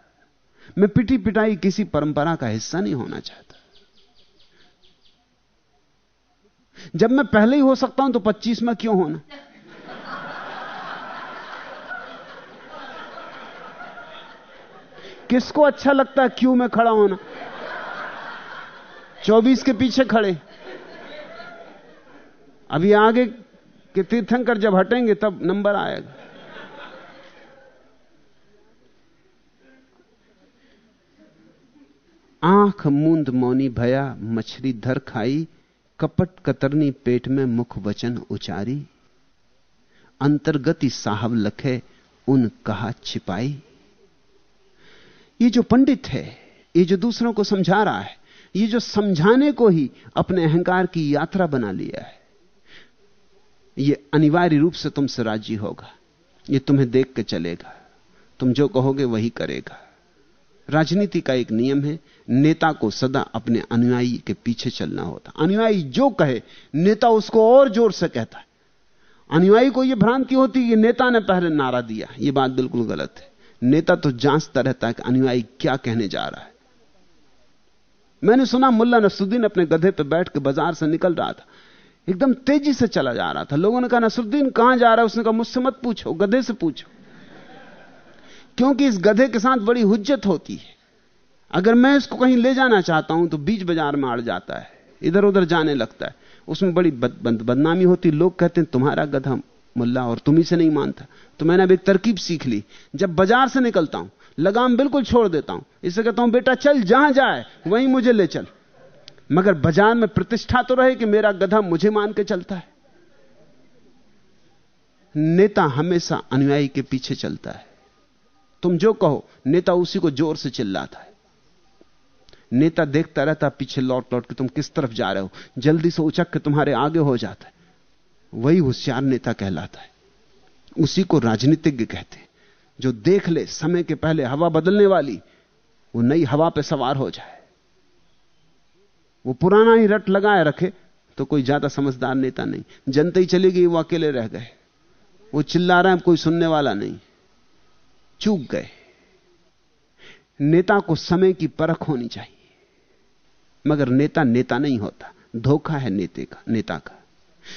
मैं पिटी पिटाई किसी परंपरा का हिस्सा नहीं होना चाहता। जब मैं पहले ही हो सकता हूँ तो पच्चीस में क्यों होना? किसको अच्छा लगता है क्यों में खड़ा होना? चौबीस के पीछे खड़े। अभी आगे के तीर्थंकर जब हटेंगे, तब नंबर आएगा। आँख मूंद मौनी भया, मछली धर खाई, कपट कतरनी पेट में मुख वचन उचारी। अंतर्गति साहब लखे, उन कहा छिपाई। ये जो पंडित है, ये जो दूसरों को समझा रहा है, ये जो समझाने को ही अपने अहंकार की यात्रा बना लिया है। ये अनिवार्य रूप से तुमसे राज़ी होगा। ये तुम्हें देख के चलेगा। तुम जो कहोगे वही करेगा। राजनीति का एक नियम है, नेता को सदा अपने अनुयायी के पीछे चलना होता। अनुयायी जो कहे, नेता उसको और ज़ोर से कहता है। अनुयायी को यह भ्रांति होती है नेता ने पहले नारा दिया। यह बात बिल्कुल गलत है। नेता तो जांचता रहता है कि अनुयायी क्या कहने जा रहा है। मैंने सुना मुल्ला नसुद्दीन अपने गधे पर बैठ के बाज़ार से निकल रहा था। एकदम तेज़ी से चला जा रहा था। लोगों ने कहा नसरुद्दीन कहाँ जा रहा है? उसने कहा मुझसे मत पूछो गधे से पूछो। क्योंकि इस गधे के साथ बड़ी हुज्जत होती है। अगर मैं इसको कहीं ले जाना चाहता हूँ तो बीच बाज़ार में अड़ जाता है। इधर उधर जाने लगता है। उसमें बड़ी बद, बद, बदनामी होती। लोग कहते हैं तुम्हारा गधा मुल्ला और तुम्ही से नहीं मानता। तो मैंने अब एक तरकीब सीख ली। जब बाज़ार से निकलता हूँ लगाम बिल्कुल छोड़ देता हूँ। इसे कहता हूँ बेटा चल जहाँ जाए वहीं मुझे ले चल। मगर बाज़ार में प्रतिष्ठा तो रहे कि मेरा गधा मुझे मान के चलता है। नेता हमेशा अनुयायी के पीछे चलता है। तुम जो कहो, नेता उसी को ज़ोर से चिल्लाता है। नेता देखता रहता पीछे लौट लौट के तुम किस तरफ़ जा रहे हो? जल्दी से उचक के तुम्हारे आगे हो जाता है। वही होशियार नेता कहलाता है। उसी को राजनीतिज्ञ कहते हैं। जो देख ले, समय के पहले हवा बदलने वाली, वो नई हवा पे सवार हो जाए। वो पुराना ही रट लगाए रखे तो कोई ज़्यादा समझदार नेता नहीं। जनता ही चली गई, वो अकेले रह गए। वो चिल्ला रहे हैं कोई सुनने वाला नहीं। चूक गए। नेता को समय की परख होनी चाहिए। मगर नेता नेता नहीं होता। धोखा है नेते का, नेता का।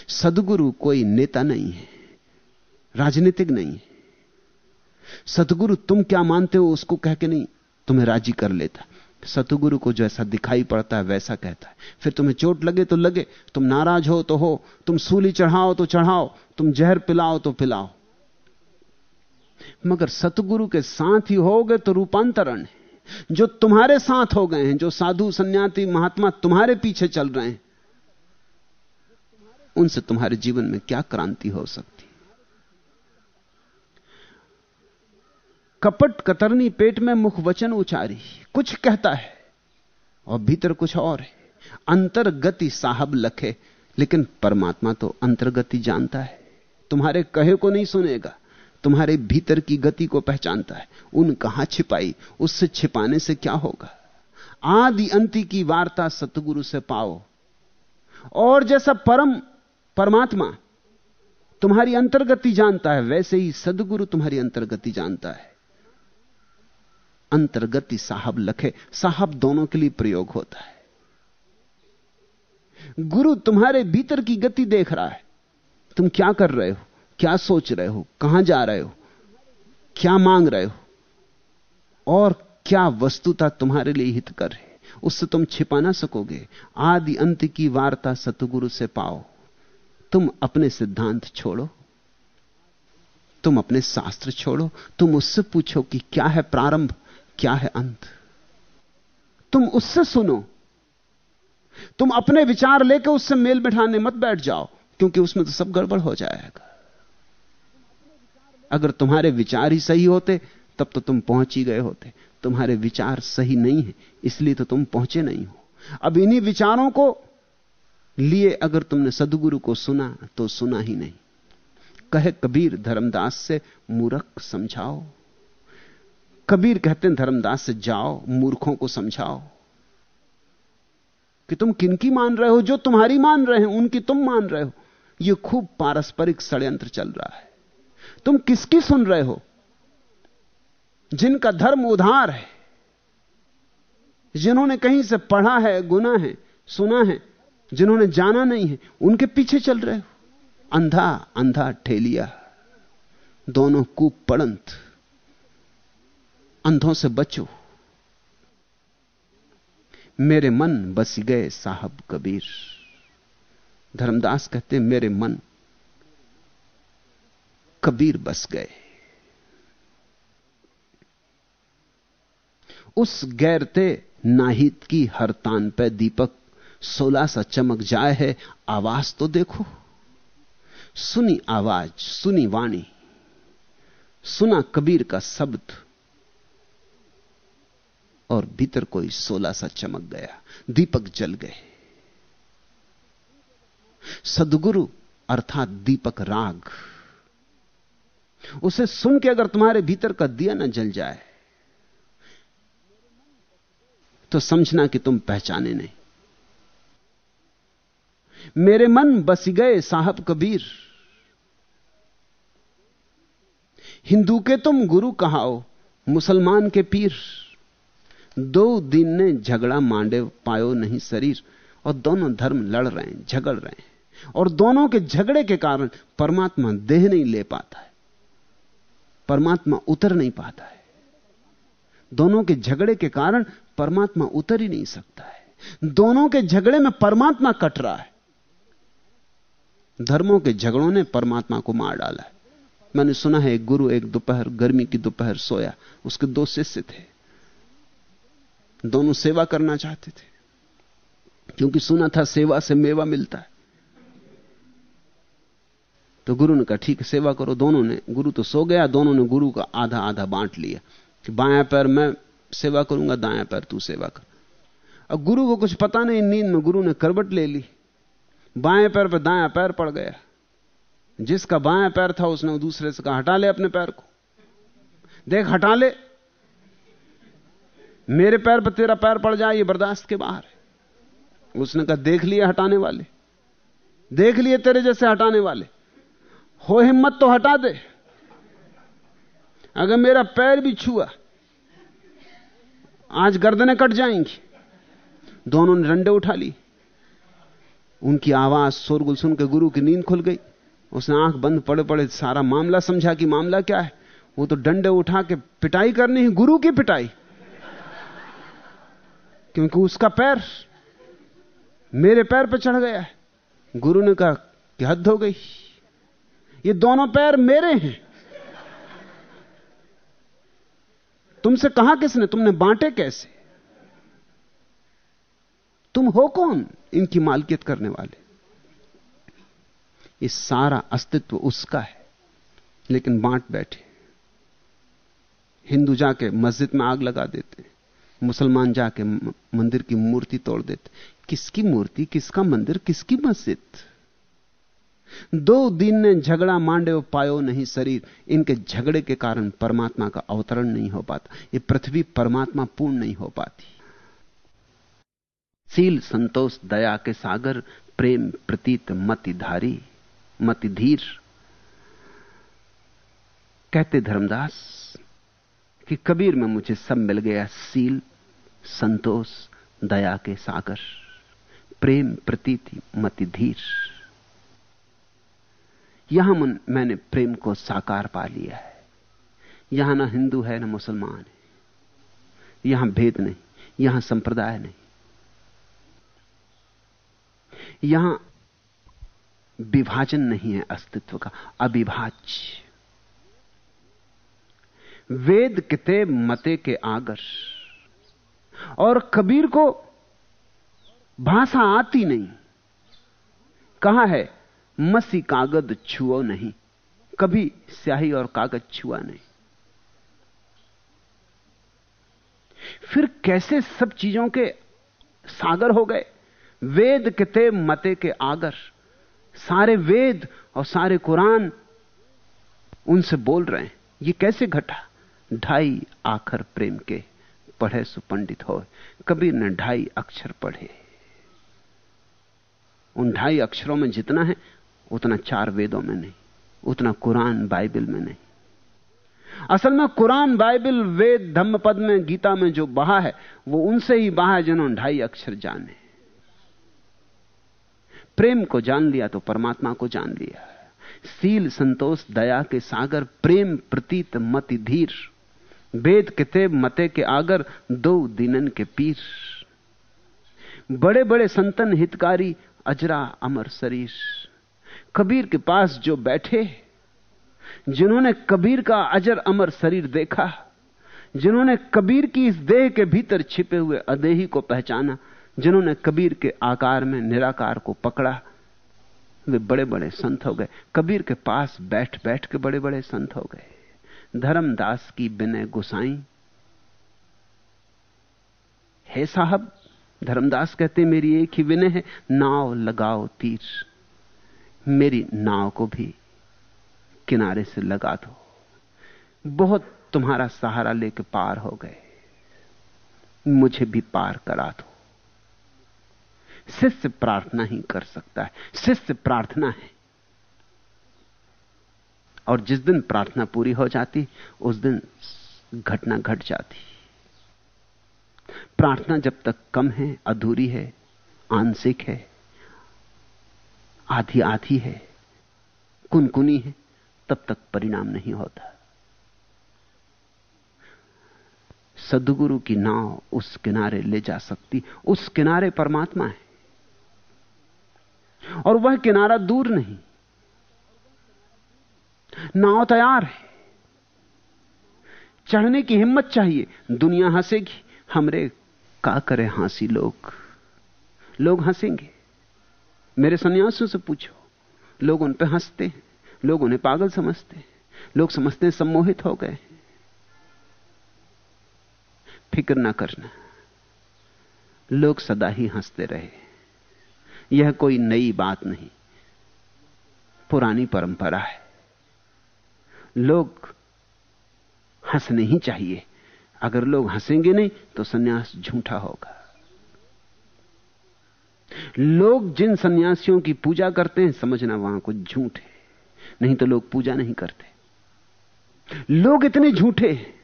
सदगुरु कोई नेता नहीं है। राजनीतिक नहीं है। सदगुरु तुम क्या मानते हो, उसको कह के नहीं, तुम्हें राज़ी कर लेता। सतगुरु को जैसा दिखाई पड़ता है, वैसा कहता है। फिर तुम्हें चोट लगे तो लगे, तुम नाराज़ हो तो हो, तुम सूली चढ़ाओ तो चढ़ाओ, तुम जहर पिलाओ तो पिलाओ। मगर सतगुरु के साथ ही होगे तो रूपांतरण है। जो तुम्हारे साथ हो गए हैं, जो साधु, सन्यासी, महात्मा तुम्हारे पीछे चल रहे हैं, उनसे तुम्हारे जीवन में क्या क्रांति हो सकती कपट कतरनी पेट में मुख वचन उचारी। कुछ कहता है, और भीतर कुछ और है। अंतर्गति साहब लखे, लेकिन परमात्मा तो अंतर्गति जानता है। तुम्हारे कहे को नहीं सुनेगा, तुम्हारे भीतर की गति को पहचानता है। उन कहाँ छिपाई, उससे छिपाने से क्या होगा? आदि अंति की वार्ता सतगुरु से पाओ। और जैसा परम, परमात्मा तुम्हारी अंतर्गति जानता है, वैसे ही सदगुरु तुम्हारी अंतर्गति जानता है। अंतर्गति साहब लखे। साहब दोनों के लिए प्रयोग होता है। गुरु तुम्हारे भीतर की गति देख रहा है। तुम क्या कर रहे हो? क्या सोच रहे हो? कहाँ जा रहे हो? क्या मांग रहे हो? और क्या वस्तुता तुम्हारे लिए हित कर है? उससे तुम छिपा ना सकोगे। आदि अंत की वार्ता सतगुरु से पाओ। तुम अपने सिद्धांत छोड़ो। तुम अपने शास्त्र छोड़ो। तुम उससे पूछो कि क्या है प्रारंभ? क्या है अंत? तुम उससे सुनो। तुम अपने विचार लेकर उससे मेल बिठाने मत बैठ जाओ, क्योंकि उसमें तो सब गड़बड़ हो जाएगा। अगर तुम्हारे विचार ही सही होते, तब तो तुम पहुँच ही गए होते। तुम्हारे विचार सही नहीं है, इसलिए तो तुम पहुँचे नहीं हो। अब इन्हीं विचारों को लिए अगर तुमने सदगुरु को सुना तो सुना ही नहीं। कहे कबीर धर्मदास से मूर्ख समझाओ। कबीर कहते हैं, धर्मदास से जाओ, मूर्खों को समझाओ कि तुम किनकी मान रहे हो? जो तुम्हारी मान रहे हैं, उनकी तुम मान रहे हो। यह खूब पारस्परिक षड्यंत्र चल रहा है। तुम किसकी सुन रहे हो? जिनका धर्म उधार है। जिन्होंने कहीं से पढ़ा है, गुना है, सुना है, जिन्होंने जाना नहीं है, उनके पीछे चल रहे हो। अंधा अंधा ठेलिया। दोनों कूप पड़ंत। अंधों से बचो। मेरे मन बस गए साहब कबीर। धर्मदास कहते, मेरे मन कबीर बस गए। उस गैरते नाहित की हर तान पे दीपक, सोला सा चमक जाए है, आवाज़ तो देखो। सुनी आवाज़, सुनी वाणी, सुना कबीर का शब्द और भीतर कोई सोला सा चमक गया। दीपक जल गए। सदगुरु अर्थात दीपक राग। उसे सुन के अगर तुम्हारे भीतर का दिया ना जल जाए तो समझना कि तुम पहचाने नहीं। मेरे मन बस गए साहब कबीर। हिंदू के तुम गुरु कहाओ मुसलमान के पीर। दो दिन ने झगड़ा मांडे पायो नहीं शरीर, और दोनों धर्म लड़ रहे हैं, झगड़ रहे हैं। और दोनों के झगड़े के कारण परमात्मा देह नहीं ले पाता है। परमात्मा उतर नहीं पाता है। दोनों के झगड़े के कारण परमात्मा उतर ही नहीं सकता है। दोनों के झगड़े में परमात्मा कट रहा है। धर्मों के झगड़ों ने परमात्मा को मार डाला है। मैंने सुना है एक गुरु एक दोपहर, गर्मी की दोपहर सोया, उसके दो शिष्य थे। दोनों सेवा करना चाहते थे। क्योंकि सुना था सेवा से मेवा मिलता है। तो गुरु ने कहा, ठीक सेवा करो। दोनों ने, गुरु तो सो गया, दोनों ने गुरु का आधा आधा बांट लिया कि बाया पैर मैं सेवा करूँगा दाया पैर तू सेवा कर। अब गुरु को कुछ पता नहीं, नींद में गुरु ने करबट ले ली। बाएँ पैर पर दाया पैर पड़ गया। जिसका बाया पैर था उसने दूसरे से कहा, हटा ले अपने पैर को। देख, हटा ले। मेरे पैर पर तेरा पैर पड़ जाए, ये बर्दाश्त के बाहर है। उसने कहा, देख लिए हटाने वाले। देख लिए तेरे जैसे हटाने वाले। हो हिम्मत तो हटा दे। अगर मेरा पैर भी छुआ, आज गर्दनें कट जाएँगी। दोनों ने डंडे उठा ली। उनकी आवाज़ शोरगुल सुन के गुरु की नींद खुल गई। उसने आँख बंद पड़े पड़े सारा मामला समझा कि मामला क्या है। वो तो डंडे उठा के पिटाई करनी है, गुरु की पिटाई। क्योंकि उसका पैर मेरे पैर पर चढ़ गया है। गुरु ने कहा कि हद हो गई। ये दोनों पैर मेरे हैं। तुमसे कहा किसने? तुमने बांटे कैसे? तुम हो कौन इनकी मालकियत करने वाले? ये सारा अस्तित्व उसका है, लेकिन बांट बैठे। हिंदू जाके मस्जिद में आग लगा देते मुसलमान जाके मंदिर की मूर्ति तोड़ देते। किसकी मूर्ति? किसका मंदिर? किसकी मस्जिद? दो दिन ने झगड़ा मांडे पायो नहीं शरीर। इनके झगड़े के कारण परमात्मा का अवतरण नहीं हो पाता। ये पृथ्वी परमात्मा पूर्ण नहीं हो पाती। सील संतोष दया के सागर, प्रेम प्रतीत मतिधारी, मतिधीर। कहते धर्मदास कि कबीर में मुझे सब मिल गया सील। संतोष, दया के सागर, प्रेम प्रतीति मति धीर। यहाँ मन, मैंने प्रेम को साकार पा लिया है। यहाँ ना हिंदू है, ना मुसलमान है। यहाँ भेद नहीं, यहाँ संप्रदाय नहीं। यहाँ विभाजन नहीं है अस्तित्व का, अविभाज्य। वेद किते मते के आगर और कबीर को भाषा आती नहीं। कहा है? मसी कागज़ छुओ नहीं। कभी स्याही और कागज़ छुआ नहीं। फिर कैसे सब चीज़ों के सागर हो गए? वेद किते मते के आगर। सारे वेद और सारे कुरान उनसे बोल रहे हैं, ये कैसे घटा? ढाई आखर प्रेम के। पढ़े सुपंडित हो कबीर ने ढाई अक्षर पढ़े। उन ढाई अक्षरों में जितना है, उतना चार वेदों में नहीं, उतना कुरान बाइबल में नहीं। असल में कुरान बाइबल वेद धम्म पद में, गीता में जो बहा है, वो उनसे ही बहा है जिन्होंने ढाई अक्षर जाने। प्रेम को जान लिया तो परमात्मा को जान लिया। सील संतोष दया के सागर, प्रेम प्रतीत मति धीर। वेद किते मते के आगर, दो दिनन के पीर। बड़े बड़े संतन हितकारी, अजरा अमर शरीर। कबीर के पास जो बैठे, जिन्होंने कबीर का अजर अमर शरीर देखा, जिन्होंने कबीर की इस देह के भीतर छिपे हुए अदेही को पहचाना, जिन्होंने कबीर के आकार में निराकार को पकड़ा, वे बड़े बड़े संत हो गए। कबीर के पास बैठ बैठ के बड़े बड़े संत हो गए। धर्मदास की बिनय गुसाई। हे साहब, धर्मदास कहते मेरी एक ही विनय है, नाव लगाओ तीर। मेरी नाव को भी किनारे से लगा दो। बहुत तुम्हारा सहारा लेके पार हो गए। मुझे भी पार करा दो। शिष्य प्रार्थना ही कर सकता है, शिष्य प्रार्थना है। और जिस दिन प्रार्थना पूरी हो जाती, उस दिन घटना घट जाती। प्रार्थना जब तक कम है, अधूरी है, आंशिक है आधी आधी है, कुनकुनी है, तब तक परिणाम नहीं होता। सदगुरु की नाव उस किनारे ले जा सकती, उस किनारे परमात्मा है। और वह किनारा दूर नहीं। नाव तैयार है। चढ़ने की हिम्मत चाहिए। दुनिया हंसेगी। हमरे का करे हँसी लोग? लोग हंसेंगे। मेरे सन्यासियों से पूछो। लोग उन पर हँसते हैं। लोग उन्हें पागल समझते हैं। लोग समझते हैं सम्मोहित हो गए फ़िक्र ना करना। लोग सदा ही हँसते रहे। यह कोई नई बात नहीं। पुरानी परंपरा है। लोग हंसने ही चाहिए। अगर लोग हंसेंगे नहीं तो सन्यास झूठा होगा। लोग जिन सन्यासियों की पूजा करते हैं, समझना वहाँ कुछ झूठ है। नहीं तो लोग पूजा नहीं करते। लोग इतने झूठे हैं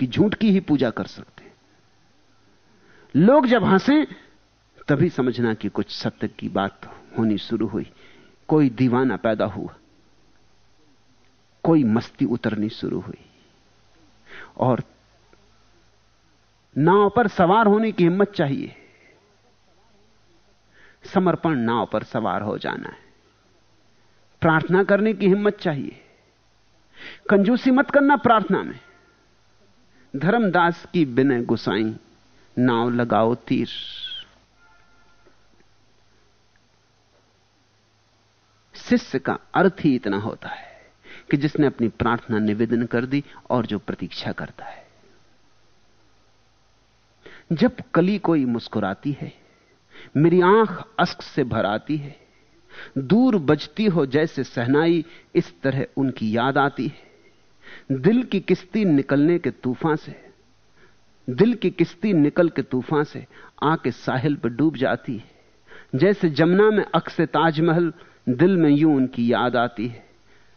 कि झूठ की ही पूजा कर सकते लोग जब हंसे, तभी समझना कि कुछ सत्य की बात होनी शुरू हुई। कोई दीवाना पैदा हुआ। कोई मस्ती उतरनी शुरू हुई। और नाव पर सवार होने की हिम्मत चाहिए। समर्पण नाव पर सवार हो जाना है। प्रार्थना करने की हिम्मत चाहिए। कंजूसी मत करना प्रार्थना में। धर्मदास की बिना गुसाई, नाव लगाओ तीर। शिष्य का अर्थ ही इतना होता है। कि जिसने अपनी प्रार्थना निवेदन कर दी और जो प्रतीक्षा करता है। जब कली कोई मुस्कुराती है, मेरी आँख अश्क से भर आती है, दूर बजती हो जैसे सहनाई इस तरह उनकी याद आती है। दिल की किस्ती निकलने के तूफ़ान से, दिल की किस्ती निकल के तूफ़ान से आके साहिल पर डूब जाती है। जैसे जमुना में अक्स ताजमहल, दिल में यूँ उनकी याद आती है।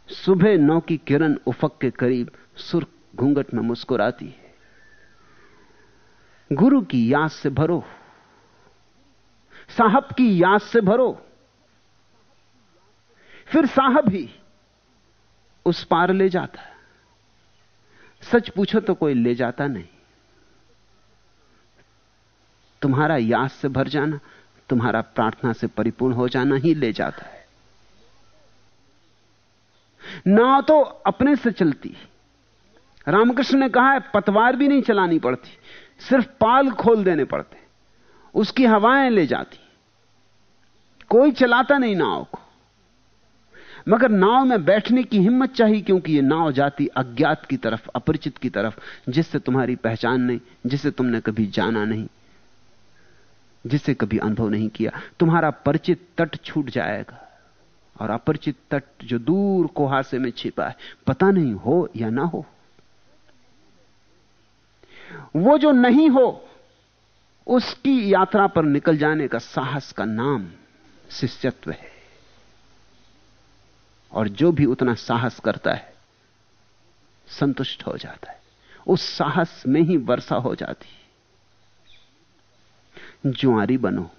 सुबह नौ की किरण उफक के करीब सुर्ख घूंघट में मुस्कुराती है। गुरु की याद से भरो। साहब की याद से भरो। फिर साहब ही उस पार ले जाता है। सच पूछो तो कोई ले जाता नहीं। तुम्हारा याद से भर जाना, तुम्हारा प्रार्थना से परिपूर्ण हो जाना ही ले जाता है। नाव तो अपने से चलती। रामकृष्ण ने कहा है, पतवार भी नहीं चलानी पड़ती, सिर्फ़ पाल खोल देने पड़ते, उसकी हवाएँ ले जाती। कोई चलाता नहीं नाव को। मगर नाव में बैठने की हिम्मत चाहिए, क्योंकि यह नाव जाती अज्ञात की तरफ़, अपरिचित की तरफ़, जिससे तुम्हारी पहचान नहीं जिसे तुमने कभी जाना नहीं जिसे कभी अनुभव नहीं किया। तुम्हारा परिचित तट छूट जाएगा। और अपरिचित तट जो दूर कोहासे में छिपा है, पता नहीं हो या ना हो। वो जो नहीं हो, उसकी यात्रा पर निकल जाने का साहस का नाम शिष्यत्व है। और जो भी उतना साहस करता है, संतुष्ट हो जाता है। उस साहस में ही वर्षा हो जाती है। जुआरी बनो,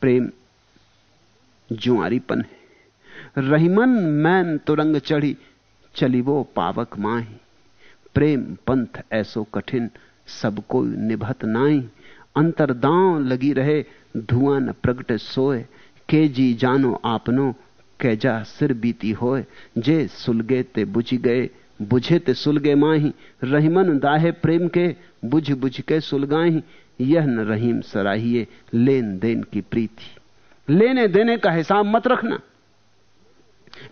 प्रेम जुआरीपन है। रहीमन मैन तुरंग चढ़ी, चली वो पावक माही। प्रेम पंथ ऐसो कठिन, सब कोई निभत नाई अंतरदांव लगी रहे, धुआँ न प्रगट सोए। के जी जानो आपनो कैजा सिर बीती होए। जे सुलगे ते बुझ गए, बुझे ते सुलगे माही। रहीमन दाहे प्रेम के, बुझ बुझ के सुलगाही। यह न रहीम सराहिए, लेन देन की प्रीति। लेने देने का हिसाब मत रखना।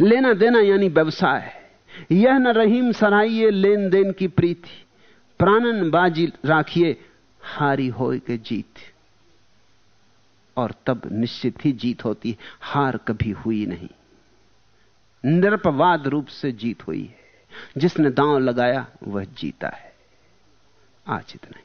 लेना देना यानी व्यवसाय यह न रहीम सराइये लेन देन की प्रीति। प्राणन बाजी राखिए, हारी हो के जीत। और तब निश्चित ही जीत होती हार कभी हुई नहीं। निरपवाद रूप से जीत हुई है। जिसने दांव लगाया, वह जीता है। आज इतना ही।